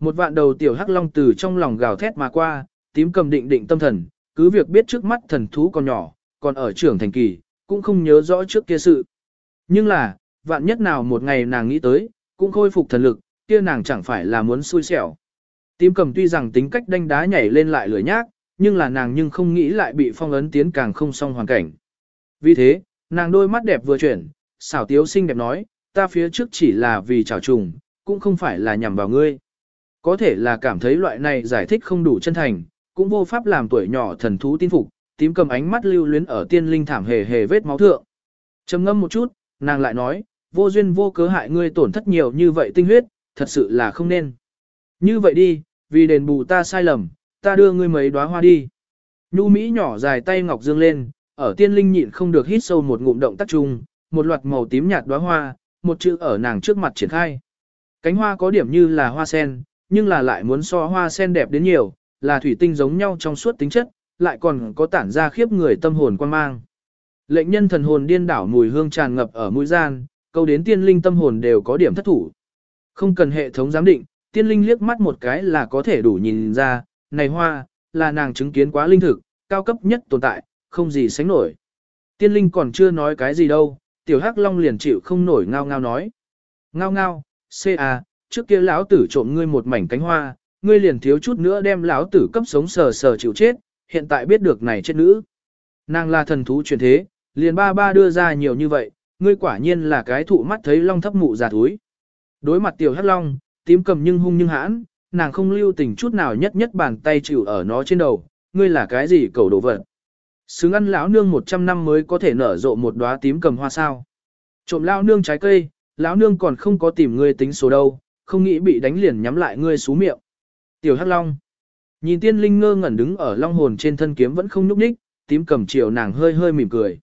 Một vạn đầu tiểu hắc long từ trong lòng gào thét mà qua, tím cầm định định tâm thần, cứ việc biết trước mắt thần thú còn nhỏ, còn ở trưởng thành kỳ, cũng không nhớ rõ trước kia sự. Nhưng là, vạn nhất nào một ngày nàng nghĩ tới, cũng khôi phục thần lực, kia nàng chẳng phải là muốn xui xẻo. Tím cầm tuy rằng tính cách đanh đá nhảy lên lại lửa nhác, nhưng là nàng nhưng không nghĩ lại bị phong ấn tiến càng không xong hoàn cảnh. Vì thế, nàng đôi mắt đẹp vừa chuyển, xảo tiếu xinh đẹp nói, ta phía trước chỉ là vì chào trùng, cũng không phải là nhằm vào ngươi. Có thể là cảm thấy loại này giải thích không đủ chân thành, cũng vô pháp làm tuổi nhỏ thần thú tin phục, tím cầm ánh mắt lưu luyến ở tiên linh thảm hề hề vết máu thượng. Trầm ngâm một chút, nàng lại nói, vô duyên vô cớ hại ngươi tổn thất nhiều như vậy tinh huyết, thật sự là không nên. Như vậy đi, vì đền bù ta sai lầm, ta đưa ngươi mấy đóa hoa đi. Nhu Mỹ nhỏ dài tay ngọc dương lên, ở tiên linh nhịn không được hít sâu một ngụm động tác chung, một loạt màu tím nhạt đóa hoa, một chữ ở nàng trước mặt triển khai. Cánh hoa có điểm như là hoa sen, nhưng là lại muốn so hoa sen đẹp đến nhiều, là thủy tinh giống nhau trong suốt tính chất, lại còn có tản ra khiếp người tâm hồn quan mang. Lệnh nhân thần hồn điên đảo mùi hương tràn ngập ở mũi gian, câu đến tiên linh tâm hồn đều có điểm thất thủ. Không cần hệ thống giám định, tiên linh liếc mắt một cái là có thể đủ nhìn ra, này hoa, là nàng chứng kiến quá linh thực, cao cấp nhất tồn tại, không gì sánh nổi. Tiên linh còn chưa nói cái gì đâu, tiểu hắc long liền chịu không nổi ngao ngao nói. Ngao ngao, C.A., trước kia lão tử trộm ngươi một mảnh cánh hoa, ngươi liền thiếu chút nữa đem lão tử cấp sống sờ sờ chịu chết, hiện tại biết được này chết nữ. Nàng là thần thú truyền thế, liền ba ba đưa ra nhiều như vậy, ngươi quả nhiên là cái thụ mắt thấy long thấp mụ già thúi. Đối mặt tiểu hắc long, tím cầm nhưng hung nhưng hãn, nàng không lưu tình chút nào nhất nhất bàn tay chịu ở nó trên đầu, ngươi là cái gì cầu đồ vật. Xứng ăn lão nương 100 năm mới có thể nở rộ một đóa tím cầm hoa sao. Trộm lão nương trái cây, lão nương còn không có tìm ngươi tính số đâu, không nghĩ bị đánh liền nhắm lại ngươi xú miệng. Tiểu Hắc Long. Nhìn tiên linh ngơ ngẩn đứng ở long hồn trên thân kiếm vẫn không nhúc nhích, tím cầm chiều nàng hơi hơi mỉm cười.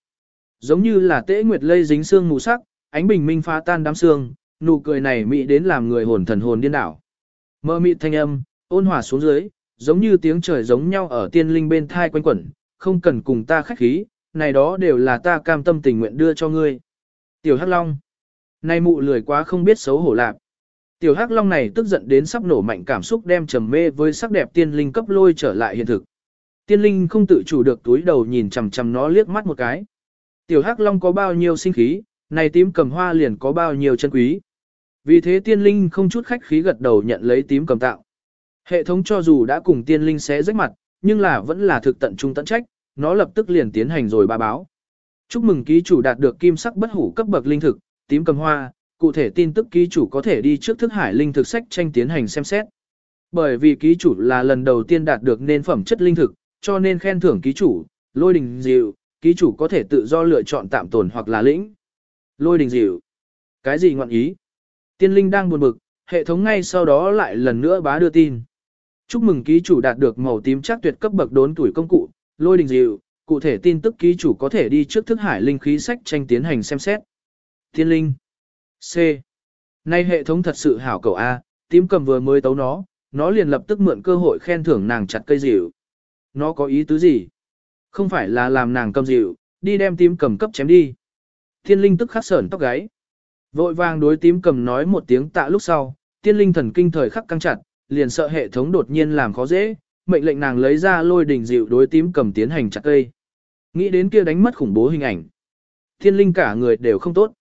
Giống như là tễ nguyệt lây dính xương mù sắc, ánh bình minh phá tan đám xương, nụ cười này mị đến làm người hồn thần hồn điên đảo. Mơ mị thanh âm, ôn hòa xuống dưới, giống như tiếng trời giống nhau ở tiên linh bên thai quanh quẩn, không cần cùng ta khách khí, này đó đều là ta cam tâm tình nguyện đưa cho ngươi. Tiểu Hắc Long. Này mụ lười quá không biết xấu hổ lạc. Tiểu Hắc Long này tức giận đến sắp nổ mạnh cảm xúc đem trầm mê với sắc đẹp tiên linh cấp lôi trở lại hiện thực. Tiên linh không tự chủ được túi đầu nhìn chằm chằm nó liếc mắt một cái. Tiểu Hắc Long có bao nhiêu sinh khí, này tím cầm hoa liền có bao nhiêu chân quý. Vì thế tiên linh không chút khách khí gật đầu nhận lấy tím cầm tạo. Hệ thống cho dù đã cùng tiên linh xé rách mặt, nhưng là vẫn là thực tận trung tận trách, nó lập tức liền tiến hành rồi ba báo. Chúc mừng ký chủ đạt được kim sắc bất hủ cấp bậc linh thực, tím cầm hoa, cụ thể tin tức ký chủ có thể đi trước thức hải linh thực sách tranh tiến hành xem xét. Bởi vì ký chủ là lần đầu tiên đạt được nên phẩm chất linh thực, cho nên khen thưởng ký chủ, lôi đình dịu, ký chủ có thể tự do lựa chọn tạm tồn hoặc là lĩnh. Lôi đình dịu. Cái gì ngọn ý? Tiên linh đang buồn bực, hệ thống ngay sau đó lại lần nữa bá đưa tin. Chúc mừng ký chủ đạt được màu tím chắc tuyệt cấp bậc đốn tuổi công cụ, lôi đình dịu, cụ thể tin tức ký chủ có thể đi trước thức hải linh khí sách tranh tiến hành xem xét. Tiên linh. C. Nay hệ thống thật sự hảo cầu A, tím cầm vừa mới tấu nó, nó liền lập tức mượn cơ hội khen thưởng nàng chặt cây dịu. Nó có ý tứ gì? Không phải là làm nàng cầm dịu, đi đem tím cầm cấp chém đi. Tiên linh tức khắc sởn tóc gáy. Vội vàng đối tím cầm nói một tiếng tạ lúc sau, tiên linh thần kinh thời khắc căng chặt, liền sợ hệ thống đột nhiên làm khó dễ, mệnh lệnh nàng lấy ra lôi đỉnh dịu đối tím cầm tiến hành chặt cây. Nghĩ đến kia đánh mất khủng bố hình ảnh. Tiên linh cả người đều không tốt.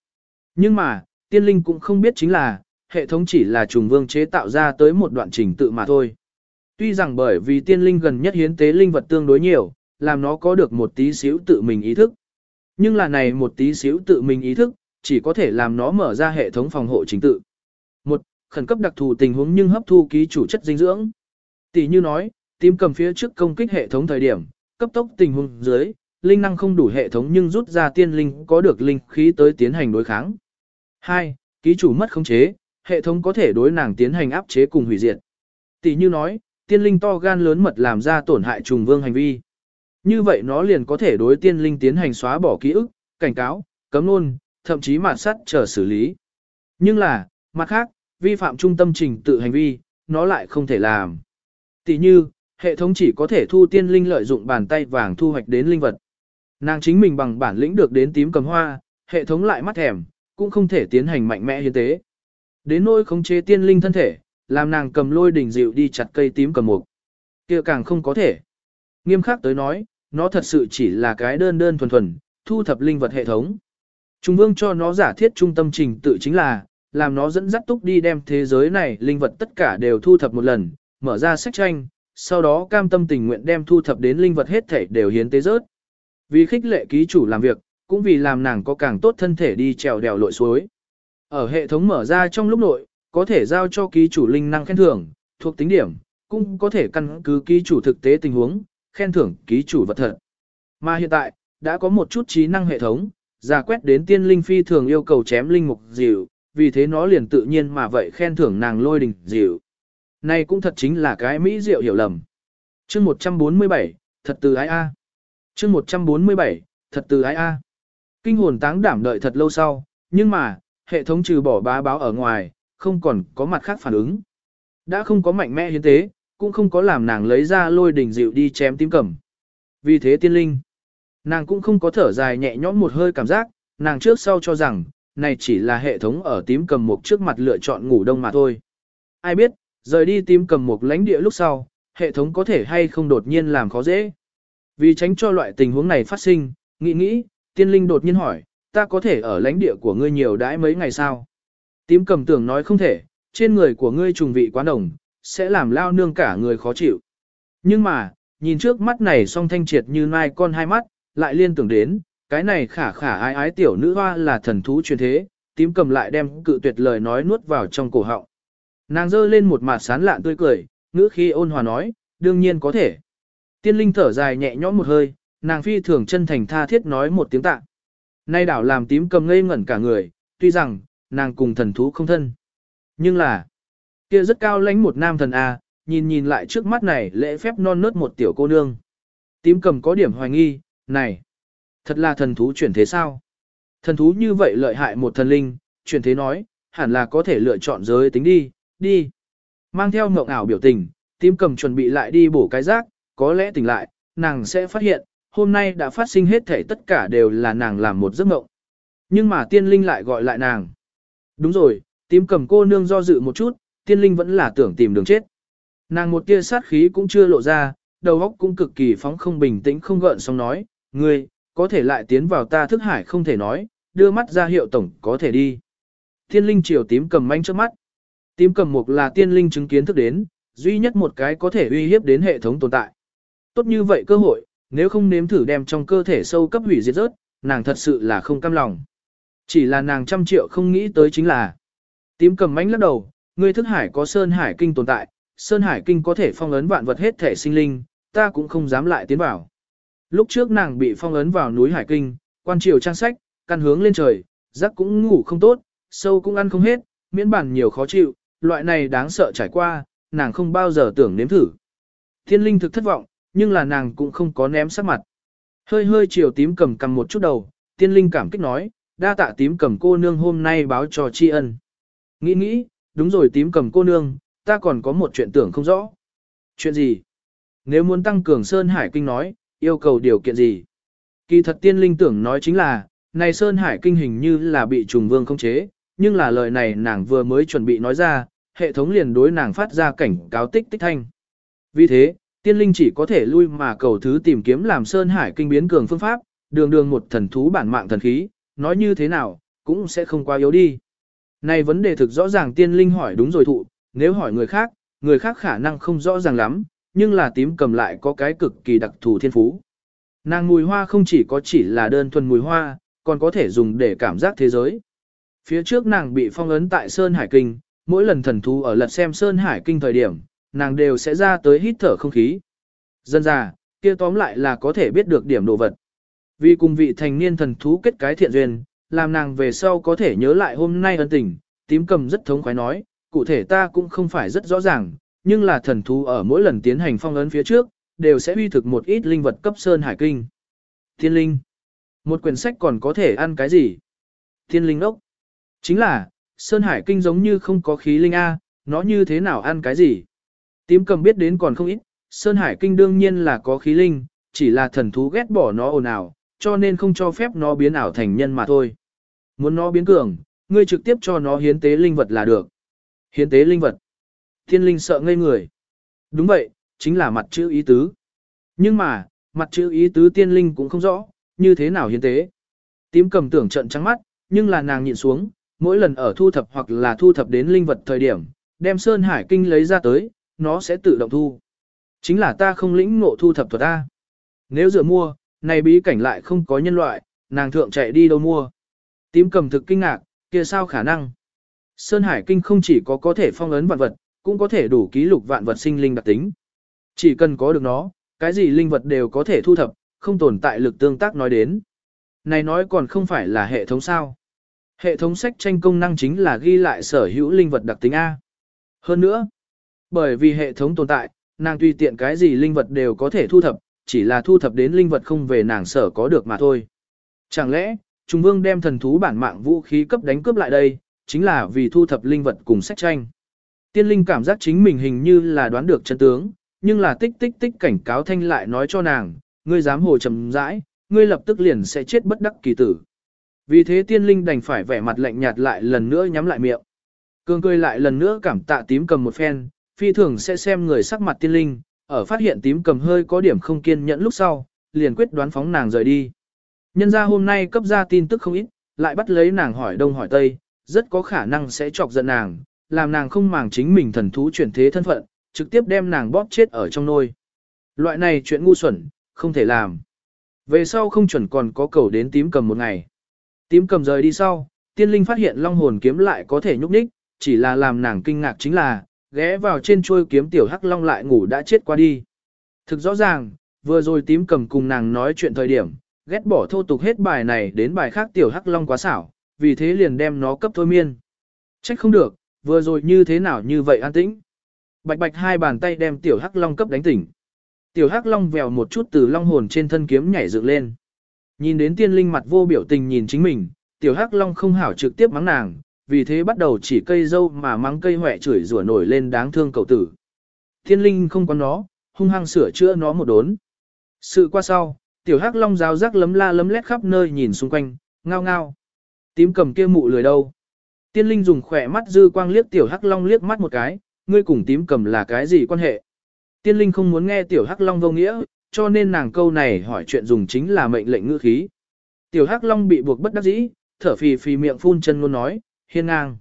Nhưng mà, tiên linh cũng không biết chính là, hệ thống chỉ là trùng vương chế tạo ra tới một đoạn trình tự mà thôi. Tuy rằng bởi vì tiên linh gần nhất hiến tế linh vật tương đối nhiều, làm nó có được một tí xíu tự mình ý thức. Nhưng là này một tí xíu tự mình ý thức, chỉ có thể làm nó mở ra hệ thống phòng hộ trình tự. Một, khẩn cấp đặc thù tình huống nhưng hấp thu ký chủ chất dinh dưỡng. Tỷ như nói, tím cầm phía trước công kích hệ thống thời điểm, cấp tốc tình huống dưới, linh năng không đủ hệ thống nhưng rút ra tiên linh có được linh khí tới tiến hành đối kháng. 2. Ký chủ mất khống chế, hệ thống có thể đối nàng tiến hành áp chế cùng hủy diệt. Tỷ như nói, tiên linh to gan lớn mật làm ra tổn hại trùng vương hành vi. Như vậy nó liền có thể đối tiên linh tiến hành xóa bỏ ký ức, cảnh cáo, cấm luôn thậm chí mạt sắt chờ xử lý. Nhưng là, mặt khác, vi phạm trung tâm trình tự hành vi, nó lại không thể làm. Tỷ như, hệ thống chỉ có thể thu tiên linh lợi dụng bàn tay vàng thu hoạch đến linh vật. Nàng chính mình bằng bản lĩnh được đến tím cầm hoa, hệ thống lại mắt thèm, cũng không thể tiến hành mạnh mẽ hiến tế. Đến nỗi khống chế tiên linh thân thể, làm nàng cầm lôi đỉnh dịu đi chặt cây tím cầm mục. kia càng không có thể. Nghiêm khắc tới nói, nó thật sự chỉ là cái đơn đơn thuần thuần, thu thập linh vật hệ thống. Trung vương cho nó giả thiết trung tâm trình tự chính là, làm nó dẫn dắt túc đi đem thế giới này linh vật tất cả đều thu thập một lần, mở ra sách tranh, sau đó cam tâm tình nguyện đem thu thập đến linh vật hết thể đều hiến tế rớt. Vì khích lệ ký chủ làm việc, cũng vì làm nàng có càng tốt thân thể đi trèo đèo lội suối. Ở hệ thống mở ra trong lúc nội, có thể giao cho ký chủ linh năng khen thưởng, thuộc tính điểm, cũng có thể căn cứ ký chủ thực tế tình huống, khen thưởng ký chủ vật thật. Mà hiện tại, đã có một chút trí năng hệ thống, giả quét đến tiên linh phi thường yêu cầu chém linh mục dịu, vì thế nó liền tự nhiên mà vậy khen thưởng nàng lôi đình dịu. Này cũng thật chính là cái mỹ diệu hiểu lầm. chương 147, thật từ ái a. chương 147, thật từ ái a. Kinh hồn táng đảm đợi thật lâu sau, nhưng mà, hệ thống trừ bỏ bá báo ở ngoài, không còn có mặt khác phản ứng. Đã không có mạnh mẽ hiến tế, cũng không có làm nàng lấy ra lôi đỉnh dịu đi chém tím cầm. Vì thế tiên linh, nàng cũng không có thở dài nhẹ nhõm một hơi cảm giác, nàng trước sau cho rằng, này chỉ là hệ thống ở tím cầm mục trước mặt lựa chọn ngủ đông mà thôi. Ai biết, rời đi tím cầm một lãnh địa lúc sau, hệ thống có thể hay không đột nhiên làm khó dễ. Vì tránh cho loại tình huống này phát sinh, nghĩ nghĩ, tiên linh đột nhiên hỏi, ta có thể ở lãnh địa của ngươi nhiều đãi mấy ngày sao? Tím cầm tưởng nói không thể, trên người của ngươi trùng vị quá nồng, sẽ làm lao nương cả người khó chịu. Nhưng mà, nhìn trước mắt này song thanh triệt như nai con hai mắt, lại liên tưởng đến, cái này khả khả ái ái tiểu nữ hoa là thần thú truyền thế, tím cầm lại đem cự tuyệt lời nói nuốt vào trong cổ họng. Nàng giơ lên một mặt sán lạn tươi cười, ngữ khi ôn hòa nói, đương nhiên có thể. Tiên linh thở dài nhẹ nhõm một hơi, nàng phi thường chân thành tha thiết nói một tiếng tạ. Nay đảo làm tím cầm ngây ngẩn cả người, tuy rằng, nàng cùng thần thú không thân. Nhưng là, kia rất cao lãnh một nam thần A, nhìn nhìn lại trước mắt này lễ phép non nớt một tiểu cô nương. Tím cầm có điểm hoài nghi, này, thật là thần thú chuyển thế sao? Thần thú như vậy lợi hại một thần linh, chuyển thế nói, hẳn là có thể lựa chọn giới tính đi, đi. Mang theo mộng ảo biểu tình, tím cầm chuẩn bị lại đi bổ cái rác, có lẽ tỉnh lại, nàng sẽ phát hiện, hôm nay đã phát sinh hết thể tất cả đều là nàng làm một giấc mộng. Nhưng mà tiên linh lại gọi lại nàng. Đúng rồi, tím cầm cô nương do dự một chút, tiên linh vẫn là tưởng tìm đường chết. Nàng một tia sát khí cũng chưa lộ ra, đầu óc cũng cực kỳ phóng không bình tĩnh không gợn xong nói, ngươi, có thể lại tiến vào ta thức hải không thể nói, đưa mắt ra hiệu tổng có thể đi. Tiên linh chiều tím cầm manh trước mắt. Tím cầm mục là tiên linh chứng kiến thức đến, duy nhất một cái có thể uy hiếp đến hệ thống tồn tại. Tốt như vậy cơ hội, nếu không nếm thử đem trong cơ thể sâu cấp hủy diệt rớt, nàng thật sự là không cam lòng. Chỉ là nàng trăm triệu không nghĩ tới chính là tím cầm mánh lắc đầu, ngươi thức hải có Sơn Hải Kinh tồn tại, Sơn Hải Kinh có thể phong ấn vạn vật hết thể sinh linh, ta cũng không dám lại tiến vào. Lúc trước nàng bị phong ấn vào núi Hải Kinh, quan triều trang sách, căn hướng lên trời, giấc cũng ngủ không tốt, sâu cũng ăn không hết, miễn bản nhiều khó chịu, loại này đáng sợ trải qua, nàng không bao giờ tưởng nếm thử. Thiên linh thực thất vọng, nhưng là nàng cũng không có ném sắc mặt. Hơi hơi chiều tím cầm cầm một chút đầu, tiên linh cảm kích nói, đa tạ tím cầm cô nương hôm nay báo cho tri ân. Nghĩ nghĩ, đúng rồi tím cầm cô nương, ta còn có một chuyện tưởng không rõ. Chuyện gì? Nếu muốn tăng cường Sơn Hải Kinh nói, yêu cầu điều kiện gì? Kỳ thật tiên linh tưởng nói chính là, này Sơn Hải Kinh hình như là bị trùng vương không chế, nhưng là lời này nàng vừa mới chuẩn bị nói ra, hệ thống liền đối nàng phát ra cảnh cáo tích tích thanh. Vì thế, tiên linh chỉ có thể lui mà cầu thứ tìm kiếm làm Sơn Hải kinh biến cường phương pháp, đường đường một thần thú bản mạng thần khí, nói như thế nào, cũng sẽ không quá yếu đi. Này vấn đề thực rõ ràng tiên linh hỏi đúng rồi thụ, nếu hỏi người khác, người khác khả năng không rõ ràng lắm, nhưng là tím cầm lại có cái cực kỳ đặc thù thiên phú. Nàng mùi hoa không chỉ có chỉ là đơn thuần mùi hoa, còn có thể dùng để cảm giác thế giới. Phía trước nàng bị phong ấn tại Sơn Hải Kinh, mỗi lần thần thú ở lật xem Sơn Hải Kinh thời điểm, nàng đều sẽ ra tới hít thở không khí. Dân già, kia tóm lại là có thể biết được điểm đồ vật. Vì cùng vị thành niên thần thú kết cái thiện duyên, làm nàng về sau có thể nhớ lại hôm nay ân tình, tím cầm rất thống khoái nói, cụ thể ta cũng không phải rất rõ ràng, nhưng là thần thú ở mỗi lần tiến hành phong ấn phía trước, đều sẽ uy thực một ít linh vật cấp Sơn Hải Kinh. Thiên linh. Một quyển sách còn có thể ăn cái gì? Thiên linh ốc. Chính là, Sơn Hải Kinh giống như không có khí linh A, nó như thế nào ăn cái gì? Tím cầm biết đến còn không ít, Sơn Hải Kinh đương nhiên là có khí linh, chỉ là thần thú ghét bỏ nó ồn ào, cho nên không cho phép nó biến ảo thành nhân mà thôi. Muốn nó biến cường, ngươi trực tiếp cho nó hiến tế linh vật là được. Hiến tế linh vật. Thiên linh sợ ngây người. Đúng vậy, chính là mặt chữ ý tứ. Nhưng mà, mặt chữ ý tứ tiên linh cũng không rõ, như thế nào hiến tế. Tím cầm tưởng trận trắng mắt, nhưng là nàng nhịn xuống, mỗi lần ở thu thập hoặc là thu thập đến linh vật thời điểm, đem Sơn Hải Kinh lấy ra tới, nó sẽ tự động thu. Chính là ta không lĩnh ngộ thu thập thuật ta. Nếu dựa mua, này bí cảnh lại không có nhân loại, nàng thượng chạy đi đâu mua. Tím cầm thực kinh ngạc, kia sao khả năng. Sơn Hải Kinh không chỉ có có thể phong ấn vật vật, cũng có thể đủ ký lục vạn vật sinh linh đặc tính. Chỉ cần có được nó, cái gì linh vật đều có thể thu thập, không tồn tại lực tương tác nói đến. Này nói còn không phải là hệ thống sao. Hệ thống sách tranh công năng chính là ghi lại sở hữu linh vật đặc tính A. Hơn nữa, bởi vì hệ thống tồn tại, nàng tùy tiện cái gì linh vật đều có thể thu thập, chỉ là thu thập đến linh vật không về nàng sở có được mà thôi. Chẳng lẽ, Trung Vương đem thần thú bản mạng vũ khí cấp đánh cướp lại đây, chính là vì thu thập linh vật cùng sách tranh. Tiên linh cảm giác chính mình hình như là đoán được chân tướng, nhưng là tích tích tích cảnh cáo thanh lại nói cho nàng, ngươi dám hồ trầm rãi, ngươi lập tức liền sẽ chết bất đắc kỳ tử. Vì thế tiên linh đành phải vẻ mặt lạnh nhạt lại lần nữa nhắm lại miệng. Cương cười lại lần nữa cảm tạ tím cầm một phen, phi thường sẽ xem người sắc mặt tiên linh, ở phát hiện tím cầm hơi có điểm không kiên nhẫn lúc sau, liền quyết đoán phóng nàng rời đi. Nhân ra hôm nay cấp ra tin tức không ít, lại bắt lấy nàng hỏi đông hỏi tây, rất có khả năng sẽ chọc giận nàng, làm nàng không màng chính mình thần thú chuyển thế thân phận, trực tiếp đem nàng bóp chết ở trong nôi. Loại này chuyện ngu xuẩn, không thể làm. Về sau không chuẩn còn có cầu đến tím cầm một ngày. Tím cầm rời đi sau, tiên linh phát hiện long hồn kiếm lại có thể nhúc nhích, chỉ là làm nàng kinh ngạc chính là, ghé vào trên chuôi kiếm tiểu hắc long lại ngủ đã chết qua đi. Thực rõ ràng, vừa rồi tím cầm cùng nàng nói chuyện thời điểm, ghét bỏ thô tục hết bài này đến bài khác tiểu hắc long quá xảo, vì thế liền đem nó cấp thôi miên. Trách không được, vừa rồi như thế nào như vậy an tĩnh. Bạch bạch hai bàn tay đem tiểu hắc long cấp đánh tỉnh. Tiểu hắc long vèo một chút từ long hồn trên thân kiếm nhảy dựng lên. Nhìn đến tiên linh mặt vô biểu tình nhìn chính mình, tiểu hắc long không hảo trực tiếp mắng nàng, vì thế bắt đầu chỉ cây dâu mà mắng cây hỏe chửi rủa nổi lên đáng thương cậu tử. Tiên linh không có nó, hung hăng sửa chữa nó một đốn. Sự qua sau, tiểu hắc long rào rắc lấm la lấm lét khắp nơi nhìn xung quanh, ngao ngao. Tím cầm kia mụ lười đâu. Tiên linh dùng khỏe mắt dư quang liếc tiểu hắc long liếc mắt một cái, ngươi cùng tím cầm là cái gì quan hệ. Tiên linh không muốn nghe tiểu hắc long vô nghĩa, cho nên nàng câu này hỏi chuyện dùng chính là mệnh lệnh ngữ khí. Tiểu hắc long bị buộc bất đắc dĩ, thở phì phì miệng phun chân luôn nói, hiên ngang.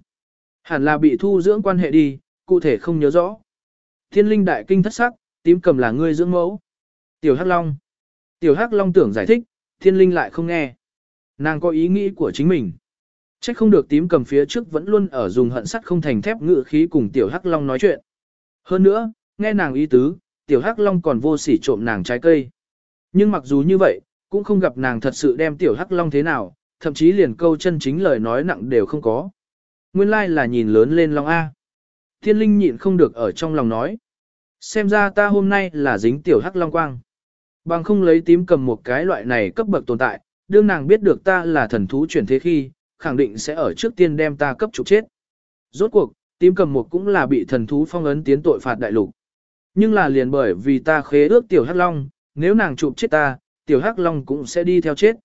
Hẳn là bị thu dưỡng quan hệ đi, cụ thể không nhớ rõ. Thiên linh đại kinh thất sắc, tím cầm là ngươi dưỡng mẫu. Tiểu hắc long. Tiểu hắc long tưởng giải thích, thiên linh lại không nghe. Nàng có ý nghĩ của chính mình. Trách không được tím cầm phía trước vẫn luôn ở dùng hận sắt không thành thép ngự khí cùng tiểu hắc long nói chuyện. Hơn nữa, nghe nàng ý tứ, tiểu hắc long còn vô sỉ trộm nàng trái cây. Nhưng mặc dù như vậy, cũng không gặp nàng thật sự đem tiểu hắc long thế nào, thậm chí liền câu chân chính lời nói nặng đều không có. Nguyên lai like là nhìn lớn lên long A. Thiên linh nhịn không được ở trong lòng nói. Xem ra ta hôm nay là dính tiểu hắc long quang. Bằng không lấy tím cầm một cái loại này cấp bậc tồn tại, đương nàng biết được ta là thần thú chuyển thế khi, khẳng định sẽ ở trước tiên đem ta cấp trục chết. Rốt cuộc, tím cầm một cũng là bị thần thú phong ấn tiến tội phạt đại lục. Nhưng là liền bởi vì ta khế ước tiểu hắc long, nếu nàng chụp chết ta, tiểu hắc long cũng sẽ đi theo chết.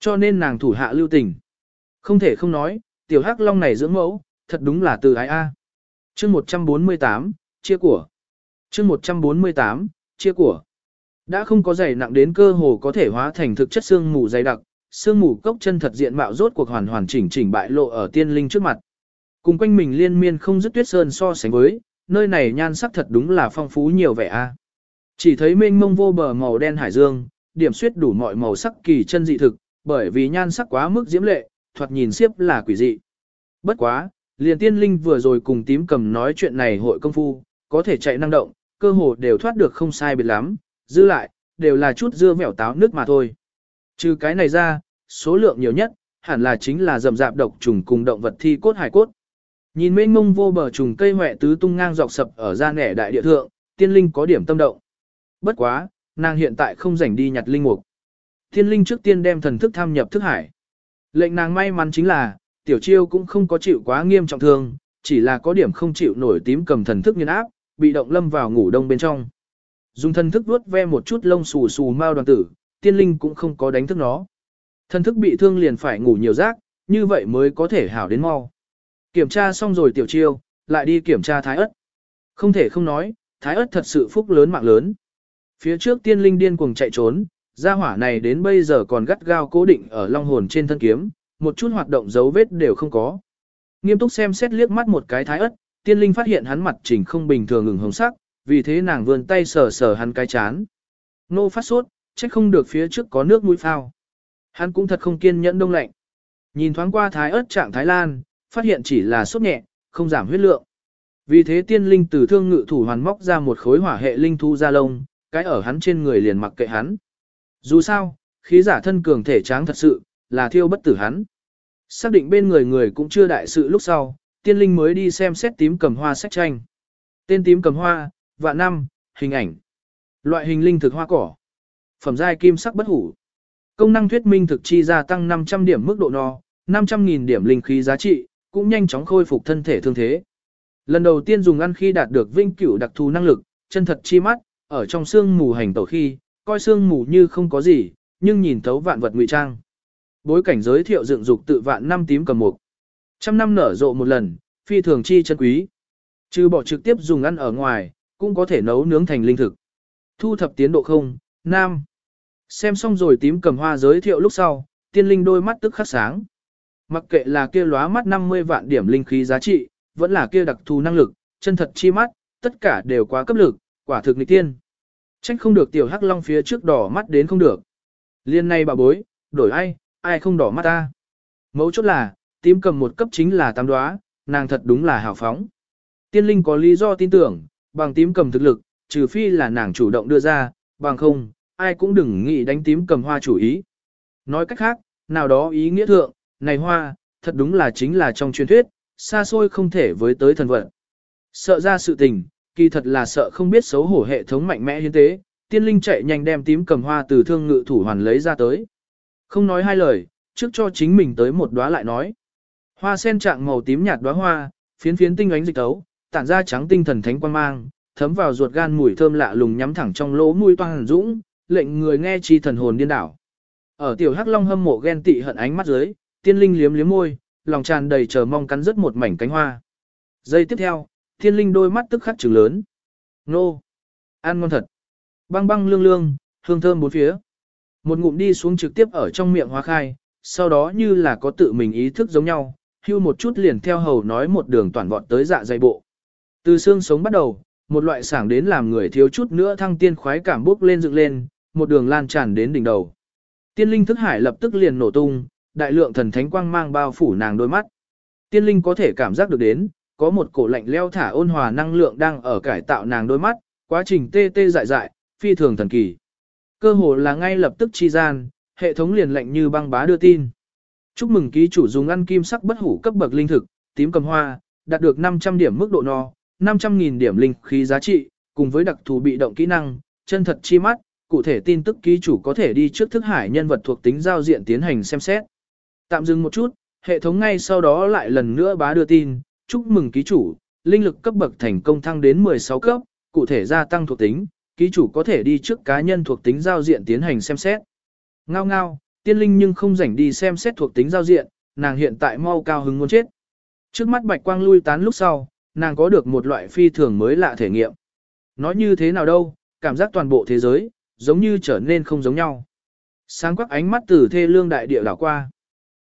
Cho nên nàng thủ hạ lưu tình. Không thể không nói, tiểu hắc long này dưỡng mẫu, thật đúng là từ ái A. chương 148, chia của. chương 148, chia của. Đã không có dày nặng đến cơ hồ có thể hóa thành thực chất xương mù dày đặc, xương mù cốc chân thật diện mạo rốt cuộc hoàn hoàn chỉnh chỉnh bại lộ ở tiên linh trước mặt. Cùng quanh mình liên miên không dứt tuyết sơn so sánh với, nơi này nhan sắc thật đúng là phong phú nhiều vẻ a. Chỉ thấy mênh mông vô bờ màu đen hải dương, điểm suyết đủ mọi màu sắc kỳ chân dị thực, bởi vì nhan sắc quá mức diễm lệ, thoạt nhìn xiếp là quỷ dị. Bất quá, liền tiên linh vừa rồi cùng tím cầm nói chuyện này hội công phu, có thể chạy năng động, cơ hồ đều thoát được không sai biệt lắm, dư lại, đều là chút dưa mẻo táo nước mà thôi. Trừ cái này ra, số lượng nhiều nhất, hẳn là chính là rầm rạp độc trùng cùng động vật thi cốt hải cốt. Nhìn mênh mông vô bờ trùng cây huệ tứ tung ngang dọc sập ở ra nẻ đại địa thượng, tiên linh có điểm tâm động. Bất quá, nàng hiện tại không rảnh đi nhặt linh mục. Tiên linh trước tiên đem thần thức tham nhập thức hải. Lệnh nàng may mắn chính là, tiểu chiêu cũng không có chịu quá nghiêm trọng thương, chỉ là có điểm không chịu nổi tím cầm thần thức nhân áp, bị động lâm vào ngủ đông bên trong. Dùng thần thức vuốt ve một chút lông xù xù mau đoàn tử, tiên linh cũng không có đánh thức nó. Thần thức bị thương liền phải ngủ nhiều giấc, như vậy mới có thể hảo đến mau. Kiểm tra xong rồi tiểu chiêu, lại đi kiểm tra thái ớt. Không thể không nói, thái ớt thật sự phúc lớn mạng lớn. Phía trước tiên linh điên cuồng chạy trốn, gia hỏa này đến bây giờ còn gắt gao cố định ở long hồn trên thân kiếm, một chút hoạt động dấu vết đều không có. Nghiêm túc xem xét liếc mắt một cái thái ớt, tiên linh phát hiện hắn mặt chỉnh không bình thường ngừng hồng sắc, vì thế nàng vươn tay sờ sờ hắn cái chán. Nô phát sốt, chắc không được phía trước có nước mũi phao. Hắn cũng thật không kiên nhẫn đông lạnh. Nhìn thoáng qua thái ớt trạng Thái Lan, phát hiện chỉ là sốt nhẹ, không giảm huyết lượng. Vì thế tiên linh từ thương ngự thủ hoàn móc ra một khối hỏa hệ linh thu ra lông, cái ở hắn trên người liền mặc kệ hắn. Dù sao, khí giả thân cường thể tráng thật sự, là thiêu bất tử hắn. Xác định bên người người cũng chưa đại sự lúc sau, tiên linh mới đi xem xét tím cầm hoa sách tranh. Tên tím cầm hoa, vạn năm, hình ảnh. Loại hình linh thực hoa cỏ. Phẩm giai kim sắc bất hủ. Công năng thuyết minh thực chi gia tăng 500 điểm mức độ no, 500.000 điểm linh khí giá trị, cũng nhanh chóng khôi phục thân thể thương thế. Lần đầu tiên dùng ăn khi đạt được vinh cửu đặc thù năng lực, chân thật chi mắt, ở trong xương mù hành tẩu khi, coi xương mù như không có gì, nhưng nhìn thấu vạn vật ngụy trang. Bối cảnh giới thiệu dựng dục tự vạn năm tím cầm mục. Trăm năm nở rộ một lần, phi thường chi chân quý. Trừ bỏ trực tiếp dùng ăn ở ngoài, cũng có thể nấu nướng thành linh thực. Thu thập tiến độ không, nam. Xem xong rồi tím cầm hoa giới thiệu lúc sau, tiên linh đôi mắt tức khắc sáng. Mặc kệ là kia lóa mắt 50 vạn điểm linh khí giá trị, vẫn là kia đặc thù năng lực, chân thật chi mắt, tất cả đều quá cấp lực, quả thực nghịch tiên. Trách không được tiểu hắc long phía trước đỏ mắt đến không được. Liên này bà bối, đổi ai, ai không đỏ mắt ta. Mấu chốt là, tím cầm một cấp chính là tám đoá, nàng thật đúng là hào phóng. Tiên linh có lý do tin tưởng, bằng tím cầm thực lực, trừ phi là nàng chủ động đưa ra, bằng không, ai cũng đừng nghĩ đánh tím cầm hoa chủ ý. Nói cách khác, nào đó ý nghĩa thượng, này hoa, thật đúng là chính là trong truyền thuyết, xa xôi không thể với tới thần vận. Sợ ra sự tình, kỳ thật là sợ không biết xấu hổ hệ thống mạnh mẽ hiến tế, tiên linh chạy nhanh đem tím cầm hoa từ thương ngự thủ hoàn lấy ra tới. Không nói hai lời, trước cho chính mình tới một đóa lại nói. Hoa sen trạng màu tím nhạt đóa hoa, phiến phiến tinh ánh dịch tấu, tản ra trắng tinh thần thánh quang mang, thấm vào ruột gan mùi thơm lạ lùng nhắm thẳng trong lỗ mũi toan dũng, lệnh người nghe chi thần hồn điên đảo. Ở tiểu hắc long hâm mộ ghen tị hận ánh mắt dưới, tiên linh liếm liếm môi, lòng tràn đầy chờ mong cắn rứt một mảnh cánh hoa. Giây tiếp theo, tiên linh đôi mắt tức khắc trừng lớn. Nô! Ăn ngon thật! Băng băng lương lương, hương thơm bốn phía. Một ngụm đi xuống trực tiếp ở trong miệng hoa khai, sau đó như là có tự mình ý thức giống nhau, hưu một chút liền theo hầu nói một đường toàn vọt tới dạ dày bộ. Từ xương sống bắt đầu, một loại sảng đến làm người thiếu chút nữa thăng tiên khoái cảm bốc lên dựng lên, một đường lan tràn đến đỉnh đầu. Tiên linh thức hải lập tức liền nổ tung, đại lượng thần thánh quang mang bao phủ nàng đôi mắt. Tiên linh có thể cảm giác được đến, có một cổ lạnh leo thả ôn hòa năng lượng đang ở cải tạo nàng đôi mắt, quá trình tê tê dại dại, phi thường thần kỳ. Cơ hồ là ngay lập tức chi gian, hệ thống liền lệnh như băng bá đưa tin. Chúc mừng ký chủ dùng ăn kim sắc bất hủ cấp bậc linh thực, tím cầm hoa, đạt được 500 điểm mức độ no, 500.000 điểm linh khí giá trị, cùng với đặc thù bị động kỹ năng, chân thật chi mắt, cụ thể tin tức ký chủ có thể đi trước thức hải nhân vật thuộc tính giao diện tiến hành xem xét. Tạm dừng một chút, hệ thống ngay sau đó lại lần nữa bá đưa tin, chúc mừng ký chủ, linh lực cấp bậc thành công thăng đến 16 cấp, cụ thể gia tăng thuộc tính, ký chủ có thể đi trước cá nhân thuộc tính giao diện tiến hành xem xét. Ngao ngao, tiên linh nhưng không rảnh đi xem xét thuộc tính giao diện, nàng hiện tại mau cao hứng muốn chết. Trước mắt bạch quang lui tán lúc sau, nàng có được một loại phi thường mới lạ thể nghiệm. Nói như thế nào đâu, cảm giác toàn bộ thế giới, giống như trở nên không giống nhau. Sáng quắc ánh mắt từ thê lương đại địa đảo qua.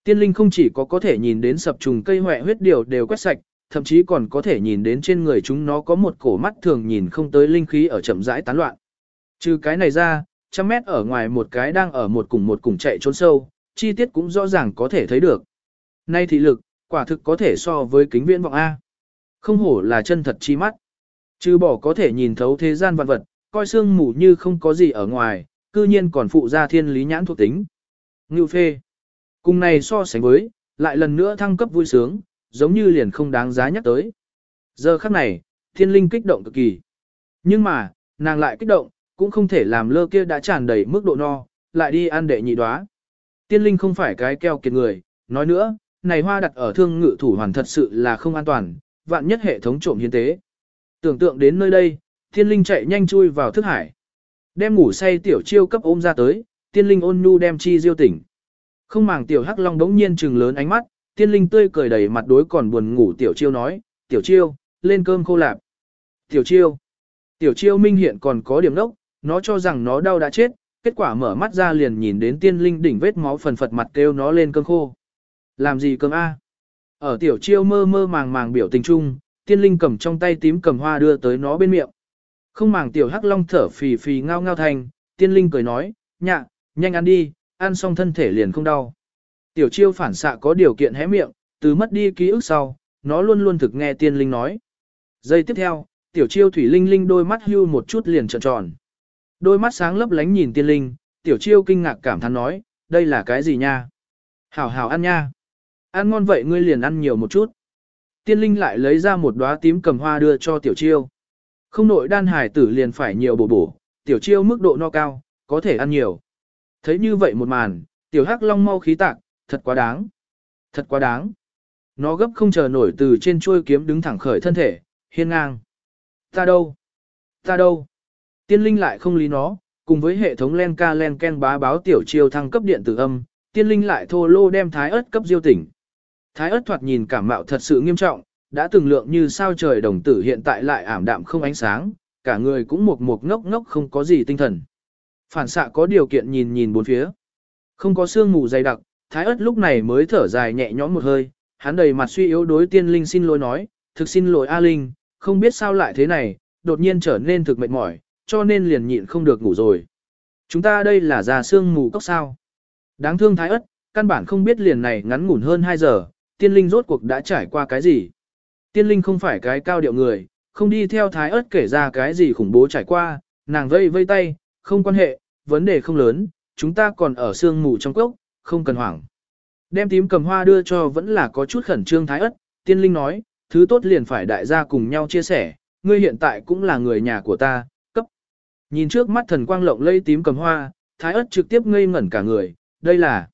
Tiên linh không chỉ có có thể nhìn đến sập trùng cây hoẹ huyết điều đều quét sạch, thậm chí còn có thể nhìn đến trên người chúng nó có một cổ mắt thường nhìn không tới linh khí ở chậm rãi tán loạn. Trừ cái này ra, trăm mét ở ngoài một cái đang ở một cùng một cùng chạy trốn sâu, chi tiết cũng rõ ràng có thể thấy được. Nay thị lực, quả thực có thể so với kính viễn vọng A. Không hổ là chân thật chi mắt. Trừ bỏ có thể nhìn thấu thế gian vạn vật, coi xương mù như không có gì ở ngoài, cư nhiên còn phụ ra thiên lý nhãn thuộc tính. Ngưu phê. Cùng này so sánh với, lại lần nữa thăng cấp vui sướng, giống như liền không đáng giá nhắc tới. Giờ khắc này, thiên linh kích động cực kỳ. Nhưng mà, nàng lại kích động, cũng không thể làm lơ kia đã tràn đầy mức độ no, lại đi ăn đệ nhị đoá. Tiên linh không phải cái keo kiệt người, nói nữa, này hoa đặt ở thương ngự thủ hoàn thật sự là không an toàn, vạn nhất hệ thống trộm hiến tế. Tưởng tượng đến nơi đây, tiên linh chạy nhanh chui vào thức hải. Đem ngủ say tiểu chiêu cấp ôm ra tới, tiên linh ôn nhu đem chi diêu tỉnh. Không màng tiểu hắc long đống nhiên trừng lớn ánh mắt, tiên linh tươi cười đầy mặt đối còn buồn ngủ tiểu chiêu nói, tiểu chiêu, lên cơm khô lạp. Tiểu chiêu, tiểu chiêu minh hiện còn có điểm đốc, nó cho rằng nó đau đã chết, kết quả mở mắt ra liền nhìn đến tiên linh đỉnh vết máu phần phật mặt kêu nó lên cơm khô. Làm gì cơm A? Ở tiểu chiêu mơ mơ màng màng biểu tình chung, tiên linh cầm trong tay tím cầm hoa đưa tới nó bên miệng. Không màng tiểu hắc long thở phì phì ngao ngao thành, tiên linh cười nói, nhạ, nhanh ăn đi, ăn xong thân thể liền không đau. Tiểu chiêu phản xạ có điều kiện hé miệng, từ mất đi ký ức sau, nó luôn luôn thực nghe tiên linh nói. Giây tiếp theo, tiểu chiêu thủy linh linh đôi mắt hưu một chút liền trợn tròn. Đôi mắt sáng lấp lánh nhìn tiên linh, tiểu chiêu kinh ngạc cảm thán nói, đây là cái gì nha? Hảo hảo ăn nha. Ăn ngon vậy ngươi liền ăn nhiều một chút. Tiên linh lại lấy ra một đóa tím cầm hoa đưa cho tiểu chiêu. Không nội đan hải tử liền phải nhiều bổ bổ, tiểu chiêu mức độ no cao, có thể ăn nhiều. Thấy như vậy một màn, tiểu hắc long mau khí tạc, thật quá đáng. Thật quá đáng. Nó gấp không chờ nổi từ trên chuôi kiếm đứng thẳng khởi thân thể, hiên ngang. Ta đâu? Ta đâu? Tiên linh lại không lý nó, cùng với hệ thống len ca len ken bá báo tiểu chiêu thăng cấp điện tử âm, tiên linh lại thô lô đem thái ớt cấp diêu tỉnh. Thái ớt thoạt nhìn cảm mạo thật sự nghiêm trọng, đã từng lượng như sao trời đồng tử hiện tại lại ảm đạm không ánh sáng, cả người cũng một một ngốc ngốc không có gì tinh thần. Phản xạ có điều kiện nhìn nhìn bốn phía. Không có sương mù dày đặc, thái ớt lúc này mới thở dài nhẹ nhõm một hơi, hắn đầy mặt suy yếu đối tiên linh xin lỗi nói, thực xin lỗi A Linh, không biết sao lại thế này, đột nhiên trở nên thực mệt mỏi, cho nên liền nhịn không được ngủ rồi. Chúng ta đây là già sương mù cốc sao. Đáng thương thái ớt, căn bản không biết liền này ngắn ngủn hơn 2 giờ, tiên linh rốt cuộc đã trải qua cái gì. Tiên linh không phải cái cao điệu người, không đi theo thái ớt kể ra cái gì khủng bố trải qua, nàng vây vây tay, không quan hệ, vấn đề không lớn, chúng ta còn ở sương mù trong cốc, không cần hoảng. Đem tím cầm hoa đưa cho vẫn là có chút khẩn trương thái ất, tiên linh nói, thứ tốt liền phải đại gia cùng nhau chia sẻ, ngươi hiện tại cũng là người nhà của ta, cấp. Nhìn trước mắt thần quang lộng lây tím cầm hoa, thái ất trực tiếp ngây ngẩn cả người, đây là.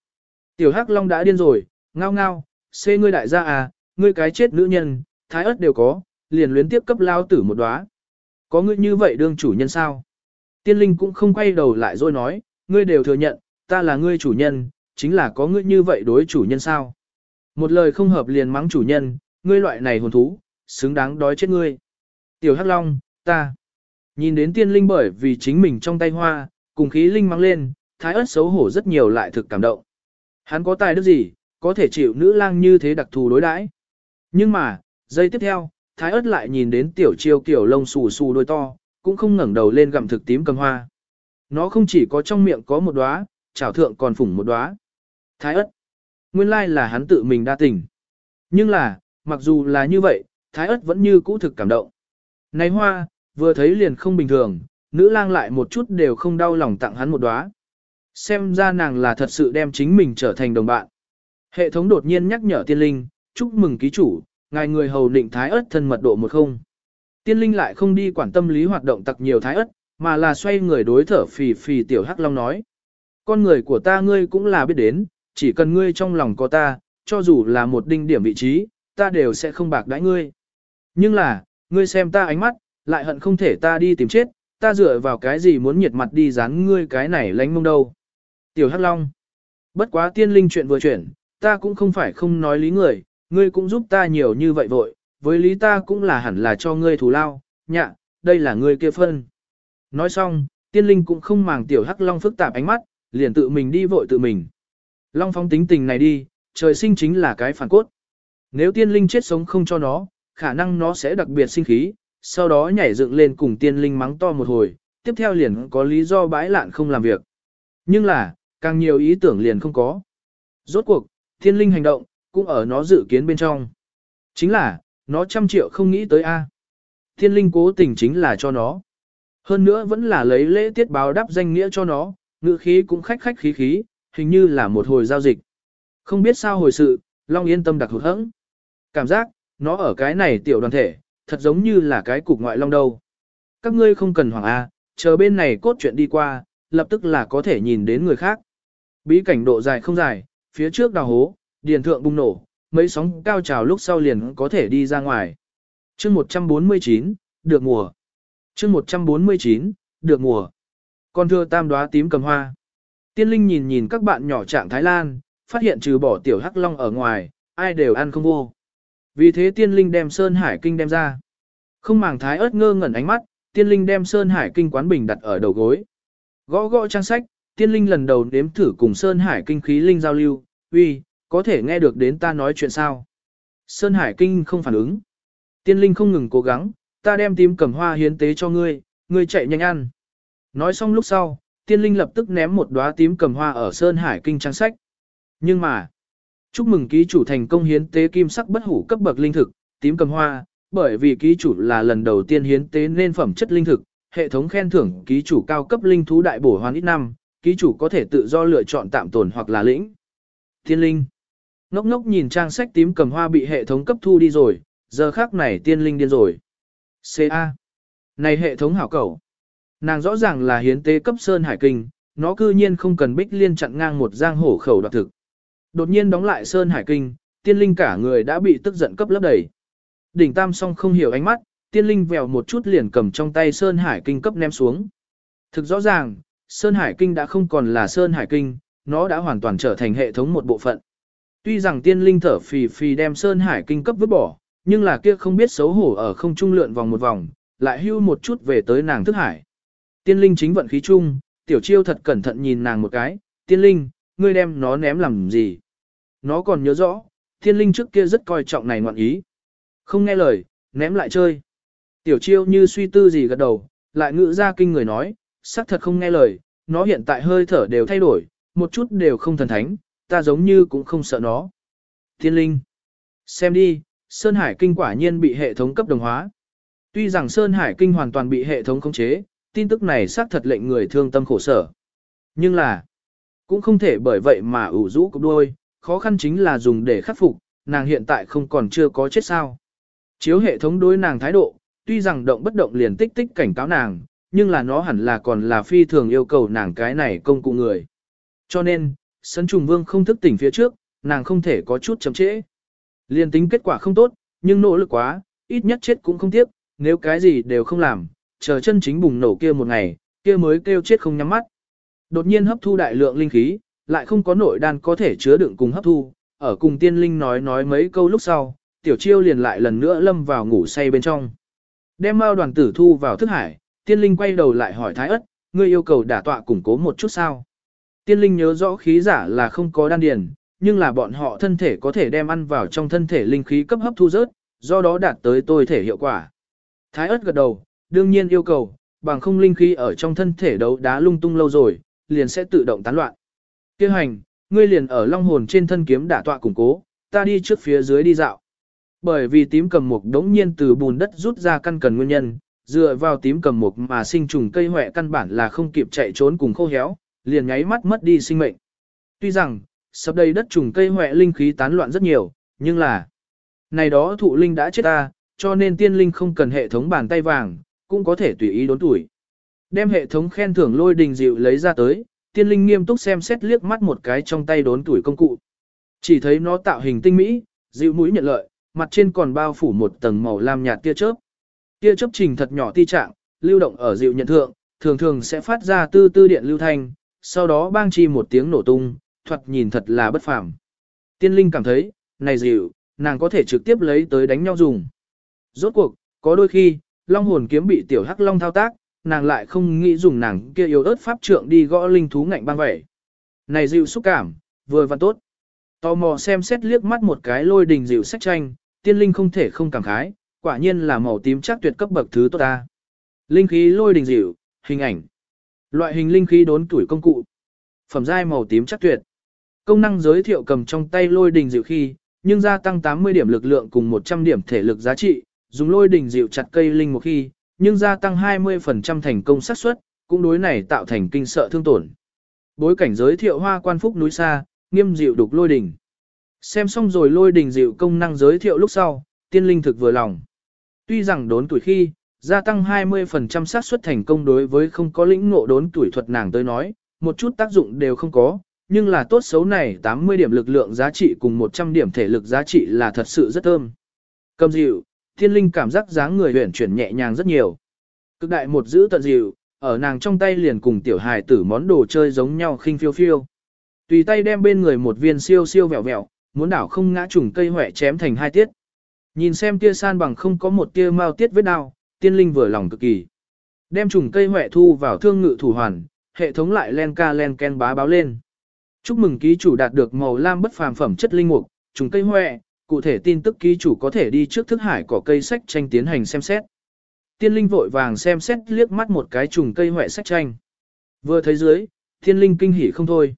Tiểu hắc long đã điên rồi, ngao ngao, xê ngươi đại gia à, ngươi cái chết nữ nhân, thái ất đều có, liền luyến tiếp cấp lao tử một đóa. Có ngươi như vậy đương chủ nhân sao? Tiên linh cũng không quay đầu lại rồi nói, ngươi đều thừa nhận, ta là ngươi chủ nhân, chính là có ngươi như vậy đối chủ nhân sao? Một lời không hợp liền mắng chủ nhân, ngươi loại này hồn thú, xứng đáng đói chết ngươi. Tiểu Hắc Long, ta. Nhìn đến tiên linh bởi vì chính mình trong tay hoa, cùng khí linh mắng lên, thái ớt xấu hổ rất nhiều lại thực cảm động. Hắn có tài đức gì, có thể chịu nữ lang như thế đặc thù đối đãi. Nhưng mà, giây tiếp theo, thái ớt lại nhìn đến tiểu chiêu kiểu lông xù xù đôi to, cũng không ngẩng đầu lên gặm thực tím cầm hoa. Nó không chỉ có trong miệng có một đóa, chảo thượng còn phủng một đóa. Thái ất, Nguyên lai là hắn tự mình đa tình. Nhưng là, mặc dù là như vậy, thái ất vẫn như cũ thực cảm động. Này hoa, vừa thấy liền không bình thường, nữ lang lại một chút đều không đau lòng tặng hắn một đóa. Xem ra nàng là thật sự đem chính mình trở thành đồng bạn. Hệ thống đột nhiên nhắc nhở tiên linh, chúc mừng ký chủ, ngài người hầu định thái ớt thân mật độ một không. Tiên linh lại không đi quản tâm lý hoạt động tặc nhiều thái ớt, mà là xoay người đối thở phì phì tiểu hắc long nói. Con người của ta ngươi cũng là biết đến, chỉ cần ngươi trong lòng có ta, cho dù là một đinh điểm vị trí, ta đều sẽ không bạc đãi ngươi. Nhưng là, ngươi xem ta ánh mắt, lại hận không thể ta đi tìm chết, ta dựa vào cái gì muốn nhiệt mặt đi dán ngươi cái này lánh mông đâu. Tiểu Hắc Long. Bất quá tiên linh chuyện vừa chuyển, ta cũng không phải không nói lý người, ngươi cũng giúp ta nhiều như vậy vội, với lý ta cũng là hẳn là cho ngươi thù lao, nhạ, đây là ngươi kia phân. Nói xong, tiên linh cũng không màng tiểu Hắc Long phức tạp ánh mắt, liền tự mình đi vội tự mình. Long phong tính tình này đi, trời sinh chính là cái phản cốt. Nếu tiên linh chết sống không cho nó, khả năng nó sẽ đặc biệt sinh khí, sau đó nhảy dựng lên cùng tiên linh mắng to một hồi, tiếp theo liền có lý do bãi lạn không làm việc. Nhưng là, càng nhiều ý tưởng liền không có. Rốt cuộc, tiên linh hành động, cũng ở nó dự kiến bên trong. Chính là, nó trăm triệu không nghĩ tới A. Thiên linh cố tình chính là cho nó. Hơn nữa vẫn là lấy lễ tiết báo đáp danh nghĩa cho nó, ngữ khí cũng khách khách khí khí, hình như là một hồi giao dịch. Không biết sao hồi sự, Long yên tâm đặc hụt hẫng. Cảm giác, nó ở cái này tiểu đoàn thể, thật giống như là cái cục ngoại long đâu. Các ngươi không cần hoảng A, chờ bên này cốt chuyện đi qua, lập tức là có thể nhìn đến người khác. Bí cảnh độ dài không dài, phía trước đào hố, điền thượng bùng nổ, mấy sóng cao trào lúc sau liền có thể đi ra ngoài. chương 149, được mùa. chương 149, được mùa. Con thưa tam đoá tím cầm hoa. Tiên linh nhìn nhìn các bạn nhỏ trạng Thái Lan, phát hiện trừ bỏ tiểu hắc long ở ngoài, ai đều ăn không vô. Vì thế tiên linh đem Sơn Hải Kinh đem ra. Không màng thái ớt ngơ ngẩn ánh mắt, tiên linh đem Sơn Hải Kinh quán bình đặt ở đầu gối. Gõ gõ trang sách, tiên linh lần đầu nếm thử cùng Sơn Hải Kinh khí linh giao lưu, uy, có thể nghe được đến ta nói chuyện sao. Sơn Hải Kinh không phản ứng. Tiên linh không ngừng cố gắng, ta đem tím cầm hoa hiến tế cho ngươi, ngươi chạy nhanh ăn. Nói xong lúc sau, tiên linh lập tức ném một đóa tím cầm hoa ở Sơn Hải Kinh trang sách. Nhưng mà, chúc mừng ký chủ thành công hiến tế kim sắc bất hủ cấp bậc linh thực, tím cầm hoa, bởi vì ký chủ là lần đầu tiên hiến tế nên phẩm chất linh thực, hệ thống khen thưởng ký chủ cao cấp linh thú đại bổ hoàn ít năm, ký chủ có thể tự do lựa chọn tạm tồn hoặc là lĩnh. Tiên linh. Ngốc ngốc nhìn trang sách tím cầm hoa bị hệ thống cấp thu đi rồi, giờ khác này tiên linh điên rồi. CA. Này hệ thống hảo cầu. Nàng rõ ràng là hiến tế cấp Sơn Hải Kinh, nó cư nhiên không cần bích liên chặn ngang một giang hổ khẩu đoạt thực. Đột nhiên đóng lại Sơn Hải Kinh, tiên linh cả người đã bị tức giận cấp lấp đầy. Đỉnh tam song không hiểu ánh mắt, tiên linh vèo một chút liền cầm trong tay Sơn Hải Kinh cấp ném xuống. Thực rõ ràng, Sơn Hải Kinh đã không còn là Sơn Hải Kinh, nó đã hoàn toàn trở thành hệ thống một bộ phận. Tuy rằng tiên linh thở phì phì đem Sơn Hải Kinh cấp vứt bỏ, nhưng là kia không biết xấu hổ ở không trung lượn vòng một vòng, lại hưu một chút về tới nàng thức hải. Tiên linh chính vận khí chung, tiểu chiêu thật cẩn thận nhìn nàng một cái, tiên linh, ngươi đem nó ném làm gì? Nó còn nhớ rõ, tiên linh trước kia rất coi trọng này ngoạn ý. Không nghe lời, ném lại chơi. Tiểu chiêu như suy tư gì gật đầu, lại ngự ra kinh người nói, xác thật không nghe lời, nó hiện tại hơi thở đều thay đổi, một chút đều không thần thánh, ta giống như cũng không sợ nó. Tiên linh, xem đi, Sơn Hải Kinh quả nhiên bị hệ thống cấp đồng hóa. Tuy rằng Sơn Hải Kinh hoàn toàn bị hệ thống khống chế, tin tức này xác thật lệnh người thương tâm khổ sở. Nhưng là, cũng không thể bởi vậy mà ủ rũ cục đôi, khó khăn chính là dùng để khắc phục, nàng hiện tại không còn chưa có chết sao. Chiếu hệ thống đối nàng thái độ, tuy rằng động bất động liền tích tích cảnh cáo nàng, nhưng là nó hẳn là còn là phi thường yêu cầu nàng cái này công cụ người. Cho nên, sân trùng vương không thức tỉnh phía trước, nàng không thể có chút chậm trễ. Liên tính kết quả không tốt, nhưng nỗ lực quá, ít nhất chết cũng không tiếc, nếu cái gì đều không làm, chờ chân chính bùng nổ kia một ngày, kia mới kêu chết không nhắm mắt. Đột nhiên hấp thu đại lượng linh khí, lại không có nội đan có thể chứa đựng cùng hấp thu, ở cùng tiên linh nói nói mấy câu lúc sau, tiểu chiêu liền lại lần nữa lâm vào ngủ say bên trong. Đem mao đoàn tử thu vào thức hải, tiên linh quay đầu lại hỏi thái ất, ngươi yêu cầu đả tọa củng cố một chút sao. Tiên linh nhớ rõ khí giả là không có đan điền, nhưng là bọn họ thân thể có thể đem ăn vào trong thân thể linh khí cấp hấp thu rớt, do đó đạt tới tôi thể hiệu quả. Thái ớt gật đầu, đương nhiên yêu cầu, bằng không linh khí ở trong thân thể đấu đá lung tung lâu rồi, liền sẽ tự động tán loạn. Kêu hành, ngươi liền ở long hồn trên thân kiếm đả tọa củng cố, ta đi trước phía dưới đi dạo. Bởi vì tím cầm mục đống nhiên từ bùn đất rút ra căn cần nguyên nhân, dựa vào tím cầm mục mà sinh trùng cây hoẹ căn bản là không kịp chạy trốn cùng khô héo, liền nháy mắt mất đi sinh mệnh. Tuy rằng, sắp đây đất trùng cây hoẹ linh khí tán loạn rất nhiều, nhưng là, này đó thụ linh đã chết ta, cho nên tiên linh không cần hệ thống bàn tay vàng, cũng có thể tùy ý đốn tuổi. Đem hệ thống khen thưởng lôi đình dịu lấy ra tới, tiên linh nghiêm túc xem xét liếc mắt một cái trong tay đốn tuổi công cụ. Chỉ thấy nó tạo hình tinh mỹ, dịu mũi nhận lợi, mặt trên còn bao phủ một tầng màu lam nhạt tia chớp. Tia chớp trình thật nhỏ ti trạng, lưu động ở dịu nhận thượng, thường thường sẽ phát ra tư tư điện lưu thanh, sau đó bang chi một tiếng nổ tung, thoạt nhìn thật là bất phàm. Tiên linh cảm thấy, này dịu, nàng có thể trực tiếp lấy tới đánh nhau dùng. Rốt cuộc, có đôi khi, long hồn kiếm bị tiểu hắc long thao tác, nàng lại không nghĩ dùng nàng kia yếu ớt pháp trượng đi gõ linh thú ngạnh băng vậy. Này dịu xúc cảm, vừa và tốt. Tò mò xem xét liếc mắt một cái lôi đình dịu sách tranh, tiên linh không thể không cảm khái, quả nhiên là màu tím chắc tuyệt cấp bậc thứ tốt ta. Linh khí lôi đình dịu, hình ảnh. Loại hình linh khí đốn tuổi công cụ. Phẩm giai màu tím chắc tuyệt. Công năng giới thiệu cầm trong tay lôi đình dịu khi, nhưng gia tăng 80 điểm lực lượng cùng 100 điểm thể lực giá trị, dùng lôi đình dịu chặt cây linh một khi, nhưng gia tăng 20% thành công xác suất, cũng đối này tạo thành kinh sợ thương tổn. Bối cảnh giới thiệu hoa quan phúc núi xa, nghiêm dịu đục lôi đình. Xem xong rồi lôi đình dịu công năng giới thiệu lúc sau, tiên linh thực vừa lòng. Tuy rằng đốn tuổi khi, gia tăng 20% xác suất thành công đối với không có lĩnh ngộ đốn tuổi thuật nàng tới nói, một chút tác dụng đều không có, nhưng là tốt xấu này 80 điểm lực lượng giá trị cùng 100 điểm thể lực giá trị là thật sự rất thơm. Cầm dịu, thiên linh cảm giác dáng người huyển chuyển nhẹ nhàng rất nhiều. Cực đại một giữ tận dịu, ở nàng trong tay liền cùng tiểu hài tử món đồ chơi giống nhau khinh phiêu phiêu. Tùy tay đem bên người một viên siêu siêu vẹo vẹo, muốn đảo không ngã trùng cây hỏe chém thành hai tiết. Nhìn xem tia san bằng không có một tia mau tiết vết đau, tiên linh vừa lòng cực kỳ. Đem trùng cây hỏe thu vào thương ngự thủ hoàn, hệ thống lại len ca len ken bá báo lên. Chúc mừng ký chủ đạt được màu lam bất phàm phẩm chất linh mục, trùng cây hỏe, cụ thể tin tức ký chủ có thể đi trước thức hải cỏ cây sách tranh tiến hành xem xét. Tiên linh vội vàng xem xét liếc mắt một cái trùng cây hỏe sách tranh. Vừa thấy dưới, tiên linh kinh hỉ không thôi.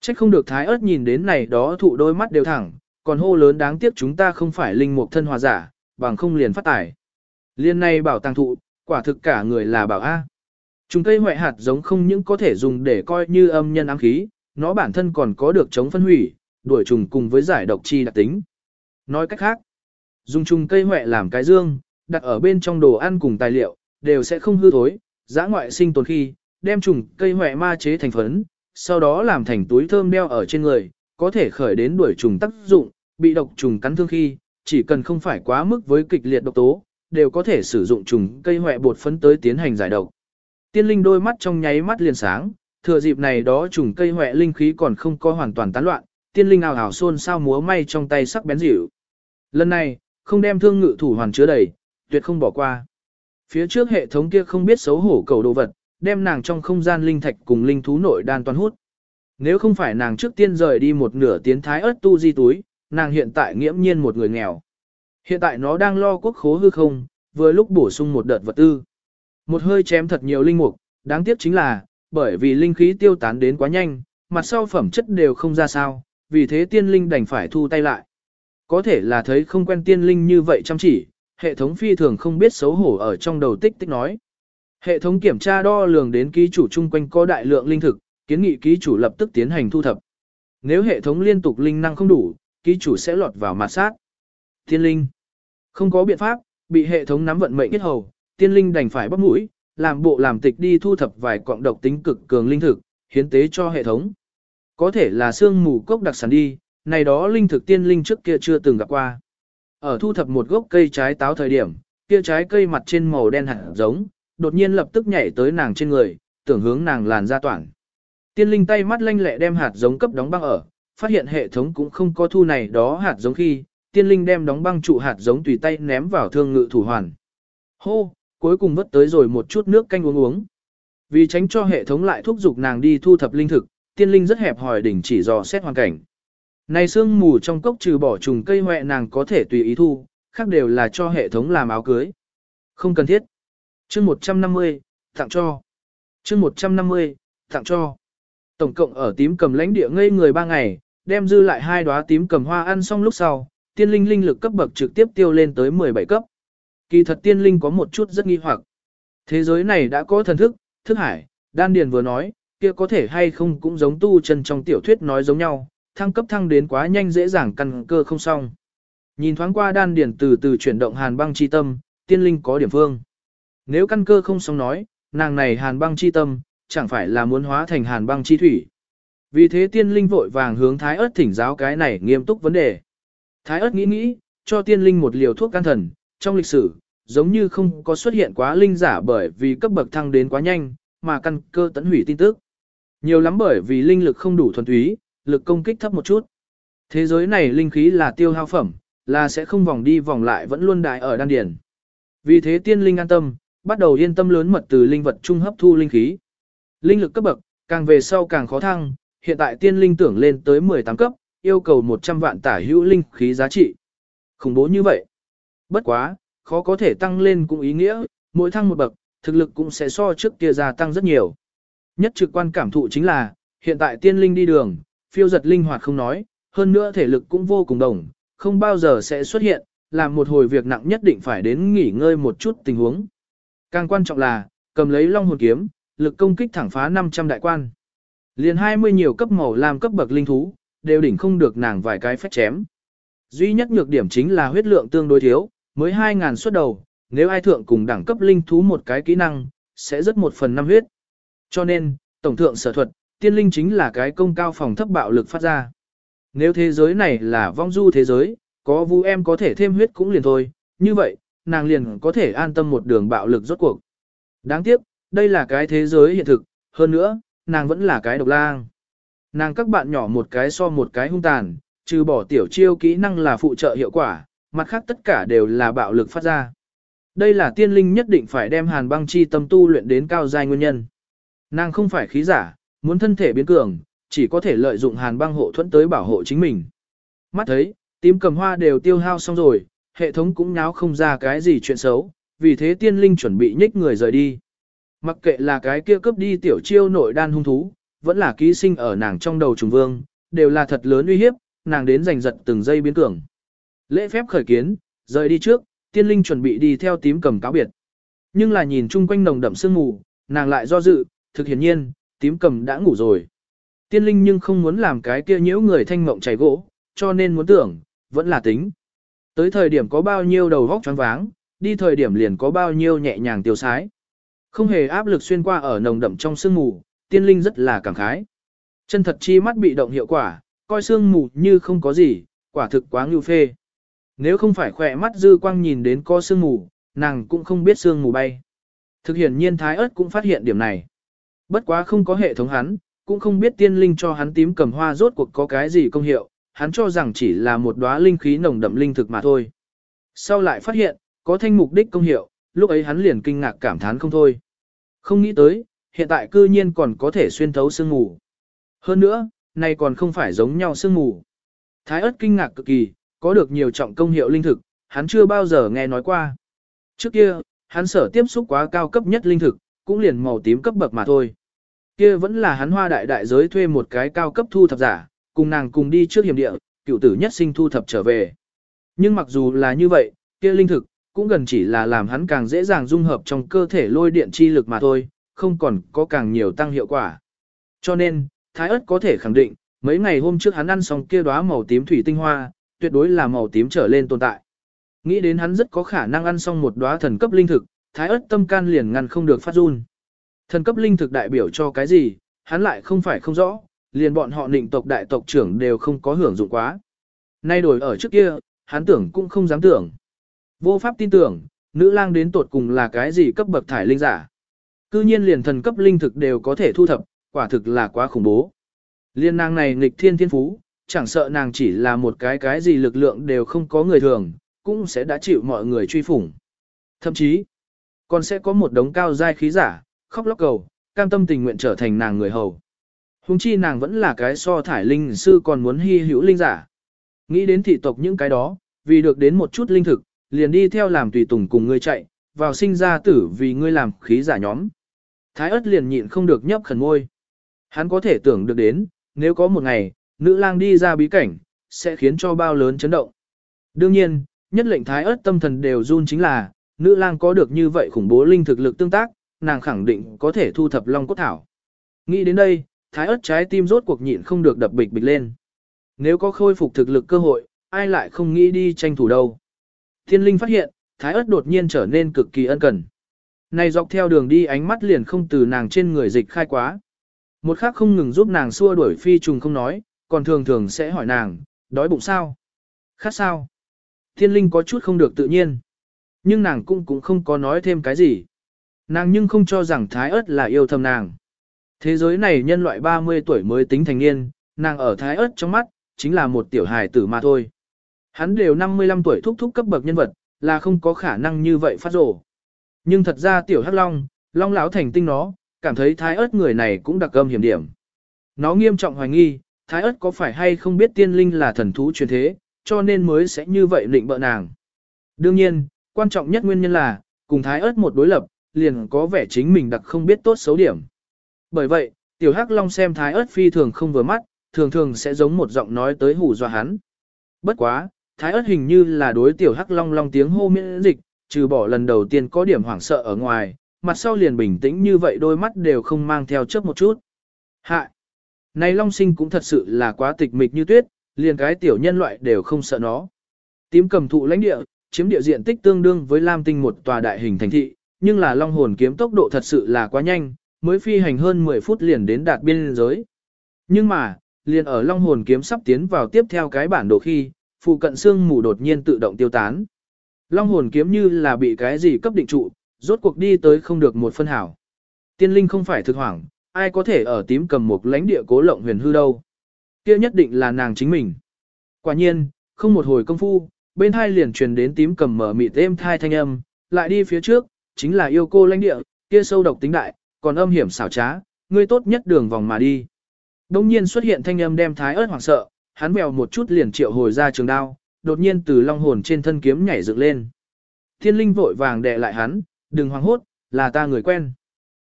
Trách không được thái ớt nhìn đến này đó thụ đôi mắt đều thẳng, còn hô lớn đáng tiếc chúng ta không phải linh mục thân hòa giả, bằng không liền phát tải. Liên này bảo tàng thụ, quả thực cả người là bảo A. Trùng cây hoại hạt giống không những có thể dùng để coi như âm nhân ám khí, nó bản thân còn có được chống phân hủy, đuổi trùng cùng với giải độc chi đặc tính. Nói cách khác, dùng trùng cây hoại làm cái dương, đặt ở bên trong đồ ăn cùng tài liệu, đều sẽ không hư thối, giã ngoại sinh tồn khi, đem trùng cây hoại ma chế thành phấn, sau đó làm thành túi thơm đeo ở trên người, có thể khởi đến đuổi trùng tác dụng, bị độc trùng cắn thương khi, chỉ cần không phải quá mức với kịch liệt độc tố, đều có thể sử dụng trùng cây hoại bột phấn tới tiến hành giải độc. Tiên linh đôi mắt trong nháy mắt liền sáng, thừa dịp này đó trùng cây hoại linh khí còn không có hoàn toàn tán loạn, tiên linh ảo ảo xôn sao múa may trong tay sắc bén dịu. Lần này, không đem thương ngự thủ hoàn chứa đầy, tuyệt không bỏ qua. Phía trước hệ thống kia không biết xấu hổ cầu đồ vật, đem nàng trong không gian linh thạch cùng linh thú nội đan toàn hút. Nếu không phải nàng trước tiên rời đi một nửa tiến thái ớt tu di túi, nàng hiện tại nghiễm nhiên một người nghèo. Hiện tại nó đang lo quốc khố hư không, vừa lúc bổ sung một đợt vật tư. Một hơi chém thật nhiều linh mục, đáng tiếc chính là, bởi vì linh khí tiêu tán đến quá nhanh, mặt sau phẩm chất đều không ra sao, vì thế tiên linh đành phải thu tay lại. Có thể là thấy không quen tiên linh như vậy chăm chỉ, hệ thống phi thường không biết xấu hổ ở trong đầu tích tích nói. Hệ thống kiểm tra đo lường đến ký chủ chung quanh có đại lượng linh thực, kiến nghị ký chủ lập tức tiến hành thu thập. Nếu hệ thống liên tục linh năng không đủ, ký chủ sẽ lọt vào mặt sát. Tiên linh. Không có biện pháp, bị hệ thống nắm vận mệnh kết hầu, tiên linh đành phải bắt mũi, làm bộ làm tịch đi thu thập vài quạng độc tính cực cường linh thực, hiến tế cho hệ thống. Có thể là xương mù cốc đặc sản đi, này đó linh thực tiên linh trước kia chưa từng gặp qua. Ở thu thập một gốc cây trái táo thời điểm, kia trái cây mặt trên màu đen hạt giống, đột nhiên lập tức nhảy tới nàng trên người, tưởng hướng nàng làn ra toàn. Tiên linh tay mắt lanh lẹ đem hạt giống cấp đóng băng ở, phát hiện hệ thống cũng không có thu này đó hạt giống khi, tiên linh đem đóng băng trụ hạt giống tùy tay ném vào thương ngự thủ hoàn. Hô, cuối cùng vất tới rồi một chút nước canh uống uống. Vì tránh cho hệ thống lại thúc giục nàng đi thu thập linh thực, tiên linh rất hẹp hỏi đỉnh chỉ dò xét hoàn cảnh. Này sương mù trong cốc trừ bỏ trùng cây hoẹ nàng có thể tùy ý thu, khác đều là cho hệ thống làm áo cưới. Không cần thiết. chương 150, tặng cho. chương 150, tặng cho. Tổng cộng ở tím cầm lãnh địa ngây người ba ngày, đem dư lại hai đóa tím cầm hoa ăn xong lúc sau, tiên linh linh lực cấp bậc trực tiếp tiêu lên tới 17 cấp. Kỳ thật tiên linh có một chút rất nghi hoặc. Thế giới này đã có thần thức, thức hải, đan điền vừa nói, kia có thể hay không cũng giống tu chân trong tiểu thuyết nói giống nhau, thăng cấp thăng đến quá nhanh dễ dàng căn cơ không xong. Nhìn thoáng qua đan điền từ từ chuyển động hàn băng chi tâm, tiên linh có điểm phương. Nếu căn cơ không xong nói, nàng này hàn băng chi tâm, chẳng phải là muốn hóa thành hàn băng chi thủy. Vì thế tiên linh vội vàng hướng thái ớt thỉnh giáo cái này nghiêm túc vấn đề. Thái ớt nghĩ nghĩ, cho tiên linh một liều thuốc can thần, trong lịch sử, giống như không có xuất hiện quá linh giả bởi vì cấp bậc thăng đến quá nhanh, mà căn cơ tấn hủy tin tức. Nhiều lắm bởi vì linh lực không đủ thuần túy, lực công kích thấp một chút. Thế giới này linh khí là tiêu hao phẩm, là sẽ không vòng đi vòng lại vẫn luôn đại ở đan điền. Vì thế tiên linh an tâm, bắt đầu yên tâm lớn mật từ linh vật trung hấp thu linh khí. Linh lực cấp bậc, càng về sau càng khó thăng, hiện tại tiên linh tưởng lên tới 18 cấp, yêu cầu 100 vạn tả hữu linh khí giá trị. Khủng bố như vậy. Bất quá, khó có thể tăng lên cũng ý nghĩa, mỗi thăng một bậc, thực lực cũng sẽ so trước kia gia tăng rất nhiều. Nhất trực quan cảm thụ chính là, hiện tại tiên linh đi đường, phiêu giật linh hoạt không nói, hơn nữa thể lực cũng vô cùng đồng, không bao giờ sẽ xuất hiện, làm một hồi việc nặng nhất định phải đến nghỉ ngơi một chút tình huống. Càng quan trọng là, cầm lấy long hồn kiếm, lực công kích thẳng phá 500 đại quan. Liền 20 nhiều cấp màu làm cấp bậc linh thú, đều đỉnh không được nàng vài cái phách chém. Duy nhất nhược điểm chính là huyết lượng tương đối thiếu, mới 2.000 suất đầu, nếu ai thượng cùng đẳng cấp linh thú một cái kỹ năng, sẽ rất một phần năm huyết. Cho nên, tổng thượng sở thuật, tiên linh chính là cái công cao phòng thấp bạo lực phát ra. Nếu thế giới này là vong du thế giới, có vu em có thể thêm huyết cũng liền thôi, như vậy, nàng liền có thể an tâm một đường bạo lực rốt cuộc. Đáng tiếc, đây là cái thế giới hiện thực, hơn nữa, nàng vẫn là cái độc lang. Nàng các bạn nhỏ một cái so một cái hung tàn, trừ bỏ tiểu chiêu kỹ năng là phụ trợ hiệu quả, mặt khác tất cả đều là bạo lực phát ra. Đây là tiên linh nhất định phải đem hàn băng chi tâm tu luyện đến cao giai nguyên nhân. Nàng không phải khí giả, muốn thân thể biến cường, chỉ có thể lợi dụng hàn băng hộ thuẫn tới bảo hộ chính mình. Mắt thấy, tím cầm hoa đều tiêu hao xong rồi, hệ thống cũng nháo không ra cái gì chuyện xấu, vì thế tiên linh chuẩn bị nhích người rời đi. Mặc kệ là cái kia cướp đi tiểu chiêu nội đan hung thú, vẫn là ký sinh ở nàng trong đầu trùng vương, đều là thật lớn uy hiếp, nàng đến giành giật từng giây biến cường. Lễ phép khởi kiến, rời đi trước, tiên linh chuẩn bị đi theo tím cầm cáo biệt. Nhưng là nhìn chung quanh nồng đậm sương mù, nàng lại do dự, thực hiển nhiên, tím cầm đã ngủ rồi. Tiên linh nhưng không muốn làm cái kia nhiễu người thanh mộng chảy gỗ, cho nên muốn tưởng, vẫn là tính. Tới thời điểm có bao nhiêu đầu vóc choáng váng, đi thời điểm liền có bao nhiêu nhẹ nhàng tiêu sái. Không hề áp lực xuyên qua ở nồng đậm trong sương mù, tiên linh rất là cảm khái. Chân thật chi mắt bị động hiệu quả, coi xương mù như không có gì, quả thực quá ngưu phê. Nếu không phải khỏe mắt dư quang nhìn đến có xương mù, nàng cũng không biết xương mù bay. Thực hiện nhiên thái ớt cũng phát hiện điểm này. Bất quá không có hệ thống hắn, cũng không biết tiên linh cho hắn tím cầm hoa rốt cuộc có cái gì công hiệu, hắn cho rằng chỉ là một đóa linh khí nồng đậm linh thực mà thôi. Sau lại phát hiện, có thanh mục đích công hiệu, lúc ấy hắn liền kinh ngạc cảm thán không thôi. Không nghĩ tới, hiện tại cư nhiên còn có thể xuyên thấu sương mù. Hơn nữa, này còn không phải giống nhau sương mù. Thái ớt kinh ngạc cực kỳ, có được nhiều trọng công hiệu linh thực, hắn chưa bao giờ nghe nói qua. Trước kia, hắn sở tiếp xúc quá cao cấp nhất linh thực, cũng liền màu tím cấp bậc mà thôi. Kia vẫn là hắn hoa đại đại giới thuê một cái cao cấp thu thập giả, cùng nàng cùng đi trước hiểm địa, cựu tử nhất sinh thu thập trở về. Nhưng mặc dù là như vậy, kia linh thực, cũng gần chỉ là làm hắn càng dễ dàng dung hợp trong cơ thể lôi điện chi lực mà thôi, không còn có càng nhiều tăng hiệu quả. Cho nên, Thái ớt có thể khẳng định, mấy ngày hôm trước hắn ăn xong kia đóa màu tím thủy tinh hoa, tuyệt đối là màu tím trở lên tồn tại. Nghĩ đến hắn rất có khả năng ăn xong một đóa thần cấp linh thực, Thái ớt tâm can liền ngăn không được phát run. Thần cấp linh thực đại biểu cho cái gì, hắn lại không phải không rõ, liền bọn họ định tộc đại tộc trưởng đều không có hưởng dụng quá. Nay đổi ở trước kia, hắn tưởng cũng không dám tưởng. Vô pháp tin tưởng, nữ lang đến tột cùng là cái gì cấp bậc thải linh giả. Cư nhiên liền thần cấp linh thực đều có thể thu thập, quả thực là quá khủng bố. Liên nàng này nghịch thiên thiên phú, chẳng sợ nàng chỉ là một cái cái gì lực lượng đều không có người thường, cũng sẽ đã chịu mọi người truy phủng. Thậm chí, còn sẽ có một đống cao giai khí giả, khóc lóc cầu, cam tâm tình nguyện trở thành nàng người hầu. Hùng chi nàng vẫn là cái so thải linh sư còn muốn hy hữu linh giả. Nghĩ đến thị tộc những cái đó, vì được đến một chút linh thực, liền đi theo làm tùy tùng cùng người chạy, vào sinh ra tử vì ngươi làm khí giả nhóm. Thái ớt liền nhịn không được nhấp khẩn môi. Hắn có thể tưởng được đến, nếu có một ngày, nữ lang đi ra bí cảnh, sẽ khiến cho bao lớn chấn động. Đương nhiên, nhất lệnh thái ớt tâm thần đều run chính là, nữ lang có được như vậy khủng bố linh thực lực tương tác, nàng khẳng định có thể thu thập long cốt thảo. Nghĩ đến đây, thái ớt trái tim rốt cuộc nhịn không được đập bịch bịch lên. Nếu có khôi phục thực lực cơ hội, ai lại không nghĩ đi tranh thủ đâu. Thiên linh phát hiện, thái ớt đột nhiên trở nên cực kỳ ân cần. Này dọc theo đường đi ánh mắt liền không từ nàng trên người dịch khai quá. Một khác không ngừng giúp nàng xua đuổi phi trùng không nói, còn thường thường sẽ hỏi nàng, đói bụng sao? Khát sao? Thiên linh có chút không được tự nhiên. Nhưng nàng cũng cũng không có nói thêm cái gì. Nàng nhưng không cho rằng thái ớt là yêu thầm nàng. Thế giới này nhân loại 30 tuổi mới tính thành niên, nàng ở thái ớt trong mắt, chính là một tiểu hài tử mà thôi. Hắn đều 55 tuổi thúc thúc cấp bậc nhân vật, là không có khả năng như vậy phát rổ. Nhưng thật ra tiểu hắc long, long lão thành tinh nó, cảm thấy thái ớt người này cũng đặc âm hiểm điểm. Nó nghiêm trọng hoài nghi, thái ớt có phải hay không biết tiên linh là thần thú truyền thế, cho nên mới sẽ như vậy định bợ nàng. Đương nhiên, quan trọng nhất nguyên nhân là, cùng thái ớt một đối lập, liền có vẻ chính mình đặc không biết tốt xấu điểm. Bởi vậy, tiểu hắc long xem thái ớt phi thường không vừa mắt, thường thường sẽ giống một giọng nói tới hù dọa hắn. Bất quá, thái ớt hình như là đối tiểu hắc long long tiếng hô miễn dịch, trừ bỏ lần đầu tiên có điểm hoảng sợ ở ngoài, mặt sau liền bình tĩnh như vậy đôi mắt đều không mang theo chớp một chút. Hạ! Này long sinh cũng thật sự là quá tịch mịch như tuyết, liền cái tiểu nhân loại đều không sợ nó. Tím cầm thụ lãnh địa, chiếm địa diện tích tương đương với Lam Tinh một tòa đại hình thành thị, nhưng là long hồn kiếm tốc độ thật sự là quá nhanh, mới phi hành hơn 10 phút liền đến đạt biên giới. Nhưng mà, liền ở long hồn kiếm sắp tiến vào tiếp theo cái bản đồ khi, phụ cận xương mù đột nhiên tự động tiêu tán. Long hồn kiếm như là bị cái gì cấp định trụ, rốt cuộc đi tới không được một phân hảo. Tiên linh không phải thực hoảng, ai có thể ở tím cầm một lãnh địa cố lộng huyền hư đâu. Kia nhất định là nàng chính mình. Quả nhiên, không một hồi công phu, bên hai liền truyền đến tím cầm mở mịt êm thai thanh âm, lại đi phía trước, chính là yêu cô lãnh địa, kia sâu độc tính đại, còn âm hiểm xảo trá, ngươi tốt nhất đường vòng mà đi. Đông nhiên xuất hiện thanh âm đem thái ớt hoảng sợ, hắn mèo một chút liền triệu hồi ra trường đao, đột nhiên từ long hồn trên thân kiếm nhảy dựng lên. Thiên linh vội vàng đè lại hắn, đừng hoang hốt, là ta người quen.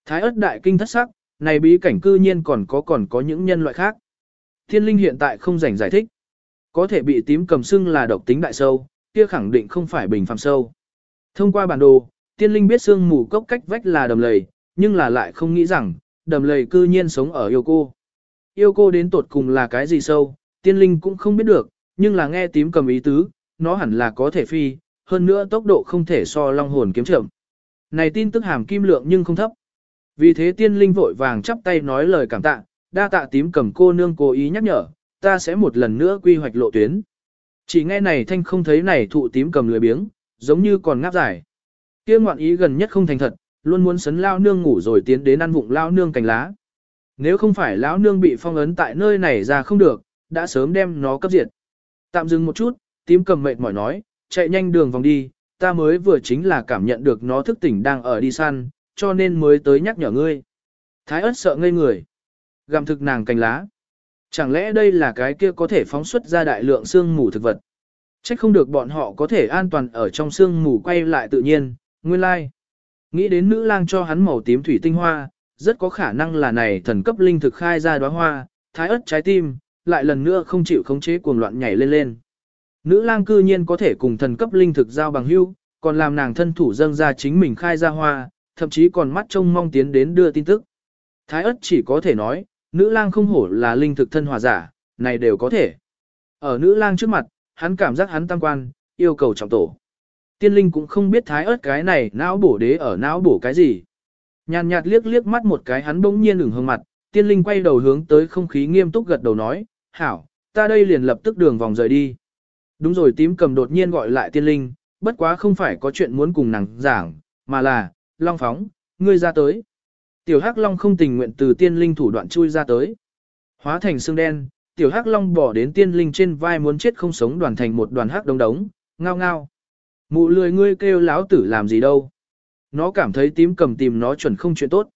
Thái ớt đại kinh thất sắc, này bí cảnh cư nhiên còn có còn có những nhân loại khác. Thiên linh hiện tại không rảnh giải thích. Có thể bị tím cầm xưng là độc tính đại sâu, kia khẳng định không phải bình phàm sâu. Thông qua bản đồ, tiên linh biết sương mù cốc cách vách là đầm lầy, nhưng là lại không nghĩ rằng, đầm lầy cư nhiên sống ở yêu cô. Yêu cô đến tột cùng là cái gì sâu, tiên linh cũng không biết được, nhưng là nghe tím cầm ý tứ, nó hẳn là có thể phi, hơn nữa tốc độ không thể so long hồn kiếm chậm. Này tin tức hàm kim lượng nhưng không thấp. Vì thế tiên linh vội vàng chắp tay nói lời cảm tạ, đa tạ tím cầm cô nương cố ý nhắc nhở, ta sẽ một lần nữa quy hoạch lộ tuyến. Chỉ nghe này thanh không thấy này thụ tím cầm lười biếng, giống như còn ngáp dài. Kia ngoạn ý gần nhất không thành thật, luôn muốn sấn lao nương ngủ rồi tiến đến ăn vụng lao nương cành lá. Nếu không phải lão nương bị phong ấn tại nơi này ra không được, đã sớm đem nó cấp diệt. Tạm dừng một chút, tím cầm mệt mỏi nói, chạy nhanh đường vòng đi, ta mới vừa chính là cảm nhận được nó thức tỉnh đang ở đi săn, cho nên mới tới nhắc nhở ngươi. Thái ớt sợ ngây người. Gặm thực nàng cành lá. Chẳng lẽ đây là cái kia có thể phóng xuất ra đại lượng xương mù thực vật? Chắc không được bọn họ có thể an toàn ở trong xương mù quay lại tự nhiên, nguyên lai. Nghĩ đến nữ lang cho hắn màu tím thủy tinh hoa, rất có khả năng là này thần cấp linh thực khai ra đóa hoa, thái ớt trái tim, lại lần nữa không chịu khống chế cuồng loạn nhảy lên lên. Nữ lang cư nhiên có thể cùng thần cấp linh thực giao bằng hữu, còn làm nàng thân thủ dâng ra chính mình khai ra hoa, thậm chí còn mắt trông mong tiến đến đưa tin tức. Thái ất chỉ có thể nói, nữ lang không hổ là linh thực thân hòa giả, này đều có thể. Ở nữ lang trước mặt, hắn cảm giác hắn tăng quan, yêu cầu trọng tổ. Tiên linh cũng không biết thái ớt cái này não bổ đế ở não bổ cái gì. Nhàn nhạt liếc liếc mắt một cái hắn bỗng nhiên ửng hương mặt, tiên linh quay đầu hướng tới không khí nghiêm túc gật đầu nói, hảo, ta đây liền lập tức đường vòng rời đi. Đúng rồi tím cầm đột nhiên gọi lại tiên linh, bất quá không phải có chuyện muốn cùng nàng giảng, mà là, long phóng, ngươi ra tới. Tiểu Hắc Long không tình nguyện từ tiên linh thủ đoạn chui ra tới. Hóa thành xương đen, tiểu Hắc Long bỏ đến tiên linh trên vai muốn chết không sống đoàn thành một đoàn hắc đống đống, ngao ngao. Mụ lười ngươi kêu láo tử làm gì đâu. Nó cảm thấy tím cầm tìm nó chuẩn không chuyện tốt.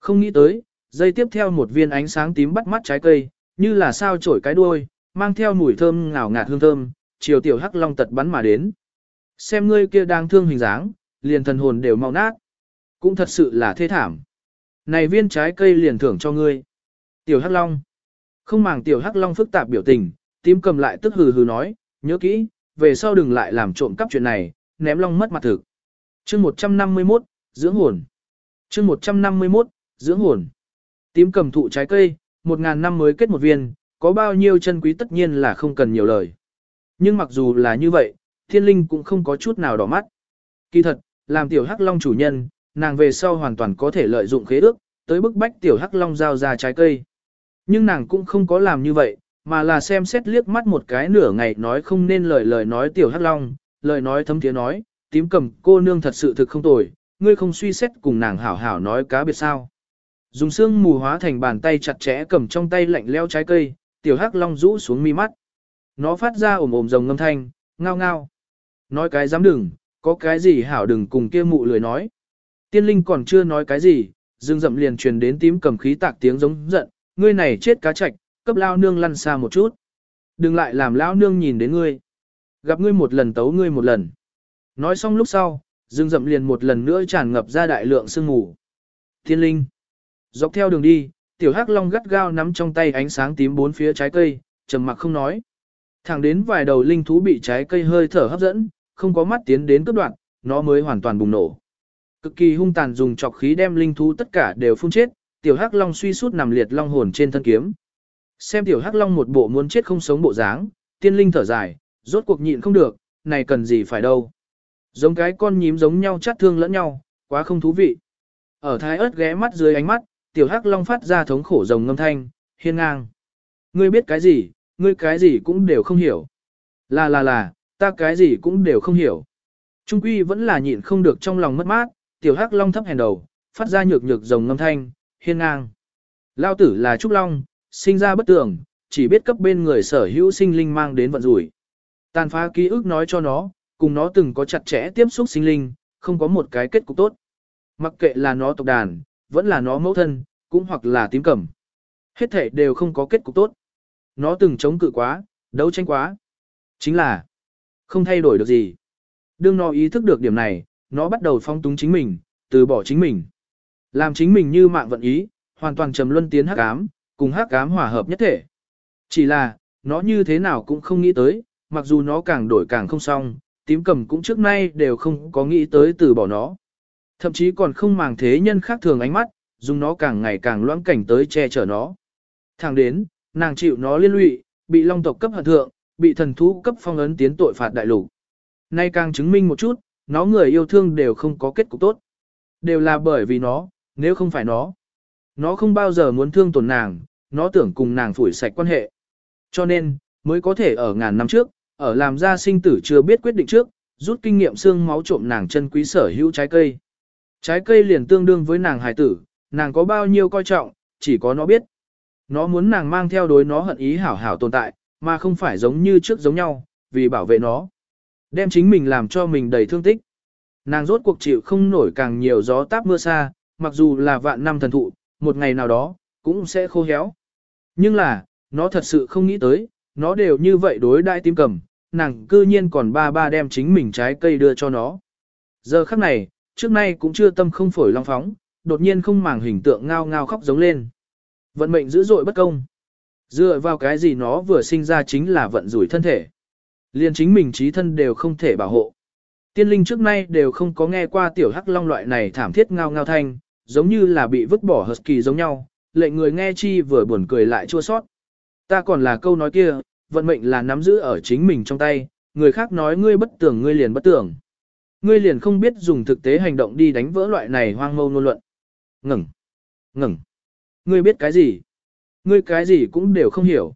Không nghĩ tới, dây tiếp theo một viên ánh sáng tím bắt mắt trái cây, như là sao trổi cái đuôi, mang theo mùi thơm ngào ngạt hương thơm, chiều tiểu hắc long tật bắn mà đến. Xem ngươi kia đang thương hình dáng, liền thần hồn đều mau nát. Cũng thật sự là thê thảm. Này viên trái cây liền thưởng cho ngươi. Tiểu hắc long. Không màng tiểu hắc long phức tạp biểu tình, tím cầm lại tức hừ hừ nói, nhớ kỹ, về sau đừng lại làm trộm cắp chuyện này, ném long mất mặt thực. Chương 151, dưỡng hồn. Chương 151, dưỡng hồn. Tím cầm thụ trái cây, một ngàn năm mới kết một viên, có bao nhiêu chân quý tất nhiên là không cần nhiều lời. Nhưng mặc dù là như vậy, thiên linh cũng không có chút nào đỏ mắt. Kỳ thật, làm tiểu hắc long chủ nhân, nàng về sau hoàn toàn có thể lợi dụng khế ước, tới bức bách tiểu hắc long giao ra trái cây. Nhưng nàng cũng không có làm như vậy, mà là xem xét liếc mắt một cái nửa ngày nói không nên lời lời nói tiểu hắc long, lời nói thấm tiếng nói, tím cầm cô nương thật sự thực không tồi, ngươi không suy xét cùng nàng hảo hảo nói cá biệt sao. Dùng xương mù hóa thành bàn tay chặt chẽ cầm trong tay lạnh leo trái cây, tiểu hắc long rũ xuống mi mắt. Nó phát ra ồm ồm rồng ngâm thanh, ngao ngao. Nói cái dám đừng, có cái gì hảo đừng cùng kia mụ lười nói. Tiên linh còn chưa nói cái gì, dương dậm liền truyền đến tím cầm khí tạc tiếng giống giận, ngươi này chết cá chạch, cấp lao nương lăn xa một chút. Đừng lại làm lao nương nhìn đến ngươi. Gặp ngươi một lần tấu ngươi một lần. Nói xong lúc sau, dương dậm liền một lần nữa tràn ngập ra đại lượng sương mù. Tiên linh. Dọc theo đường đi, tiểu hắc long gắt gao nắm trong tay ánh sáng tím bốn phía trái cây, trầm mặc không nói. Thẳng đến vài đầu linh thú bị trái cây hơi thở hấp dẫn, không có mắt tiến đến cấp đoạn, nó mới hoàn toàn bùng nổ. Cực kỳ hung tàn dùng chọc khí đem linh thú tất cả đều phun chết, tiểu hắc long suy sút nằm liệt long hồn trên thân kiếm. Xem tiểu hắc long một bộ muốn chết không sống bộ dáng, tiên linh thở dài, rốt cuộc nhịn không được, này cần gì phải đâu. Giống cái con nhím giống nhau chát thương lẫn nhau, quá không thú vị. Ở thái ớt ghé mắt dưới ánh mắt, tiểu hắc long phát ra thống khổ rồng ngâm thanh, hiên ngang. Ngươi biết cái gì, ngươi cái gì cũng đều không hiểu. Là là là, ta cái gì cũng đều không hiểu. Trung quy vẫn là nhịn không được trong lòng mất mát, tiểu hắc long thấp hèn đầu, phát ra nhược nhược rồng ngâm thanh, hiên ngang. Lao tử là Trúc Long, sinh ra bất tường, chỉ biết cấp bên người sở hữu sinh linh mang đến vận rủi. Tàn phá ký ức nói cho nó, cùng nó từng có chặt chẽ tiếp xúc sinh linh, không có một cái kết cục tốt. Mặc kệ là nó tộc đàn, vẫn là nó mẫu thân, cũng hoặc là tím cẩm. Hết thể đều không có kết cục tốt. Nó từng chống cự quá, đấu tranh quá. Chính là, không thay đổi được gì. Đương nó ý thức được điểm này, nó bắt đầu phong túng chính mình, từ bỏ chính mình. Làm chính mình như mạng vận ý, hoàn toàn trầm luân tiến hắc ám, cùng hắc ám hòa hợp nhất thể. Chỉ là, nó như thế nào cũng không nghĩ tới, mặc dù nó càng đổi càng không xong, tím cầm cũng trước nay đều không có nghĩ tới từ bỏ nó. Thậm chí còn không màng thế nhân khác thường ánh mắt, dùng nó càng ngày càng loãng cảnh tới che chở nó. Thẳng đến, nàng chịu nó liên lụy, bị long tộc cấp hận thượng, bị thần thú cấp phong ấn tiến tội phạt đại lục. Nay càng chứng minh một chút, nó người yêu thương đều không có kết cục tốt. Đều là bởi vì nó, nếu không phải nó. Nó không bao giờ muốn thương tổn nàng, nó tưởng cùng nàng phủi sạch quan hệ. Cho nên, mới có thể ở ngàn năm trước, ở làm ra sinh tử chưa biết quyết định trước, rút kinh nghiệm xương máu trộm nàng chân quý sở hữu trái cây. Trái cây liền tương đương với nàng hài tử, nàng có bao nhiêu coi trọng, chỉ có nó biết. Nó muốn nàng mang theo đối nó hận ý hảo hảo tồn tại, mà không phải giống như trước giống nhau, vì bảo vệ nó. Đem chính mình làm cho mình đầy thương tích. Nàng rốt cuộc chịu không nổi càng nhiều gió táp mưa xa, mặc dù là vạn năm thần thụ, một ngày nào đó, cũng sẽ khô héo. Nhưng là, nó thật sự không nghĩ tới, nó đều như vậy đối đại tim cầm, nàng cư nhiên còn ba ba đem chính mình trái cây đưa cho nó. Giờ khắc này, trước nay cũng chưa tâm không phổi long phóng, đột nhiên không màng hình tượng ngao ngao khóc giống lên. Vận mệnh dữ dội bất công. Dựa vào cái gì nó vừa sinh ra chính là vận rủi thân thể. Liền chính mình trí thân đều không thể bảo hộ. Tiên linh trước nay đều không có nghe qua tiểu hắc long loại này thảm thiết ngao ngao thanh, giống như là bị vứt bỏ husky giống nhau, lệnh người nghe chi vừa buồn cười lại chua sót. Ta còn là câu nói kia, vận mệnh là nắm giữ ở chính mình trong tay, người khác nói ngươi bất tưởng ngươi liền bất tưởng. Ngươi liền không biết dùng thực tế hành động đi đánh vỡ loại này hoang mâu nôn luận. Ngừng! Ngừng! Ngươi biết cái gì? Ngươi cái gì cũng đều không hiểu.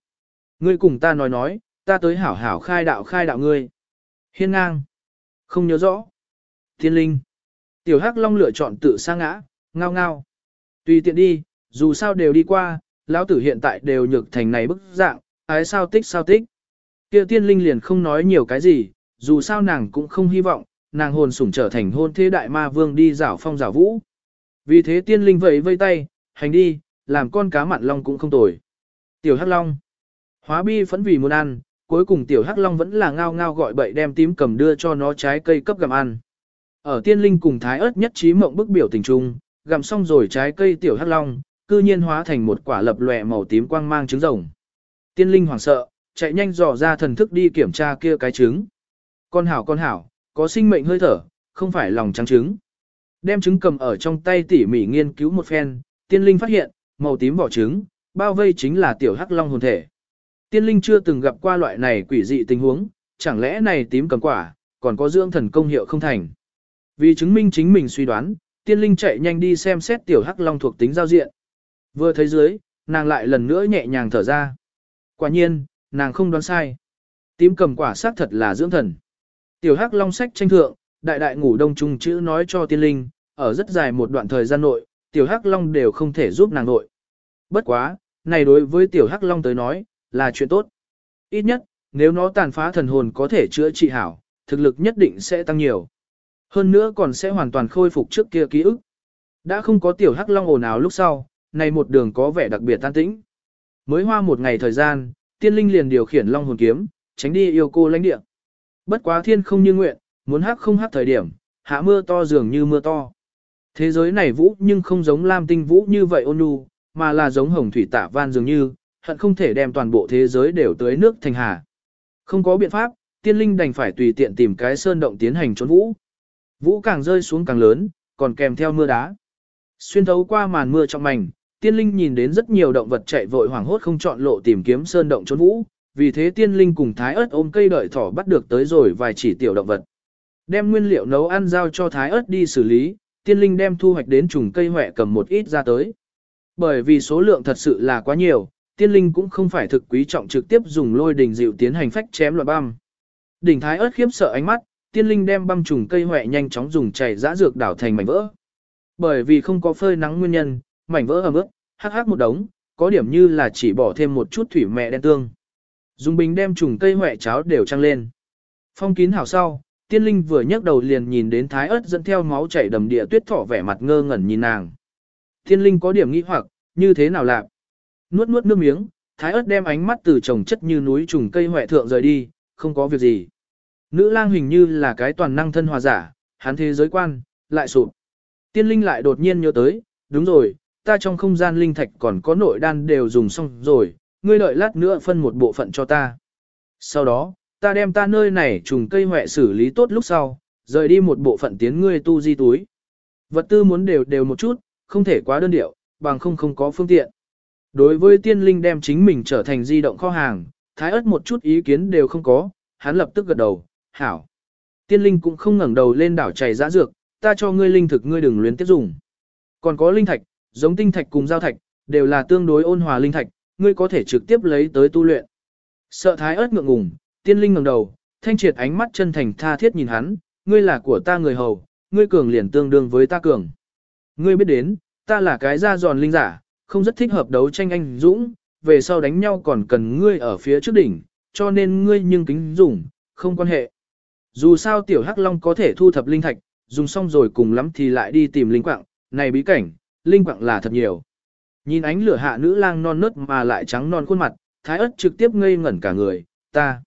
Ngươi cùng ta nói nói, ta tới hảo hảo khai đạo khai đạo ngươi. Hiên ngang! Không nhớ rõ. Thiên linh! Tiểu Hắc Long lựa chọn tự sa ngã, ngao ngao. Tùy tiện đi, dù sao đều đi qua, lão tử hiện tại đều nhược thành này bức dạng, ái sao tích sao tích. Kia tiên linh liền không nói nhiều cái gì, dù sao nàng cũng không hy vọng, nàng hồn sủng trở thành hôn thế đại ma vương đi rảo phong rảo vũ. Vì thế tiên linh vẫy vây tay, hành đi, làm con cá mặn long cũng không tồi. Tiểu Hắc Long. Hóa bi phẫn vì muốn ăn, cuối cùng tiểu Hắc Long vẫn là ngao ngao gọi bậy đem tím cầm đưa cho nó trái cây cấp gặm ăn. Ở tiên linh cùng thái ớt nhất trí mộng bức biểu tình trung, gặm xong rồi trái cây tiểu Hắc Long, cư nhiên hóa thành một quả lập lòe màu tím quang mang trứng rồng. Tiên linh hoảng sợ, chạy nhanh dò ra thần thức đi kiểm tra kia cái trứng. Con hảo con hảo, có sinh mệnh hơi thở, không phải lòng trắng trứng. Đem trứng cầm ở trong tay tỉ mỉ nghiên cứu một phen, tiên linh phát hiện, màu tím vỏ trứng, bao vây chính là tiểu hắc long hồn thể. Tiên linh chưa từng gặp qua loại này quỷ dị tình huống, chẳng lẽ này tím cầm quả, còn có dưỡng thần công hiệu không thành. Vì chứng minh chính mình suy đoán, tiên linh chạy nhanh đi xem xét tiểu hắc long thuộc tính giao diện. Vừa thấy dưới, nàng lại lần nữa nhẹ nhàng thở ra. Quả nhiên, nàng không đoán sai. Tím cầm quả xác thật là dưỡng thần. Tiểu Hắc Long sách tranh thượng, đại đại ngủ đông trung chữ nói cho tiên linh, ở rất dài một đoạn thời gian nội, Tiểu Hắc Long đều không thể giúp nàng nội. Bất quá, này đối với Tiểu Hắc Long tới nói, là chuyện tốt. Ít nhất, nếu nó tàn phá thần hồn có thể chữa trị hảo, thực lực nhất định sẽ tăng nhiều. Hơn nữa còn sẽ hoàn toàn khôi phục trước kia ký ức. Đã không có Tiểu Hắc Long ồn ào lúc sau, này một đường có vẻ đặc biệt tan tĩnh. Mới hoa một ngày thời gian, tiên linh liền điều khiển long hồn kiếm, tránh đi yêu cô lãnh địa. Bất quá thiên không như nguyện, muốn hắc không hắc thời điểm, hạ mưa to dường như mưa to. Thế giới này vũ nhưng không giống lam tinh vũ như vậy ôn nhu, mà là giống hồng thủy tạ van dường như, hận không thể đem toàn bộ thế giới đều tới nước thành hà. Không có biện pháp, tiên linh đành phải tùy tiện tìm cái sơn động tiến hành trốn vũ. Vũ càng rơi xuống càng lớn, còn kèm theo mưa đá. Xuyên thấu qua màn mưa trong mảnh, tiên linh nhìn đến rất nhiều động vật chạy vội hoảng hốt không chọn lộ tìm kiếm sơn động trốn vũ, vì thế tiên linh cùng thái ớt ôm cây đợi thỏ bắt được tới rồi vài chỉ tiểu động vật. Đem nguyên liệu nấu ăn giao cho thái ớt đi xử lý, tiên linh đem thu hoạch đến trùng cây hỏe cầm một ít ra tới. Bởi vì số lượng thật sự là quá nhiều, tiên linh cũng không phải thực quý trọng trực tiếp dùng lôi đình dịu tiến hành phách chém loại băm. Đỉnh thái ớt khiếp sợ ánh mắt, tiên linh đem băm trùng cây hỏe nhanh chóng dùng chảy giã dược đảo thành mảnh vỡ. Bởi vì không có phơi nắng nguyên nhân, mảnh vỡ ẩm ướt, hắc hắc một đống, có điểm như là chỉ bỏ thêm một chút thủy mẹ đen tương. Dùng bình đem trùng cây hoẹ cháo đều trăng lên. Phong kín hảo sau, tiên linh vừa nhấc đầu liền nhìn đến thái ớt dẫn theo máu chảy đầm địa tuyết thỏ vẻ mặt ngơ ngẩn nhìn nàng. Tiên linh có điểm nghĩ hoặc, như thế nào lạc? Nuốt nuốt nước miếng, thái ớt đem ánh mắt từ trồng chất như núi trùng cây hoẹ thượng rời đi, không có việc gì. Nữ lang hình như là cái toàn năng thân hòa giả, hắn thế giới quan, lại sụp. Tiên linh lại đột nhiên nhớ tới, đúng rồi, ta trong không gian linh thạch còn có nội đan đều dùng xong rồi, ngươi đợi lát nữa phân một bộ phận cho ta. Sau đó, ta đem ta nơi này trùng cây hỏe xử lý tốt lúc sau, rời đi một bộ phận tiến ngươi tu di túi. Vật tư muốn đều đều một chút, không thể quá đơn điệu, bằng không không có phương tiện. Đối với tiên linh đem chính mình trở thành di động kho hàng, thái ớt một chút ý kiến đều không có, hắn lập tức gật đầu, hảo. Tiên linh cũng không ngẩng đầu lên đảo chảy dã dược, ta cho ngươi linh thực ngươi đừng luyến tiếp dùng. Còn có linh thạch, giống tinh thạch cùng giao thạch, đều là tương đối ôn hòa linh thạch, ngươi có thể trực tiếp lấy tới tu luyện. Sợ thái ớt ngượng ngùng, tiên linh ngẩng đầu, thanh triệt ánh mắt chân thành tha thiết nhìn hắn, ngươi là của ta người hầu, ngươi cường liền tương đương với ta cường. Ngươi biết đến, ta là cái da giòn linh giả, không rất thích hợp đấu tranh anh dũng, về sau đánh nhau còn cần ngươi ở phía trước đỉnh, cho nên ngươi nhưng kính dùng, không quan hệ. Dù sao tiểu hắc long có thể thu thập linh thạch, dùng xong rồi cùng lắm thì lại đi tìm linh quạng, này bí cảnh, linh quạng là thật nhiều. Nhìn ánh lửa hạ nữ lang non nớt mà lại trắng non khuôn mặt, thái ất trực tiếp ngây ngẩn cả người, ta.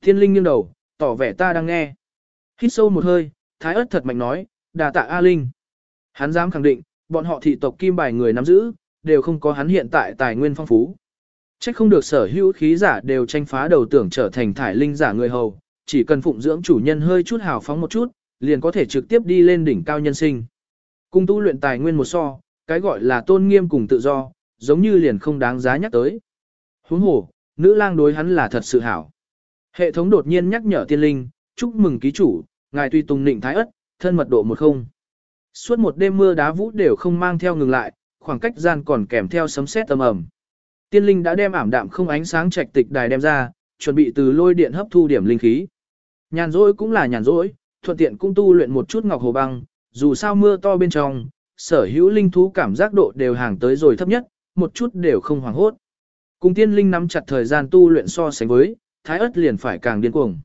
Thiên linh nghiêng đầu, tỏ vẻ ta đang nghe. Hít sâu một hơi, thái ất thật mạnh nói, đà tạ A Linh. Hắn dám khẳng định, bọn họ thị tộc kim bài người nắm giữ, đều không có hắn hiện tại tài nguyên phong phú. Trách không được sở hữu khí giả đều tranh phá đầu tưởng trở thành thải linh giả người hầu, chỉ cần phụng dưỡng chủ nhân hơi chút hào phóng một chút, liền có thể trực tiếp đi lên đỉnh cao nhân sinh. cung tu luyện tài nguyên một so, cái gọi là tôn nghiêm cùng tự do, giống như liền không đáng giá nhắc tới. Huống hồ, nữ lang đối hắn là thật sự hảo. Hệ thống đột nhiên nhắc nhở tiên linh, chúc mừng ký chủ, ngài tuy tùng nịnh thái ất, thân mật độ một không. Suốt một đêm mưa đá vũ đều không mang theo ngừng lại, khoảng cách gian còn kèm theo sấm sét âm ẩm. Tiên linh đã đem ảm đạm không ánh sáng trạch tịch đài đem ra, chuẩn bị từ lôi điện hấp thu điểm linh khí. Nhàn rỗi cũng là nhàn rỗi, thuận tiện cũng tu luyện một chút ngọc hồ băng, dù sao mưa to bên trong, sở hữu linh thú cảm giác độ đều hàng tới rồi thấp nhất, một chút đều không hoảng hốt. Cùng tiên linh nắm chặt thời gian tu luyện so sánh với, thái ớt liền phải càng điên cuồng.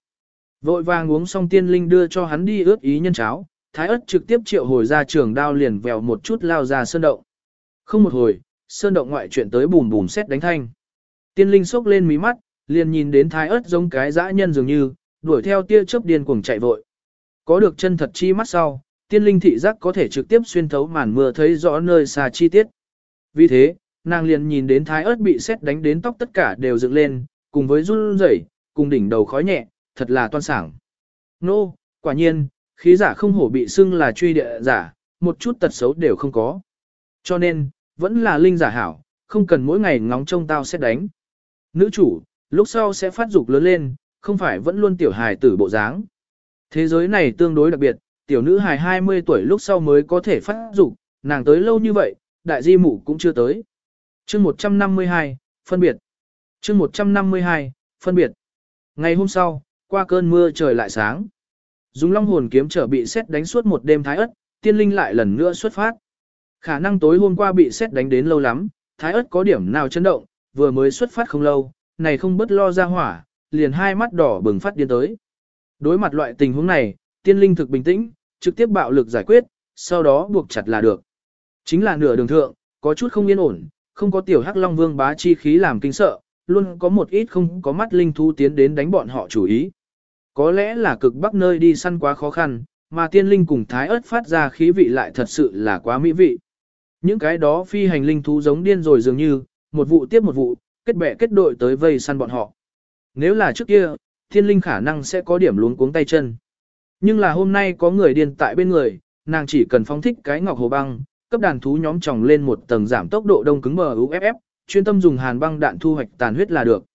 Vội vàng uống xong tiên linh đưa cho hắn đi ướt ý nhân cháo, thái ớt trực tiếp triệu hồi ra trường đao liền vèo một chút lao ra sơn động. Không một hồi, sơn động ngoại chuyện tới bùm bùm xét đánh thanh. Tiên linh sốc lên mí mắt, liền nhìn đến thái ớt giống cái dã nhân dường như, đuổi theo tia chớp điên cuồng chạy vội. Có được chân thật chi mắt sau, tiên linh thị giác có thể trực tiếp xuyên thấu màn mưa thấy rõ nơi xa chi tiết. Vì thế, nàng liền nhìn đến thái ớt bị xét đánh đến tóc tất cả đều dựng lên, cùng với run rẩy, cùng đỉnh đầu khói nhẹ, thật là toan sảng. Nô, quả nhiên, khí giả không hổ bị xưng là truy địa giả, một chút tật xấu đều không có. Cho nên, vẫn là linh giả hảo, không cần mỗi ngày ngóng trông tao xét đánh. Nữ chủ, lúc sau sẽ phát dục lớn lên, không phải vẫn luôn tiểu hài tử bộ dáng. Thế giới này tương đối đặc biệt, tiểu nữ hài 20 tuổi lúc sau mới có thể phát dục, nàng tới lâu như vậy, đại di mụ cũng chưa tới. chương 152, phân biệt. chương 152, phân biệt. Ngày hôm sau, qua cơn mưa trời lại sáng. Dùng long hồn kiếm trở bị xét đánh suốt một đêm thái ất, tiên linh lại lần nữa xuất phát. Khả năng tối hôm qua bị xét đánh đến lâu lắm, thái ất có điểm nào chấn động, vừa mới xuất phát không lâu, này không bất lo ra hỏa, liền hai mắt đỏ bừng phát điên tới. Đối mặt loại tình huống này, tiên linh thực bình tĩnh, trực tiếp bạo lực giải quyết, sau đó buộc chặt là được. Chính là nửa đường thượng, có chút không yên ổn, không có tiểu hắc long vương bá chi khí làm kinh sợ, luôn có một ít không có mắt linh thú tiến đến đánh bọn họ chủ ý. Có lẽ là cực bắc nơi đi săn quá khó khăn, mà tiên linh cùng thái ớt phát ra khí vị lại thật sự là quá mỹ vị. Những cái đó phi hành linh thú giống điên rồi dường như, một vụ tiếp một vụ, kết bè kết đội tới vây săn bọn họ. Nếu là trước kia, thiên linh khả năng sẽ có điểm luống cuống tay chân. Nhưng là hôm nay có người điên tại bên người, nàng chỉ cần phóng thích cái ngọc hồ băng, cấp đàn thú nhóm tròng lên một tầng giảm tốc độ đông cứng bờ UFF, chuyên tâm dùng hàn băng đạn thu hoạch tàn huyết là được.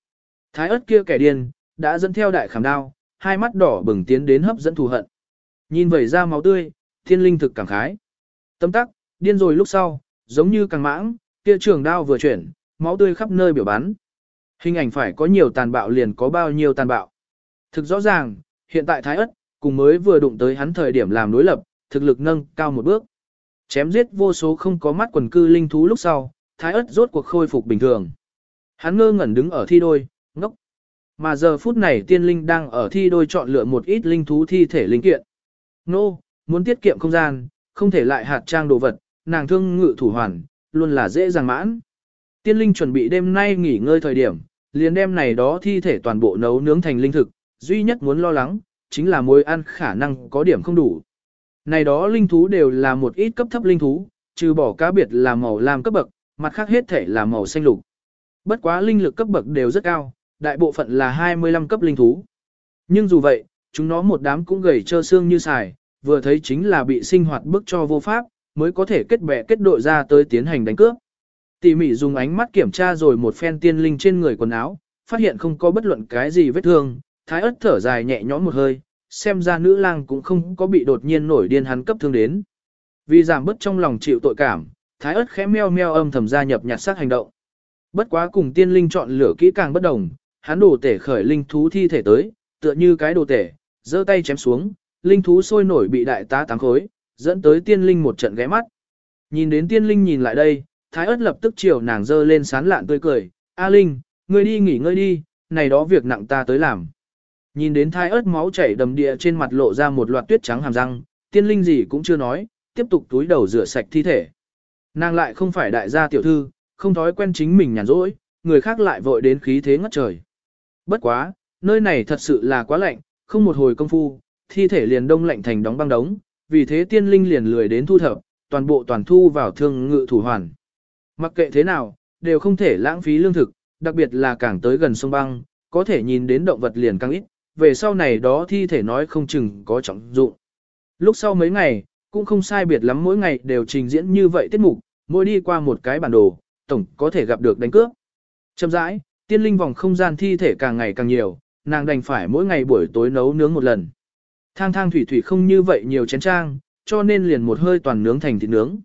Thái ớt kia kẻ điên, đã dẫn theo đại khảm đao, hai mắt đỏ bừng tiến đến hấp dẫn thù hận. Nhìn vẩy ra máu tươi, thiên linh thực cảm khái. Tâm tắc, điên rồi lúc sau, giống như càng mãng, kia trường đao vừa chuyển, máu tươi khắp nơi biểu bắn. Hình ảnh phải có nhiều tàn bạo liền có bao nhiêu tàn bạo. Thực rõ ràng, hiện tại Thái ất, cùng mới vừa đụng tới hắn thời điểm làm đối lập, thực lực nâng cao một bước. Chém giết vô số không có mắt quần cư linh thú lúc sau, Thái ất rốt cuộc khôi phục bình thường. Hắn ngơ ngẩn đứng ở thi đôi, ngốc. Mà giờ phút này tiên linh đang ở thi đôi chọn lựa một ít linh thú thi thể linh kiện. Nô, muốn tiết kiệm không gian, không thể lại hạt trang đồ vật, nàng thương ngự thủ hoàn, luôn là dễ dàng mãn. Tiên linh chuẩn bị đêm nay nghỉ ngơi thời điểm, liền đêm này đó thi thể toàn bộ nấu nướng thành linh thực, duy nhất muốn lo lắng, chính là mối ăn khả năng có điểm không đủ. Này đó linh thú đều là một ít cấp thấp linh thú, trừ bỏ cá biệt là màu lam cấp bậc, mặt khác hết thể là màu xanh lục. Bất quá linh lực cấp bậc đều rất cao, đại bộ phận là 25 cấp linh thú. Nhưng dù vậy, chúng nó một đám cũng gầy trơ xương như xài, vừa thấy chính là bị sinh hoạt bức cho vô pháp, mới có thể kết bè kết đội ra tới tiến hành đánh cướp. Tỉ mỉ dùng ánh mắt kiểm tra rồi một phen tiên linh trên người quần áo, phát hiện không có bất luận cái gì vết thương, thái ớt thở dài nhẹ nhõm một hơi, xem ra nữ lang cũng không có bị đột nhiên nổi điên hắn cấp thương đến. Vì giảm bớt trong lòng chịu tội cảm, thái ớt khẽ meo meo âm thầm gia nhập nhặt xác hành động. Bất quá cùng tiên linh chọn lửa kỹ càng bất đồng, hắn đổ tể khởi linh thú thi thể tới, tựa như cái đồ tể, giơ tay chém xuống, linh thú sôi nổi bị đại tá tám khối, dẫn tới tiên linh một trận ghé mắt. Nhìn đến tiên linh nhìn lại đây, thái ớt lập tức chiều nàng giơ lên sán lạn tươi cười, A Linh, ngươi đi nghỉ ngơi đi, này đó việc nặng ta tới làm. Nhìn đến thai ớt máu chảy đầm địa trên mặt lộ ra một loạt tuyết trắng hàm răng, tiên linh gì cũng chưa nói, tiếp tục túi đầu rửa sạch thi thể. Nàng lại không phải đại gia tiểu thư, không thói quen chính mình nhàn rỗi, người khác lại vội đến khí thế ngất trời. Bất quá, nơi này thật sự là quá lạnh, không một hồi công phu, thi thể liền đông lạnh thành đóng băng đống, vì thế tiên linh liền lười đến thu thập, toàn bộ toàn thu vào thương ngự thủ hoàn. Mặc kệ thế nào, đều không thể lãng phí lương thực, đặc biệt là càng tới gần sông băng, có thể nhìn đến động vật liền càng ít, về sau này đó thi thể nói không chừng có trọng dụng. Lúc sau mấy ngày, cũng không sai biệt lắm mỗi ngày đều trình diễn như vậy tiết mục, mỗi đi qua một cái bản đồ, tổng có thể gặp được đánh cướp. Chậm rãi, tiên linh vòng không gian thi thể càng ngày càng nhiều, nàng đành phải mỗi ngày buổi tối nấu nướng một lần. Thang thang thủy thủy không như vậy nhiều chén trang, cho nên liền một hơi toàn nướng thành thịt nướng.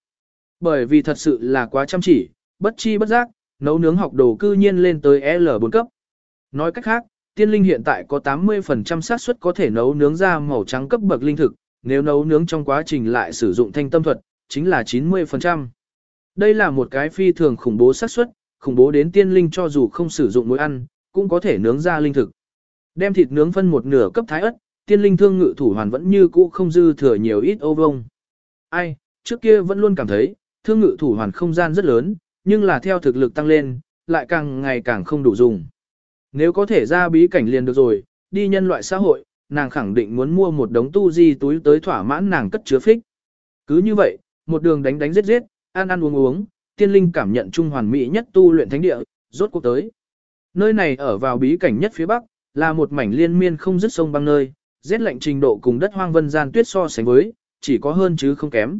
Bởi vì thật sự là quá chăm chỉ, bất chi bất giác, nấu nướng học đồ cư nhiên lên tới L4 cấp. Nói cách khác, tiên linh hiện tại có 80% xác suất có thể nấu nướng ra màu trắng cấp bậc linh thực, nếu nấu nướng trong quá trình lại sử dụng thanh tâm thuật, chính là 90%. Đây là một cái phi thường khủng bố xác suất, khủng bố đến tiên linh cho dù không sử dụng muối ăn, cũng có thể nướng ra linh thực. Đem thịt nướng phân một nửa cấp thái ất, tiên linh thương ngự thủ hoàn vẫn như cũ không dư thừa nhiều ít ô vông. Ai, trước kia vẫn luôn cảm thấy, thương ngự thủ hoàn không gian rất lớn, nhưng là theo thực lực tăng lên, lại càng ngày càng không đủ dùng. Nếu có thể ra bí cảnh liền được rồi, đi nhân loại xã hội, nàng khẳng định muốn mua một đống tu di túi tới thỏa mãn nàng cất chứa phích. Cứ như vậy, một đường đánh đánh giết giết, ăn ăn uống uống, tiên linh cảm nhận trung hoàn mỹ nhất tu luyện thánh địa, rốt cuộc tới. Nơi này ở vào bí cảnh nhất phía bắc, là một mảnh liên miên không dứt sông băng nơi, rét lạnh trình độ cùng đất hoang vân gian tuyết so sánh với, chỉ có hơn chứ không kém.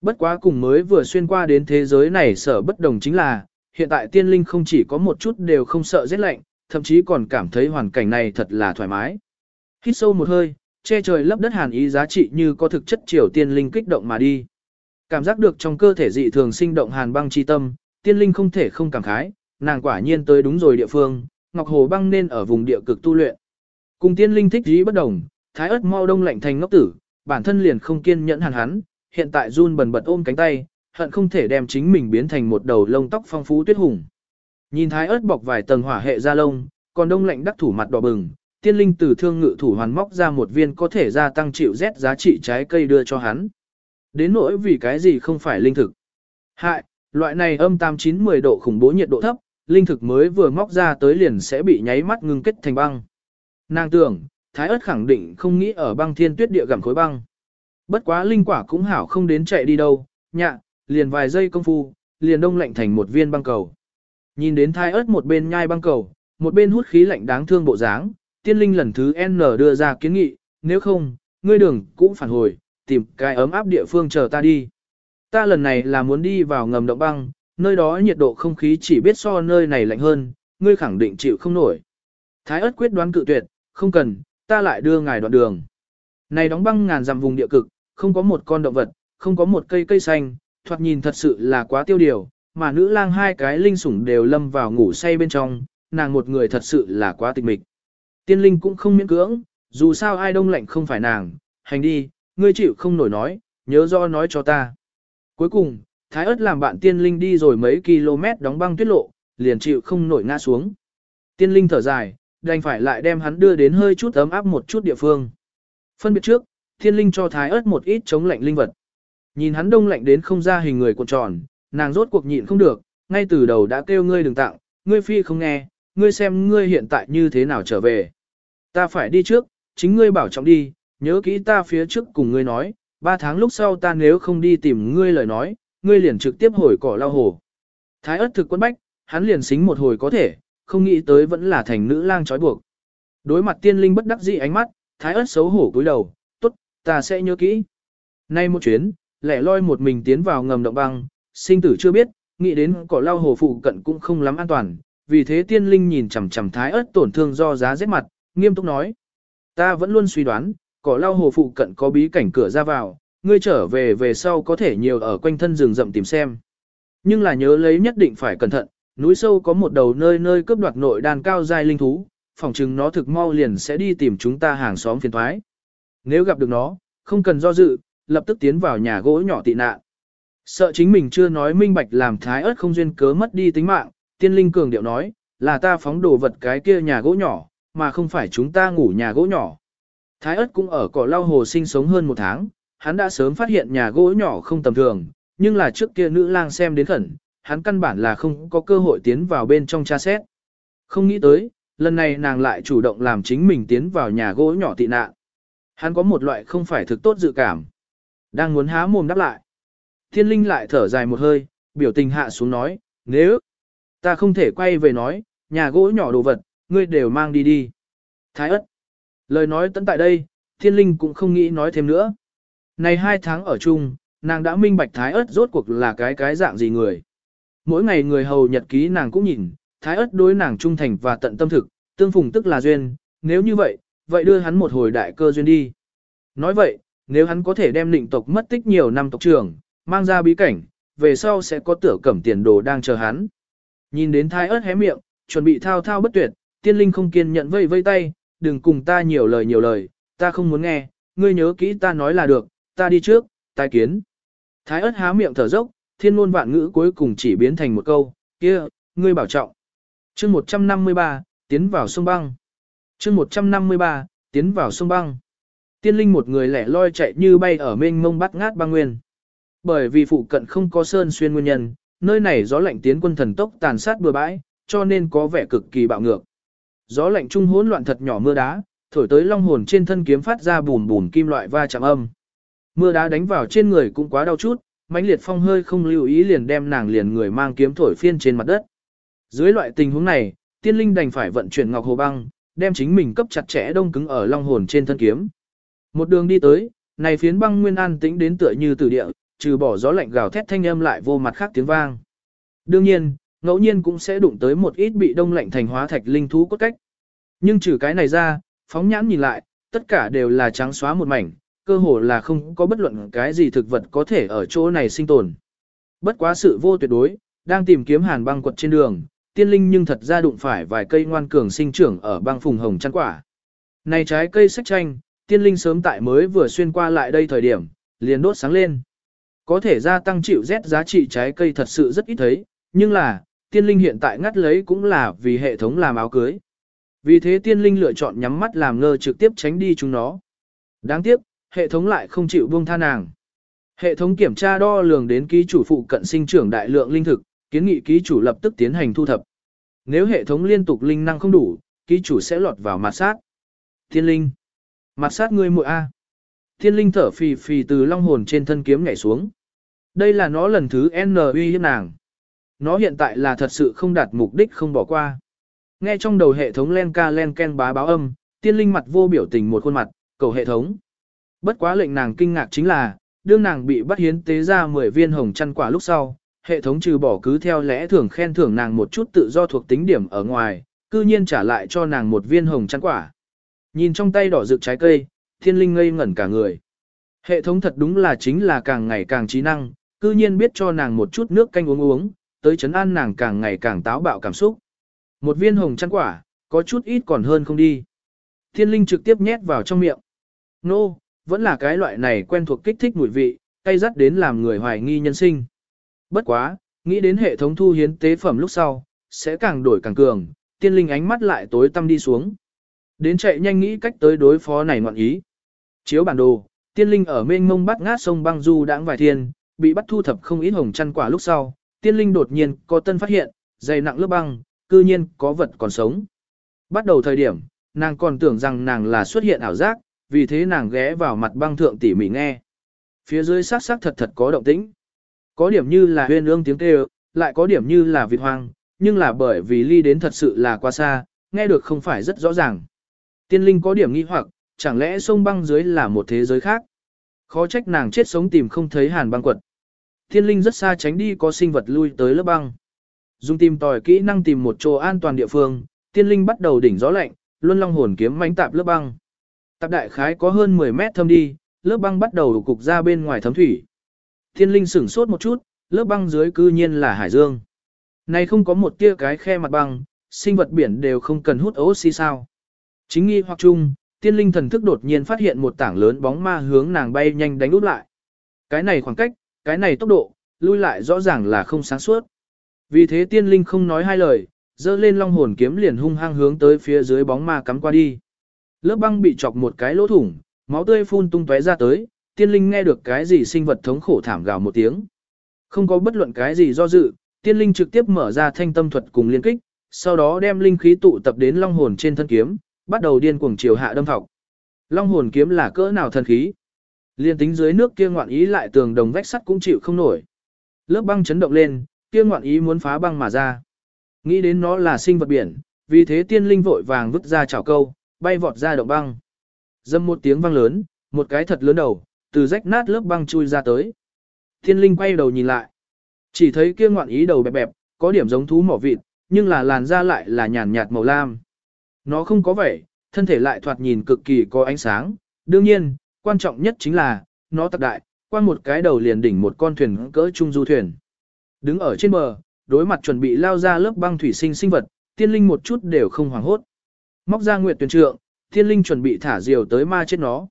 Bất quá cùng mới vừa xuyên qua đến thế giới này sở bất đồng chính là, hiện tại tiên linh không chỉ có một chút đều không sợ rét lạnh, thậm chí còn cảm thấy hoàn cảnh này thật là thoải mái. Hít sâu một hơi, che trời lấp đất hàn ý giá trị như có thực chất triều tiên linh kích động mà đi. Cảm giác được trong cơ thể dị thường sinh động hàn băng chi tâm, tiên linh không thể không cảm khái, nàng quả nhiên tới đúng rồi địa phương, Ngọc Hồ băng nên ở vùng địa cực tu luyện. Cùng tiên linh thích ý bất đồng, thái ớt mau đông lạnh thành ngốc tử, bản thân liền không kiên nhẫn hàn hắn, hiện tại run bần bật ôm cánh tay, hận không thể đem chính mình biến thành một đầu lông tóc phong phú tuyết hùng. Nhìn thái ớt bọc vài tầng hỏa hệ da lông, còn đông lạnh đắc thủ mặt đỏ bừng, tiên linh từ thương ngự thủ hoàn móc ra một viên có thể gia tăng chịu rét giá trị trái cây đưa cho hắn. Đến nỗi vì cái gì không phải linh thực. Hại, loại này âm 89-10 độ khủng bố nhiệt độ thấp, linh thực mới vừa móc ra tới liền sẽ bị nháy mắt ngưng kết thành băng. Nàng tưởng, thái ớt khẳng định không nghĩ ở băng thiên tuyết địa gặm khối băng. Bất quá linh quả cũng hảo không đến chạy đi đâu, nhạ, liền vài giây công phu, liền đông lạnh thành một viên băng cầu. Nhìn đến thái ớt một bên nhai băng cầu, một bên hút khí lạnh đáng thương bộ dáng, tiên linh lần thứ N đưa ra kiến nghị, nếu không, ngươi đường cũng phản hồi, tìm cái ấm áp địa phương chờ ta đi. Ta lần này là muốn đi vào ngầm động băng, nơi đó nhiệt độ không khí chỉ biết so nơi này lạnh hơn, ngươi khẳng định chịu không nổi. Thái ớt quyết đoán cự tuyệt, không cần, ta lại đưa ngài đoạn đường. Này đóng băng ngàn dặm vùng địa cực, không có một con động vật, không có một cây cây xanh, thoạt nhìn thật sự là quá tiêu điều, mà nữ lang hai cái linh sủng đều lâm vào ngủ say bên trong, nàng một người thật sự là quá tịch mịch. Tiên linh cũng không miễn cưỡng, dù sao ai đông lạnh không phải nàng, hành đi, ngươi chịu không nổi nói, nhớ do nói cho ta. Cuối cùng, Thái ớt làm bạn tiên linh đi rồi mấy km đóng băng tuyết lộ, liền chịu không nổi ngã xuống. Tiên linh thở dài, đành phải lại đem hắn đưa đến hơi chút ấm áp một chút địa phương. Phân biệt trước, tiên linh cho thái ớt một ít chống lạnh linh vật. Nhìn hắn đông lạnh đến không ra hình người cuộn tròn, nàng rốt cuộc nhịn không được, ngay từ đầu đã kêu ngươi đừng tặng, ngươi phi không nghe, ngươi xem ngươi hiện tại như thế nào trở về. Ta phải đi trước, chính ngươi bảo trọng đi, nhớ kỹ ta phía trước cùng ngươi nói, ba tháng lúc sau ta nếu không đi tìm ngươi lời nói, ngươi liền trực tiếp hồi cỏ lao hồ. Thái ớt thực quân bách, hắn liền xính một hồi có thể, không nghĩ tới vẫn là thành nữ lang trói buộc. Đối mặt tiên linh bất đắc dĩ ánh mắt, thái ớt xấu hổ cúi đầu, tốt, ta sẽ nhớ kỹ. Nay một chuyến, lẻ loi một mình tiến vào ngầm động băng, sinh tử chưa biết, nghĩ đến cỏ lao hồ phụ cận cũng không lắm an toàn, vì thế tiên linh nhìn chằm chằm thái ớt tổn thương do giá rét mặt, nghiêm túc nói. Ta vẫn luôn suy đoán, cỏ lao hồ phụ cận có bí cảnh cửa ra vào, ngươi trở về về sau có thể nhiều ở quanh thân rừng rậm tìm xem. Nhưng là nhớ lấy nhất định phải cẩn thận, núi sâu có một đầu nơi nơi cướp đoạt nội đàn cao dài linh thú, phòng chừng nó thực mau liền sẽ đi tìm chúng ta hàng xóm phiền thoái. Nếu gặp được nó, không cần do dự, lập tức tiến vào nhà gỗ nhỏ tị nạn. Sợ chính mình chưa nói minh bạch làm thái ớt không duyên cớ mất đi tính mạng, tiên linh cường điệu nói, là ta phóng đồ vật cái kia nhà gỗ nhỏ, mà không phải chúng ta ngủ nhà gỗ nhỏ. Thái ớt cũng ở cỏ lau hồ sinh sống hơn một tháng, hắn đã sớm phát hiện nhà gỗ nhỏ không tầm thường, nhưng là trước kia nữ lang xem đến khẩn, hắn căn bản là không có cơ hội tiến vào bên trong tra xét. Không nghĩ tới, lần này nàng lại chủ động làm chính mình tiến vào nhà gỗ nhỏ tị nạn. Hắn có một loại không phải thực tốt dự cảm. Đang muốn há mồm đáp lại. Thiên linh lại thở dài một hơi, biểu tình hạ xuống nói, nếu ta không thể quay về nói, nhà gỗ nhỏ đồ vật, ngươi đều mang đi đi. Thái ất. Lời nói tận tại đây, thiên linh cũng không nghĩ nói thêm nữa. Này hai tháng ở chung, nàng đã minh bạch thái ất rốt cuộc là cái cái dạng gì người. Mỗi ngày người hầu nhật ký nàng cũng nhìn, thái ất đối nàng trung thành và tận tâm thực, tương phùng tức là duyên, nếu như vậy, vậy đưa hắn một hồi đại cơ duyên đi. Nói vậy, nếu hắn có thể đem định tộc mất tích nhiều năm tộc trưởng, mang ra bí cảnh, về sau sẽ có tửa cẩm tiền đồ đang chờ hắn. Nhìn đến thái ớt hé miệng, chuẩn bị thao thao bất tuyệt, tiên linh không kiên nhận vây vây tay, đừng cùng ta nhiều lời nhiều lời, ta không muốn nghe, ngươi nhớ kỹ ta nói là được, ta đi trước, tai kiến. Thái ớt há miệng thở dốc, thiên ngôn vạn ngữ cuối cùng chỉ biến thành một câu, kia, ngươi bảo trọng. chương 153, tiến vào sông băng. chương 153, tiến vào sông băng. Tiên linh một người lẻ loi chạy như bay ở mênh mông bắt ngát băng nguyên. Bởi vì phụ cận không có sơn xuyên nguyên nhân, nơi này gió lạnh tiến quân thần tốc tàn sát bừa bãi, cho nên có vẻ cực kỳ bạo ngược. Gió lạnh trung hỗn loạn thật nhỏ mưa đá, thổi tới long hồn trên thân kiếm phát ra bùn bùn kim loại va chạm âm. Mưa đá đánh vào trên người cũng quá đau chút, mãnh liệt phong hơi không lưu ý liền đem nàng liền người mang kiếm thổi phiên trên mặt đất. Dưới loại tình huống này, tiên linh đành phải vận chuyển ngọc hồ băng, đem chính mình cấp chặt chẽ đông cứng ở long hồn trên thân kiếm. Một đường đi tới, này phiến băng nguyên an tĩnh đến tựa như tử địa, trừ bỏ gió lạnh gào thét thanh âm lại vô mặt khác tiếng vang. Đương nhiên, ngẫu nhiên cũng sẽ đụng tới một ít bị đông lạnh thành hóa thạch linh thú cốt cách. Nhưng trừ cái này ra, phóng nhãn nhìn lại, tất cả đều là trắng xóa một mảnh, cơ hồ là không có bất luận cái gì thực vật có thể ở chỗ này sinh tồn. Bất quá sự vô tuyệt đối, đang tìm kiếm hàn băng quật trên đường, tiên linh nhưng thật ra đụng phải vài cây ngoan cường sinh trưởng ở băng phùng hồng chăn quả. Này trái cây sách chanh, tiên linh sớm tại mới vừa xuyên qua lại đây thời điểm, liền đốt sáng lên. Có thể gia tăng chịu rét giá trị trái cây thật sự rất ít thấy, nhưng là, tiên linh hiện tại ngắt lấy cũng là vì hệ thống làm áo cưới. Vì thế tiên linh lựa chọn nhắm mắt làm ngơ trực tiếp tránh đi chúng nó. Đáng tiếc, hệ thống lại không chịu buông tha nàng. Hệ thống kiểm tra đo lường đến ký chủ phụ cận sinh trưởng đại lượng linh thực, kiến nghị ký chủ lập tức tiến hành thu thập. Nếu hệ thống liên tục linh năng không đủ, ký chủ sẽ lọt vào mặt sát. Tiên linh. Mặt sát ngươi muội A. Tiên linh thở phì phì từ long hồn trên thân kiếm nhảy xuống. Đây là nó lần thứ N uy hiếp nàng. Nó hiện tại là thật sự không đạt mục đích không bỏ qua. Nghe trong đầu hệ thống len ca len ken bá báo âm, tiên linh mặt vô biểu tình một khuôn mặt, cầu hệ thống. Bất quá lệnh nàng kinh ngạc chính là, đương nàng bị bắt hiến tế ra 10 viên hồng chăn quả lúc sau, hệ thống trừ bỏ cứ theo lẽ thường khen thưởng nàng một chút tự do thuộc tính điểm ở ngoài, cư nhiên trả lại cho nàng một viên hồng chăn quả. Nhìn trong tay đỏ rực trái cây, thiên linh ngây ngẩn cả người. Hệ thống thật đúng là chính là càng ngày càng trí năng, cư nhiên biết cho nàng một chút nước canh uống uống, tới chấn an nàng càng ngày càng táo bạo cảm xúc. Một viên hồng chăn quả, có chút ít còn hơn không đi. Thiên linh trực tiếp nhét vào trong miệng. Nô, no, vẫn là cái loại này quen thuộc kích thích mùi vị, cay dắt đến làm người hoài nghi nhân sinh. Bất quá, nghĩ đến hệ thống thu hiến tế phẩm lúc sau, sẽ càng đổi càng cường, tiên linh ánh mắt lại tối tăm đi xuống. Đến chạy nhanh nghĩ cách tới đối phó này ngoạn ý. Chiếu bản đồ, tiên linh ở mênh mông bắt ngát sông băng du đãng vài thiên, bị bắt thu thập không ít hồng chăn quả lúc sau, tiên linh đột nhiên có tân phát hiện, dày nặng lớp băng, cư nhiên có vật còn sống. Bắt đầu thời điểm, nàng còn tưởng rằng nàng là xuất hiện ảo giác, vì thế nàng ghé vào mặt băng thượng tỉ mỉ nghe. Phía dưới sắc sắc thật thật có động tĩnh. Có điểm như là huyên ương tiếng kêu, lại có điểm như là vịt hoang, nhưng là bởi vì ly đến thật sự là quá xa, nghe được không phải rất rõ ràng. Tiên linh có điểm nghi hoặc, chẳng lẽ sông băng dưới là một thế giới khác? Khó trách nàng chết sống tìm không thấy hàn băng quật. Thiên linh rất xa tránh đi có sinh vật lui tới lớp băng. Dùng tìm tòi kỹ năng tìm một chỗ an toàn địa phương, tiên linh bắt đầu đỉnh gió lạnh, luân long hồn kiếm mánh tạp lớp băng. Tạp đại khái có hơn 10 mét thâm đi, lớp băng bắt đầu cục ra bên ngoài thấm thủy. Thiên linh sửng sốt một chút, lớp băng dưới cư nhiên là hải dương. Này không có một tia cái khe mặt băng, sinh vật biển đều không cần hút oxy sao. Chính nghi hoặc chung, tiên linh thần thức đột nhiên phát hiện một tảng lớn bóng ma hướng nàng bay nhanh đánh úp lại. Cái này khoảng cách, cái này tốc độ, lui lại rõ ràng là không sáng suốt. Vì thế tiên linh không nói hai lời, dơ lên long hồn kiếm liền hung hăng hướng tới phía dưới bóng ma cắm qua đi. Lớp băng bị chọc một cái lỗ thủng, máu tươi phun tung tóe ra tới, tiên linh nghe được cái gì sinh vật thống khổ thảm gào một tiếng. Không có bất luận cái gì do dự, tiên linh trực tiếp mở ra thanh tâm thuật cùng liên kích, sau đó đem linh khí tụ tập đến long hồn trên thân kiếm, bắt đầu điên cuồng chiều hạ đâm thọc. Long hồn kiếm là cỡ nào thần khí? Liên tính dưới nước kia ngoạn ý lại tường đồng vách sắt cũng chịu không nổi. Lớp băng chấn động lên, kia ngoạn ý muốn phá băng mà ra. Nghĩ đến nó là sinh vật biển, vì thế tiên linh vội vàng vứt ra chảo câu, bay vọt ra động băng. Dâm một tiếng vang lớn, một cái thật lớn đầu, từ rách nát lớp băng chui ra tới. Tiên linh quay đầu nhìn lại. Chỉ thấy kia ngoạn ý đầu bẹp bẹp, có điểm giống thú mỏ vịt, nhưng là làn da lại là nhàn nhạt màu lam. Nó không có vẻ, thân thể lại thoạt nhìn cực kỳ có ánh sáng. Đương nhiên, quan trọng nhất chính là, nó tạc đại, qua một cái đầu liền đỉnh một con thuyền cỡ trung du thuyền. Đứng ở trên bờ, đối mặt chuẩn bị lao ra lớp băng thủy sinh sinh vật, tiên linh một chút đều không hoảng hốt. Móc ra nguyệt tuyển trượng, tiên linh chuẩn bị thả diều tới ma chết nó.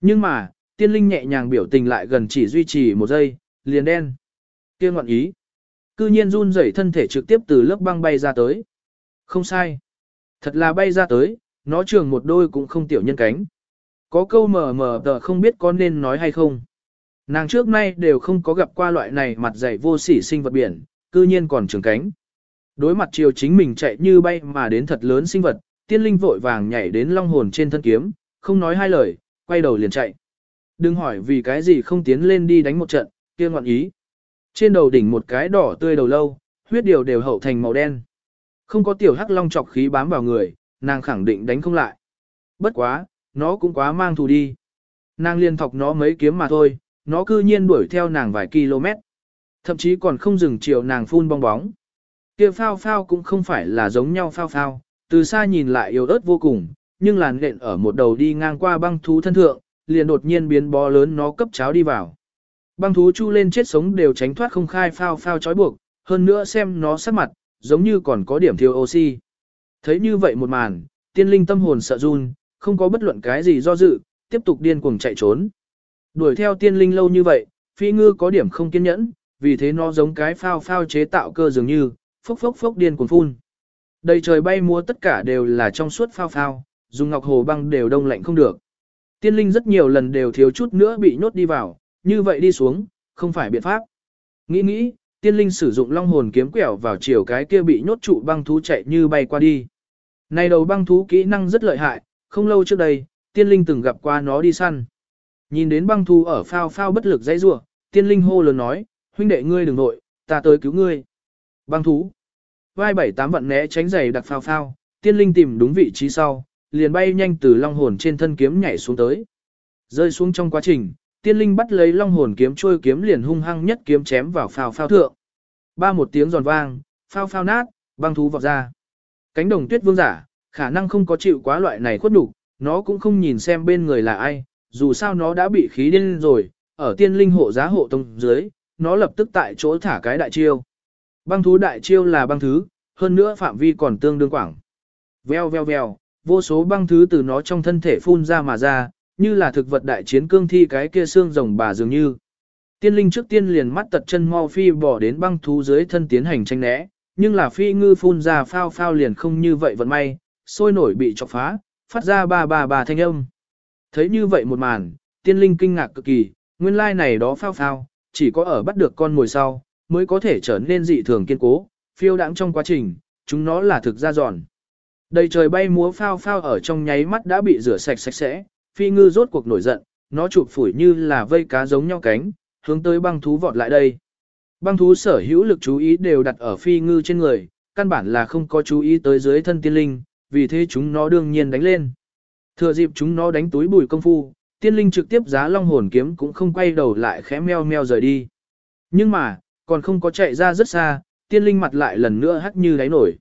Nhưng mà, tiên linh nhẹ nhàng biểu tình lại gần chỉ duy trì một giây, liền đen. Kia ngoạn ý. Cư nhiên run rẩy thân thể trực tiếp từ lớp băng bay ra tới. Không sai. Thật là bay ra tới, nó trường một đôi cũng không tiểu nhân cánh. Có câu mờ mờ tờ không biết có nên nói hay không. Nàng trước nay đều không có gặp qua loại này mặt dày vô sỉ sinh vật biển, cư nhiên còn trường cánh. Đối mặt chiều chính mình chạy như bay mà đến thật lớn sinh vật, tiên linh vội vàng nhảy đến long hồn trên thân kiếm, không nói hai lời, quay đầu liền chạy. Đừng hỏi vì cái gì không tiến lên đi đánh một trận, kia ngoạn ý. Trên đầu đỉnh một cái đỏ tươi đầu lâu, huyết điều đều hậu thành màu đen. Không có tiểu hắc long chọc khí bám vào người, nàng khẳng định đánh không lại. Bất quá, nó cũng quá mang thù đi. Nàng liên thọc nó mấy kiếm mà thôi, nó cư nhiên đuổi theo nàng vài km. Thậm chí còn không dừng chiều nàng phun bong bóng. Kia phao phao cũng không phải là giống nhau phao phao, từ xa nhìn lại yếu ớt vô cùng, nhưng làn nện ở một đầu đi ngang qua băng thú thân thượng, liền đột nhiên biến bó lớn nó cấp cháo đi vào. Băng thú chu lên chết sống đều tránh thoát không khai phao phao trói buộc, hơn nữa xem nó sắc mặt, giống như còn có điểm thiếu oxy. Thấy như vậy một màn, tiên linh tâm hồn sợ run, không có bất luận cái gì do dự, tiếp tục điên cuồng chạy trốn. Đuổi theo tiên linh lâu như vậy, phi ngư có điểm không kiên nhẫn, vì thế nó giống cái phao phao chế tạo cơ dường như, phốc phốc phốc điên cuồng phun. Đầy trời bay múa tất cả đều là trong suốt phao phao, dùng ngọc hồ băng đều đông lạnh không được. Tiên linh rất nhiều lần đều thiếu chút nữa bị nhốt đi vào, như vậy đi xuống, không phải biện pháp. Nghĩ nghĩ, tiên linh sử dụng long hồn kiếm quẹo vào chiều cái kia bị nhốt trụ băng thú chạy như bay qua đi. Này đầu băng thú kỹ năng rất lợi hại, không lâu trước đây, tiên linh từng gặp qua nó đi săn. Nhìn đến băng thú ở phao phao bất lực dãy rủa, tiên linh hô lớn nói, huynh đệ ngươi đừng nội, ta tới cứu ngươi. Băng thú. Vai bảy tám vận né tránh giày đặc phao phao, tiên linh tìm đúng vị trí sau, liền bay nhanh từ long hồn trên thân kiếm nhảy xuống tới. Rơi xuống trong quá trình, tiên linh bắt lấy long hồn kiếm trôi kiếm liền hung hăng nhất kiếm chém vào phao phao thượng. Ba một tiếng giòn vang, phao phao nát, băng thú vọt ra. Cánh đồng tuyết vương giả, khả năng không có chịu quá loại này khuất đủ, nó cũng không nhìn xem bên người là ai, dù sao nó đã bị khí điên rồi, ở tiên linh hộ giá hộ tông dưới, nó lập tức tại chỗ thả cái đại chiêu. Băng thú đại chiêu là băng thứ, hơn nữa phạm vi còn tương đương quảng. Veo veo veo, vô số băng thứ từ nó trong thân thể phun ra mà ra, như là thực vật đại chiến cương thi cái kia xương rồng bà dường như. Tiên linh trước tiên liền mắt tật chân mau phi bỏ đến băng thú dưới thân tiến hành tranh né, nhưng là phi ngư phun ra phao phao liền không như vậy vận may, sôi nổi bị chọc phá, phát ra ba ba ba thanh âm. Thấy như vậy một màn, tiên linh kinh ngạc cực kỳ, nguyên lai này đó phao phao, chỉ có ở bắt được con mồi sau, mới có thể trở nên dị thường kiên cố, phiêu đãng trong quá trình, chúng nó là thực ra giòn. Đầy trời bay múa phao phao ở trong nháy mắt đã bị rửa sạch sạch sẽ, phi ngư rốt cuộc nổi giận, nó chụp phủi như là vây cá giống nhau cánh, hướng tới băng thú vọt lại đây. Băng thú sở hữu lực chú ý đều đặt ở phi ngư trên người, căn bản là không có chú ý tới dưới thân tiên linh, vì thế chúng nó đương nhiên đánh lên. Thừa dịp chúng nó đánh túi bùi công phu, tiên linh trực tiếp giá long hồn kiếm cũng không quay đầu lại khẽ meo meo rời đi. Nhưng mà, còn không có chạy ra rất xa, tiên linh mặt lại lần nữa hắt như đáy nổi.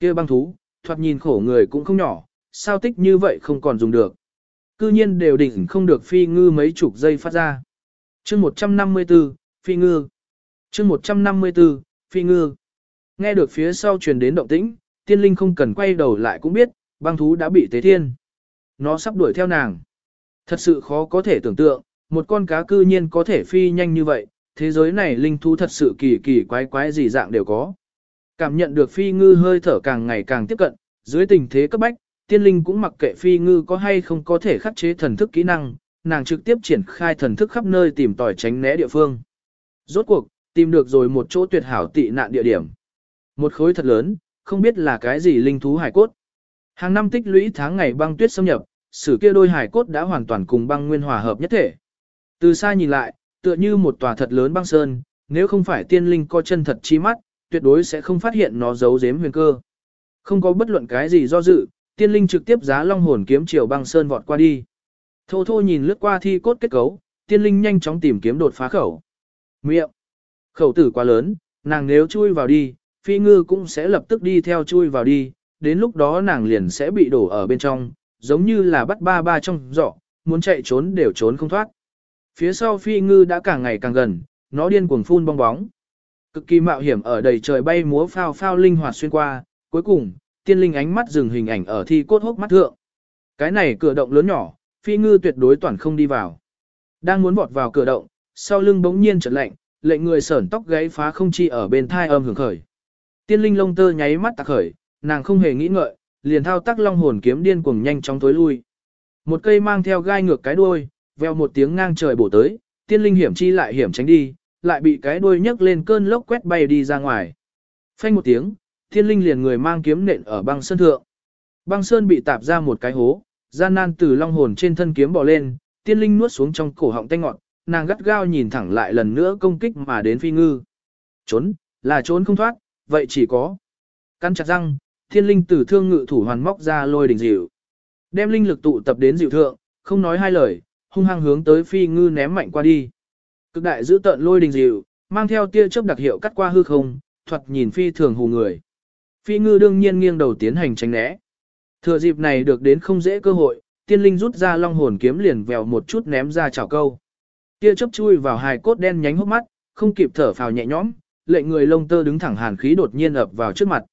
kia băng thú, thoạt nhìn khổ người cũng không nhỏ, sao tích như vậy không còn dùng được. Cư nhiên đều đỉnh không được phi ngư mấy chục giây phát ra. chương 154, phi ngư. chương 154, phi ngư. Nghe được phía sau truyền đến động tĩnh, tiên linh không cần quay đầu lại cũng biết, băng thú đã bị tế thiên. Nó sắp đuổi theo nàng. Thật sự khó có thể tưởng tượng, một con cá cư nhiên có thể phi nhanh như vậy, thế giới này linh thú thật sự kỳ kỳ quái quái gì dạng đều có. Cảm nhận được phi ngư hơi thở càng ngày càng tiếp cận, dưới tình thế cấp bách, tiên linh cũng mặc kệ phi ngư có hay không có thể khắc chế thần thức kỹ năng, nàng trực tiếp triển khai thần thức khắp nơi tìm tòi tránh né địa phương. Rốt cuộc, tìm được rồi một chỗ tuyệt hảo tị nạn địa điểm. Một khối thật lớn, không biết là cái gì linh thú hải cốt. Hàng năm tích lũy tháng ngày băng tuyết xâm nhập, sử kia đôi hải cốt đã hoàn toàn cùng băng nguyên hòa hợp nhất thể. Từ xa nhìn lại, tựa như một tòa thật lớn băng sơn, nếu không phải tiên linh co chân thật chi mắt, tuyệt đối sẽ không phát hiện nó giấu giếm huyền cơ. Không có bất luận cái gì do dự, tiên linh trực tiếp giá long hồn kiếm chiều băng sơn vọt qua đi. Thô thô nhìn lướt qua thi cốt kết cấu, tiên linh nhanh chóng tìm kiếm đột phá khẩu. Miệng. Khẩu tử quá lớn, nàng nếu chui vào đi, phi ngư cũng sẽ lập tức đi theo chui vào đi, đến lúc đó nàng liền sẽ bị đổ ở bên trong, giống như là bắt ba ba trong giỏ, muốn chạy trốn đều trốn không thoát. Phía sau phi ngư đã càng ngày càng gần, nó điên cuồng phun bong bóng. Cực kỳ mạo hiểm ở đầy trời bay múa phao phao linh hoạt xuyên qua, cuối cùng, tiên linh ánh mắt dừng hình ảnh ở thi cốt hốc mắt thượng. Cái này cửa động lớn nhỏ, phi ngư tuyệt đối toàn không đi vào. Đang muốn vọt vào cửa động, sau lưng bỗng nhiên chợt lạnh, lệnh người sởn tóc gáy phá không chi ở bên thai âm hưởng khởi. Tiên linh lông tơ nháy mắt tạc khởi, nàng không hề nghĩ ngợi, liền thao tác long hồn kiếm điên cuồng nhanh chóng tối lui. Một cây mang theo gai ngược cái đuôi, veo một tiếng ngang trời bổ tới, tiên linh hiểm chi lại hiểm tránh đi, lại bị cái đuôi nhấc lên cơn lốc quét bay đi ra ngoài. Phanh một tiếng, tiên linh liền người mang kiếm nện ở băng sơn thượng. Băng sơn bị tạp ra một cái hố, gian nan từ long hồn trên thân kiếm bò lên, tiên linh nuốt xuống trong cổ họng tanh ngọt, nàng gắt gao nhìn thẳng lại lần nữa công kích mà đến phi ngư. Trốn, là trốn không thoát, vậy chỉ có. Căn chặt răng, thiên linh tử thương ngự thủ hoàn móc ra lôi đỉnh dịu. Đem linh lực tụ tập đến dịu thượng, không nói hai lời, hung hăng hướng tới phi ngư ném mạnh qua đi. Cực đại giữ tận lôi đình dịu, mang theo tia chớp đặc hiệu cắt qua hư không, thuật nhìn phi thường hù người. Phi ngư đương nhiên nghiêng đầu tiến hành tránh né. Thừa dịp này được đến không dễ cơ hội, tiên linh rút ra long hồn kiếm liền vèo một chút ném ra chảo câu. Tia chớp chui vào hài cốt đen nhánh hốc mắt, không kịp thở phào nhẹ nhõm, lệnh người lông tơ đứng thẳng hàn khí đột nhiên ập vào trước mặt.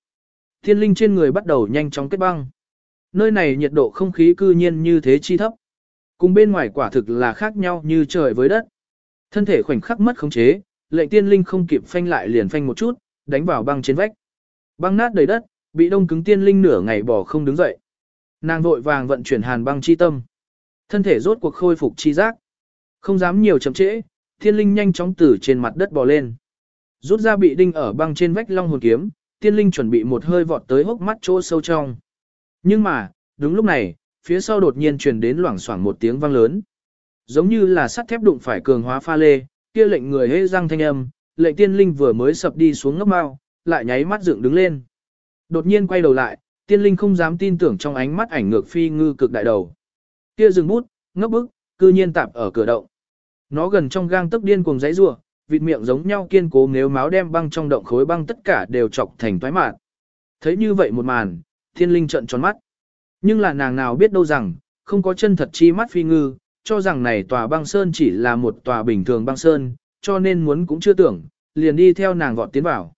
thiên linh trên người bắt đầu nhanh chóng kết băng. Nơi này nhiệt độ không khí cư nhiên như thế chi thấp. Cùng bên ngoài quả thực là khác nhau như trời với đất. Thân thể khoảnh khắc mất khống chế, lệnh tiên linh không kịp phanh lại liền phanh một chút, đánh vào băng trên vách. Băng nát đầy đất, bị đông cứng tiên linh nửa ngày bỏ không đứng dậy. Nàng vội vàng vận chuyển hàn băng chi tâm. Thân thể rốt cuộc khôi phục chi giác. Không dám nhiều chậm trễ, tiên linh nhanh chóng từ trên mặt đất bò lên. Rút ra bị đinh ở băng trên vách long hồn kiếm, tiên linh chuẩn bị một hơi vọt tới hốc mắt chỗ sâu trong. Nhưng mà, đúng lúc này, phía sau đột nhiên truyền đến loảng xoảng một tiếng vang lớn. Giống như là sắt thép đụng phải cường hóa pha lê, kia lệnh người hế răng thanh âm, lệnh tiên linh vừa mới sập đi xuống ngốc mau, lại nháy mắt dựng đứng lên. Đột nhiên quay đầu lại, tiên linh không dám tin tưởng trong ánh mắt ảnh ngược phi ngư cực đại đầu. Kia dừng bút, ngốc bức, cư nhiên tạp ở cửa động. Nó gần trong gang tức điên cuồng giấy rủa, vịt miệng giống nhau kiên cố nếu máu đem băng trong động khối băng tất cả đều chọc thành toái mạn. Thấy như vậy một màn, thiên linh trợn tròn mắt. Nhưng là nàng nào biết đâu rằng, không có chân thật chi mắt phi ngư, cho rằng này tòa băng sơn chỉ là một tòa bình thường băng sơn, cho nên muốn cũng chưa tưởng, liền đi theo nàng vọt tiến vào.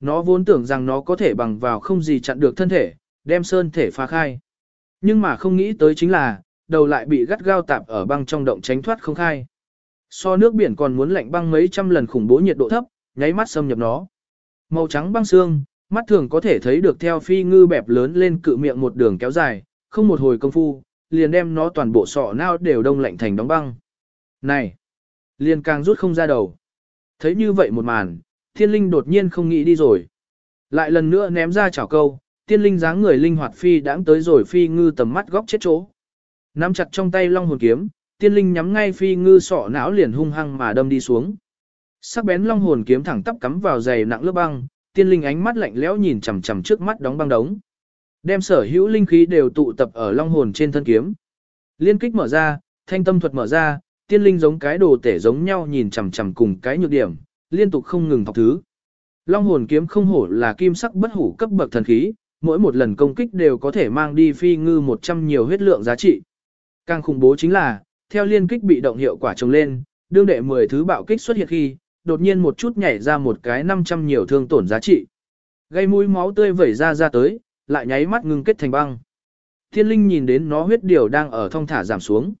Nó vốn tưởng rằng nó có thể bằng vào không gì chặn được thân thể, đem sơn thể phá khai. Nhưng mà không nghĩ tới chính là, đầu lại bị gắt gao tạp ở băng trong động tránh thoát không khai. So nước biển còn muốn lạnh băng mấy trăm lần khủng bố nhiệt độ thấp, nháy mắt xâm nhập nó. Màu trắng băng xương, mắt thường có thể thấy được theo phi ngư bẹp lớn lên cự miệng một đường kéo dài, không một hồi công phu, liền đem nó toàn bộ sọ nao đều đông lạnh thành đóng băng. Này! Liền càng rút không ra đầu. Thấy như vậy một màn, thiên linh đột nhiên không nghĩ đi rồi. Lại lần nữa ném ra chảo câu, tiên linh dáng người linh hoạt phi đãng tới rồi phi ngư tầm mắt góc chết chỗ. Nắm chặt trong tay long hồn kiếm, tiên linh nhắm ngay phi ngư sọ não liền hung hăng mà đâm đi xuống. Sắc bén long hồn kiếm thẳng tắp cắm vào dày nặng lớp băng, tiên linh ánh mắt lạnh lẽo nhìn chằm chằm trước mắt đóng băng đống. Đem sở hữu linh khí đều tụ tập ở long hồn trên thân kiếm. Liên kích mở ra, thanh tâm thuật mở ra, tiên linh giống cái đồ tể giống nhau nhìn chằm chằm cùng cái nhược điểm, liên tục không ngừng học thứ. Long hồn kiếm không hổ là kim sắc bất hủ cấp bậc thần khí, mỗi một lần công kích đều có thể mang đi phi ngư 100 nhiều huyết lượng giá trị. Càng khủng bố chính là, theo liên kích bị động hiệu quả trồng lên, đương đệ 10 thứ bạo kích xuất hiện khi, đột nhiên một chút nhảy ra một cái 500 nhiều thương tổn giá trị. Gây mũi máu tươi vẩy ra ra tới, lại nháy mắt ngưng kết thành băng. Tiên linh nhìn đến nó huyết điều đang ở thông thả giảm xuống.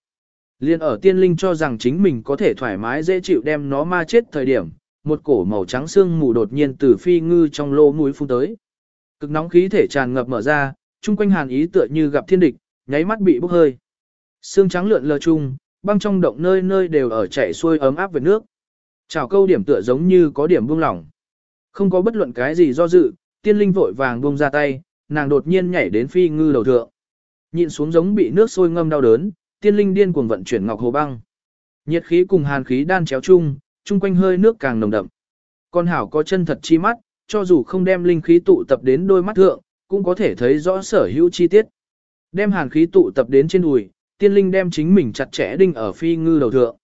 Liên ở tiên linh cho rằng chính mình có thể thoải mái dễ chịu đem nó ma chết thời điểm, một cổ màu trắng xương mù đột nhiên từ phi ngư trong lô mũi phun tới. Cực nóng khí thể tràn ngập mở ra, chung quanh hàn ý tựa như gặp thiên địch, nháy mắt bị bốc hơi. Xương trắng lượn lờ chung, băng trong động nơi nơi đều ở chảy xuôi ấm áp về nước. Chào câu điểm tựa giống như có điểm buông lỏng. Không có bất luận cái gì do dự, tiên linh vội vàng buông ra tay, nàng đột nhiên nhảy đến phi ngư đầu thượng. Nhịn xuống giống bị nước sôi ngâm đau đớn, tiên linh điên cuồng vận chuyển ngọc hồ băng. Nhiệt khí cùng hàn khí đan chéo chung, chung quanh hơi nước càng nồng đậm. Con hảo có chân thật chi mắt, cho dù không đem linh khí tụ tập đến đôi mắt thượng, cũng có thể thấy rõ sở hữu chi tiết. Đem hàn khí tụ tập đến trên đùi, tiên linh đem chính mình chặt chẽ đinh ở phi ngư đầu thượng.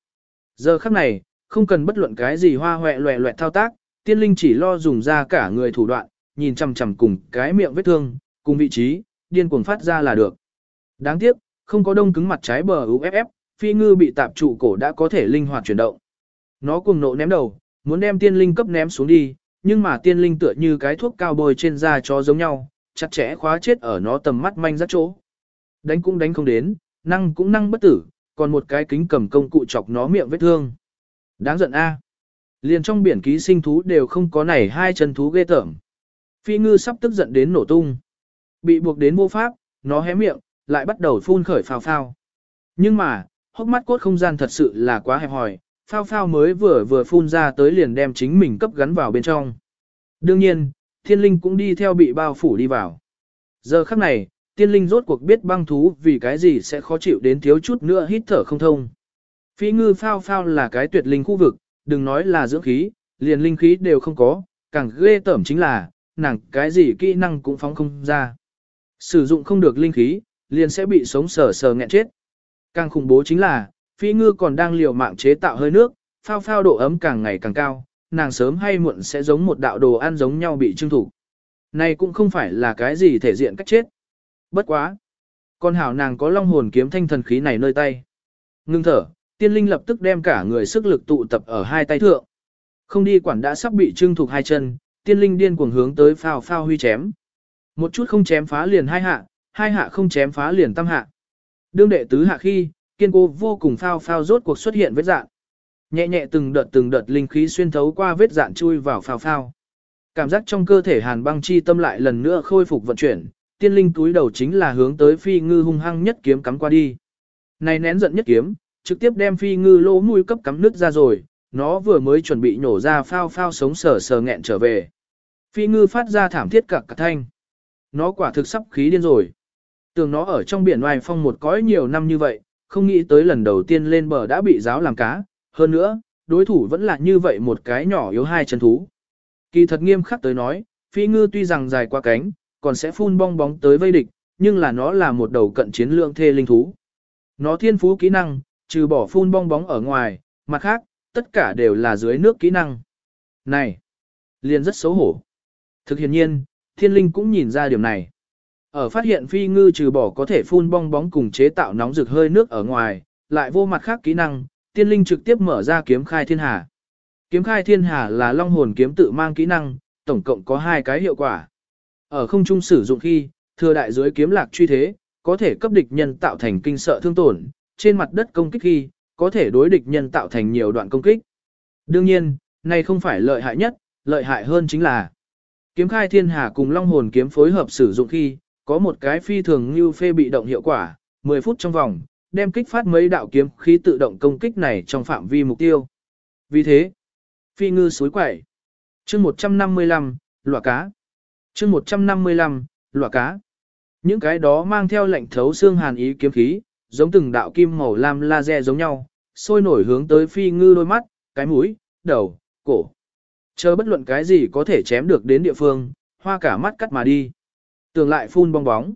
Giờ khắc này, không cần bất luận cái gì hoa hoẹ loẹ loẹt thao tác, tiên linh chỉ lo dùng ra cả người thủ đoạn, nhìn chằm chằm cùng cái miệng vết thương, cùng vị trí, điên cuồng phát ra là được. Đáng tiếc, không có đông cứng mặt trái bờ UFF, phi ngư bị tạp trụ cổ đã có thể linh hoạt chuyển động. Nó cùng nộ ném đầu, muốn đem tiên linh cấp ném xuống đi, nhưng mà tiên linh tựa như cái thuốc cao bôi trên da chó giống nhau, chặt chẽ khóa chết ở nó tầm mắt manh rất chỗ. Đánh cũng đánh không đến, năng cũng năng bất tử, còn một cái kính cầm công cụ chọc nó miệng vết thương. Đáng giận a. Liền trong biển ký sinh thú đều không có này hai chân thú ghê tởm. Phi ngư sắp tức giận đến nổ tung. Bị buộc đến vô pháp, nó hé miệng, lại bắt đầu phun khởi phao phao. Nhưng mà, hốc mắt cốt không gian thật sự là quá hẹp hòi, phao phao mới vừa vừa phun ra tới liền đem chính mình cấp gắn vào bên trong. Đương nhiên, thiên linh cũng đi theo bị bao phủ đi vào. Giờ khắc này, tiên linh rốt cuộc biết băng thú vì cái gì sẽ khó chịu đến thiếu chút nữa hít thở không thông. Phí ngư phao phao là cái tuyệt linh khu vực, đừng nói là dưỡng khí, liền linh khí đều không có, càng ghê tởm chính là, nàng cái gì kỹ năng cũng phóng không ra. Sử dụng không được linh khí, liền sẽ bị sống sờ sờ nghẹn chết. Càng khủng bố chính là, phi ngư còn đang liều mạng chế tạo hơi nước, phao phao độ ấm càng ngày càng cao, nàng sớm hay muộn sẽ giống một đạo đồ ăn giống nhau bị trưng thủ. Này cũng không phải là cái gì thể diện cách chết. Bất quá. Con hảo nàng có long hồn kiếm thanh thần khí này nơi tay. Ngưng thở, tiên linh lập tức đem cả người sức lực tụ tập ở hai tay thượng. Không đi quản đã sắp bị trưng thuộc hai chân, tiên linh điên cuồng hướng tới phao phao huy chém. Một chút không chém phá liền hai hạ, hai hạ không chém phá liền tam hạ. Đương đệ tứ hạ khi, kiên cố vô cùng phao phao rốt cuộc xuất hiện vết dạng. Nhẹ nhẹ từng đợt từng đợt linh khí xuyên thấu qua vết dạn chui vào phao phao. Cảm giác trong cơ thể hàn băng chi tâm lại lần nữa khôi phục vận chuyển, tiên linh túi đầu chính là hướng tới phi ngư hung hăng nhất kiếm cắm qua đi. Này nén giận nhất kiếm, trực tiếp đem phi ngư lỗ mũi cấp cắm nứt ra rồi, nó vừa mới chuẩn bị nhổ ra phao phao sống sờ sờ nghẹn trở về. Phi ngư phát ra thảm thiết cả cả thanh. Nó quả thực sắp khí điên rồi. Tưởng nó ở trong biển ngoài phong một cõi nhiều năm như vậy, không nghĩ tới lần đầu tiên lên bờ đã bị giáo làm cá. Hơn nữa, đối thủ vẫn là như vậy một cái nhỏ yếu hai chân thú. Kỳ thật nghiêm khắc tới nói, phi ngư tuy rằng dài qua cánh, còn sẽ phun bong bóng tới vây địch, nhưng là nó là một đầu cận chiến lượng thê linh thú. Nó thiên phú kỹ năng, trừ bỏ phun bong bóng ở ngoài, mặt khác, tất cả đều là dưới nước kỹ năng. Này, liền rất xấu hổ. Thực hiện nhiên, thiên linh cũng nhìn ra điểm này. Ở phát hiện phi ngư trừ bỏ có thể phun bong bóng cùng chế tạo nóng rực hơi nước ở ngoài, lại vô mặt khác kỹ năng, tiên linh trực tiếp mở ra kiếm khai thiên hà. Kiếm khai thiên hà là long hồn kiếm tự mang kỹ năng, tổng cộng có hai cái hiệu quả. Ở không trung sử dụng khi, thừa đại dưới kiếm lạc truy thế, có thể cấp địch nhân tạo thành kinh sợ thương tổn, trên mặt đất công kích khi, có thể đối địch nhân tạo thành nhiều đoạn công kích. Đương nhiên, này không phải lợi hại nhất, lợi hại hơn chính là kiếm khai thiên hà cùng long hồn kiếm phối hợp sử dụng khi, có một cái phi thường như phê bị động hiệu quả, 10 phút trong vòng, đem kích phát mấy đạo kiếm khí tự động công kích này trong phạm vi mục tiêu. Vì thế, phi ngư suối quẩy. chương 155, lỏa cá chương 155, loa cá. Những cái đó mang theo lệnh thấu xương hàn ý kiếm khí, giống từng đạo kim màu lam laser giống nhau, sôi nổi hướng tới phi ngư đôi mắt, cái mũi, đầu, cổ. Chờ bất luận cái gì có thể chém được đến địa phương, hoa cả mắt cắt mà đi. Tường lại phun bong bóng.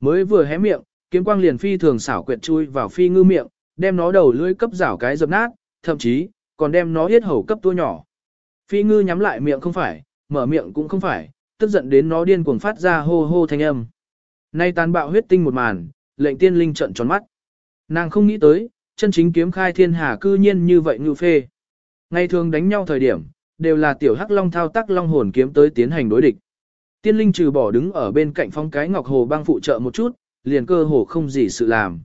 Mới vừa hé miệng, kiếm quang liền phi thường xảo quyệt chui vào phi ngư miệng, đem nó đầu lưỡi cấp rảo cái dập nát, thậm chí, còn đem nó yết hầu cấp tua nhỏ. Phi ngư nhắm lại miệng không phải, mở miệng cũng không phải, tức giận đến nó điên cuồng phát ra hô hô thanh âm. Nay tàn bạo huyết tinh một màn, lệnh tiên linh trận tròn mắt. Nàng không nghĩ tới, chân chính kiếm khai thiên hà cư nhiên như vậy ngự phê. Ngày thường đánh nhau thời điểm, đều là tiểu hắc long thao tác long hồn kiếm tới tiến hành đối địch. Tiên linh trừ bỏ đứng ở bên cạnh phong cái ngọc hồ băng phụ trợ một chút, liền cơ hồ không gì sự làm.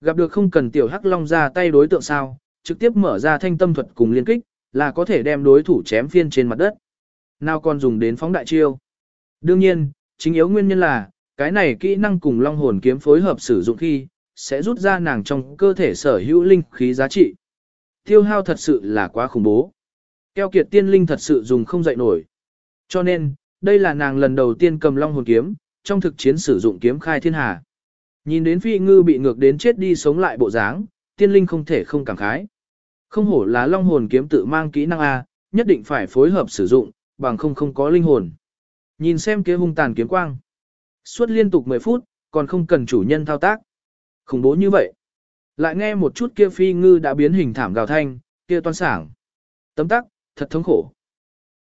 Gặp được không cần tiểu hắc long ra tay đối tượng sao, trực tiếp mở ra thanh tâm thuật cùng liên kích, là có thể đem đối thủ chém phiên trên mặt đất. Nào còn dùng đến phóng đại chiêu. Đương nhiên, chính yếu nguyên nhân là, cái này kỹ năng cùng long hồn kiếm phối hợp sử dụng khi, sẽ rút ra nàng trong cơ thể sở hữu linh khí giá trị. Tiêu hao thật sự là quá khủng bố. Keo kiệt tiên linh thật sự dùng không dậy nổi. Cho nên, đây là nàng lần đầu tiên cầm long hồn kiếm, trong thực chiến sử dụng kiếm khai thiên hà. Nhìn đến phi ngư bị ngược đến chết đi sống lại bộ dáng, tiên linh không thể không cảm khái. Không hổ là long hồn kiếm tự mang kỹ năng A, nhất định phải phối hợp sử dụng, bằng không không có linh hồn. Nhìn xem kia hung tàn kiếm quang. Suốt liên tục 10 phút, còn không cần chủ nhân thao tác. Khủng bố như vậy. Lại nghe một chút kia phi ngư đã biến hình thảm gào thanh, kia toan sảng. Tấm tắc, thật thống khổ.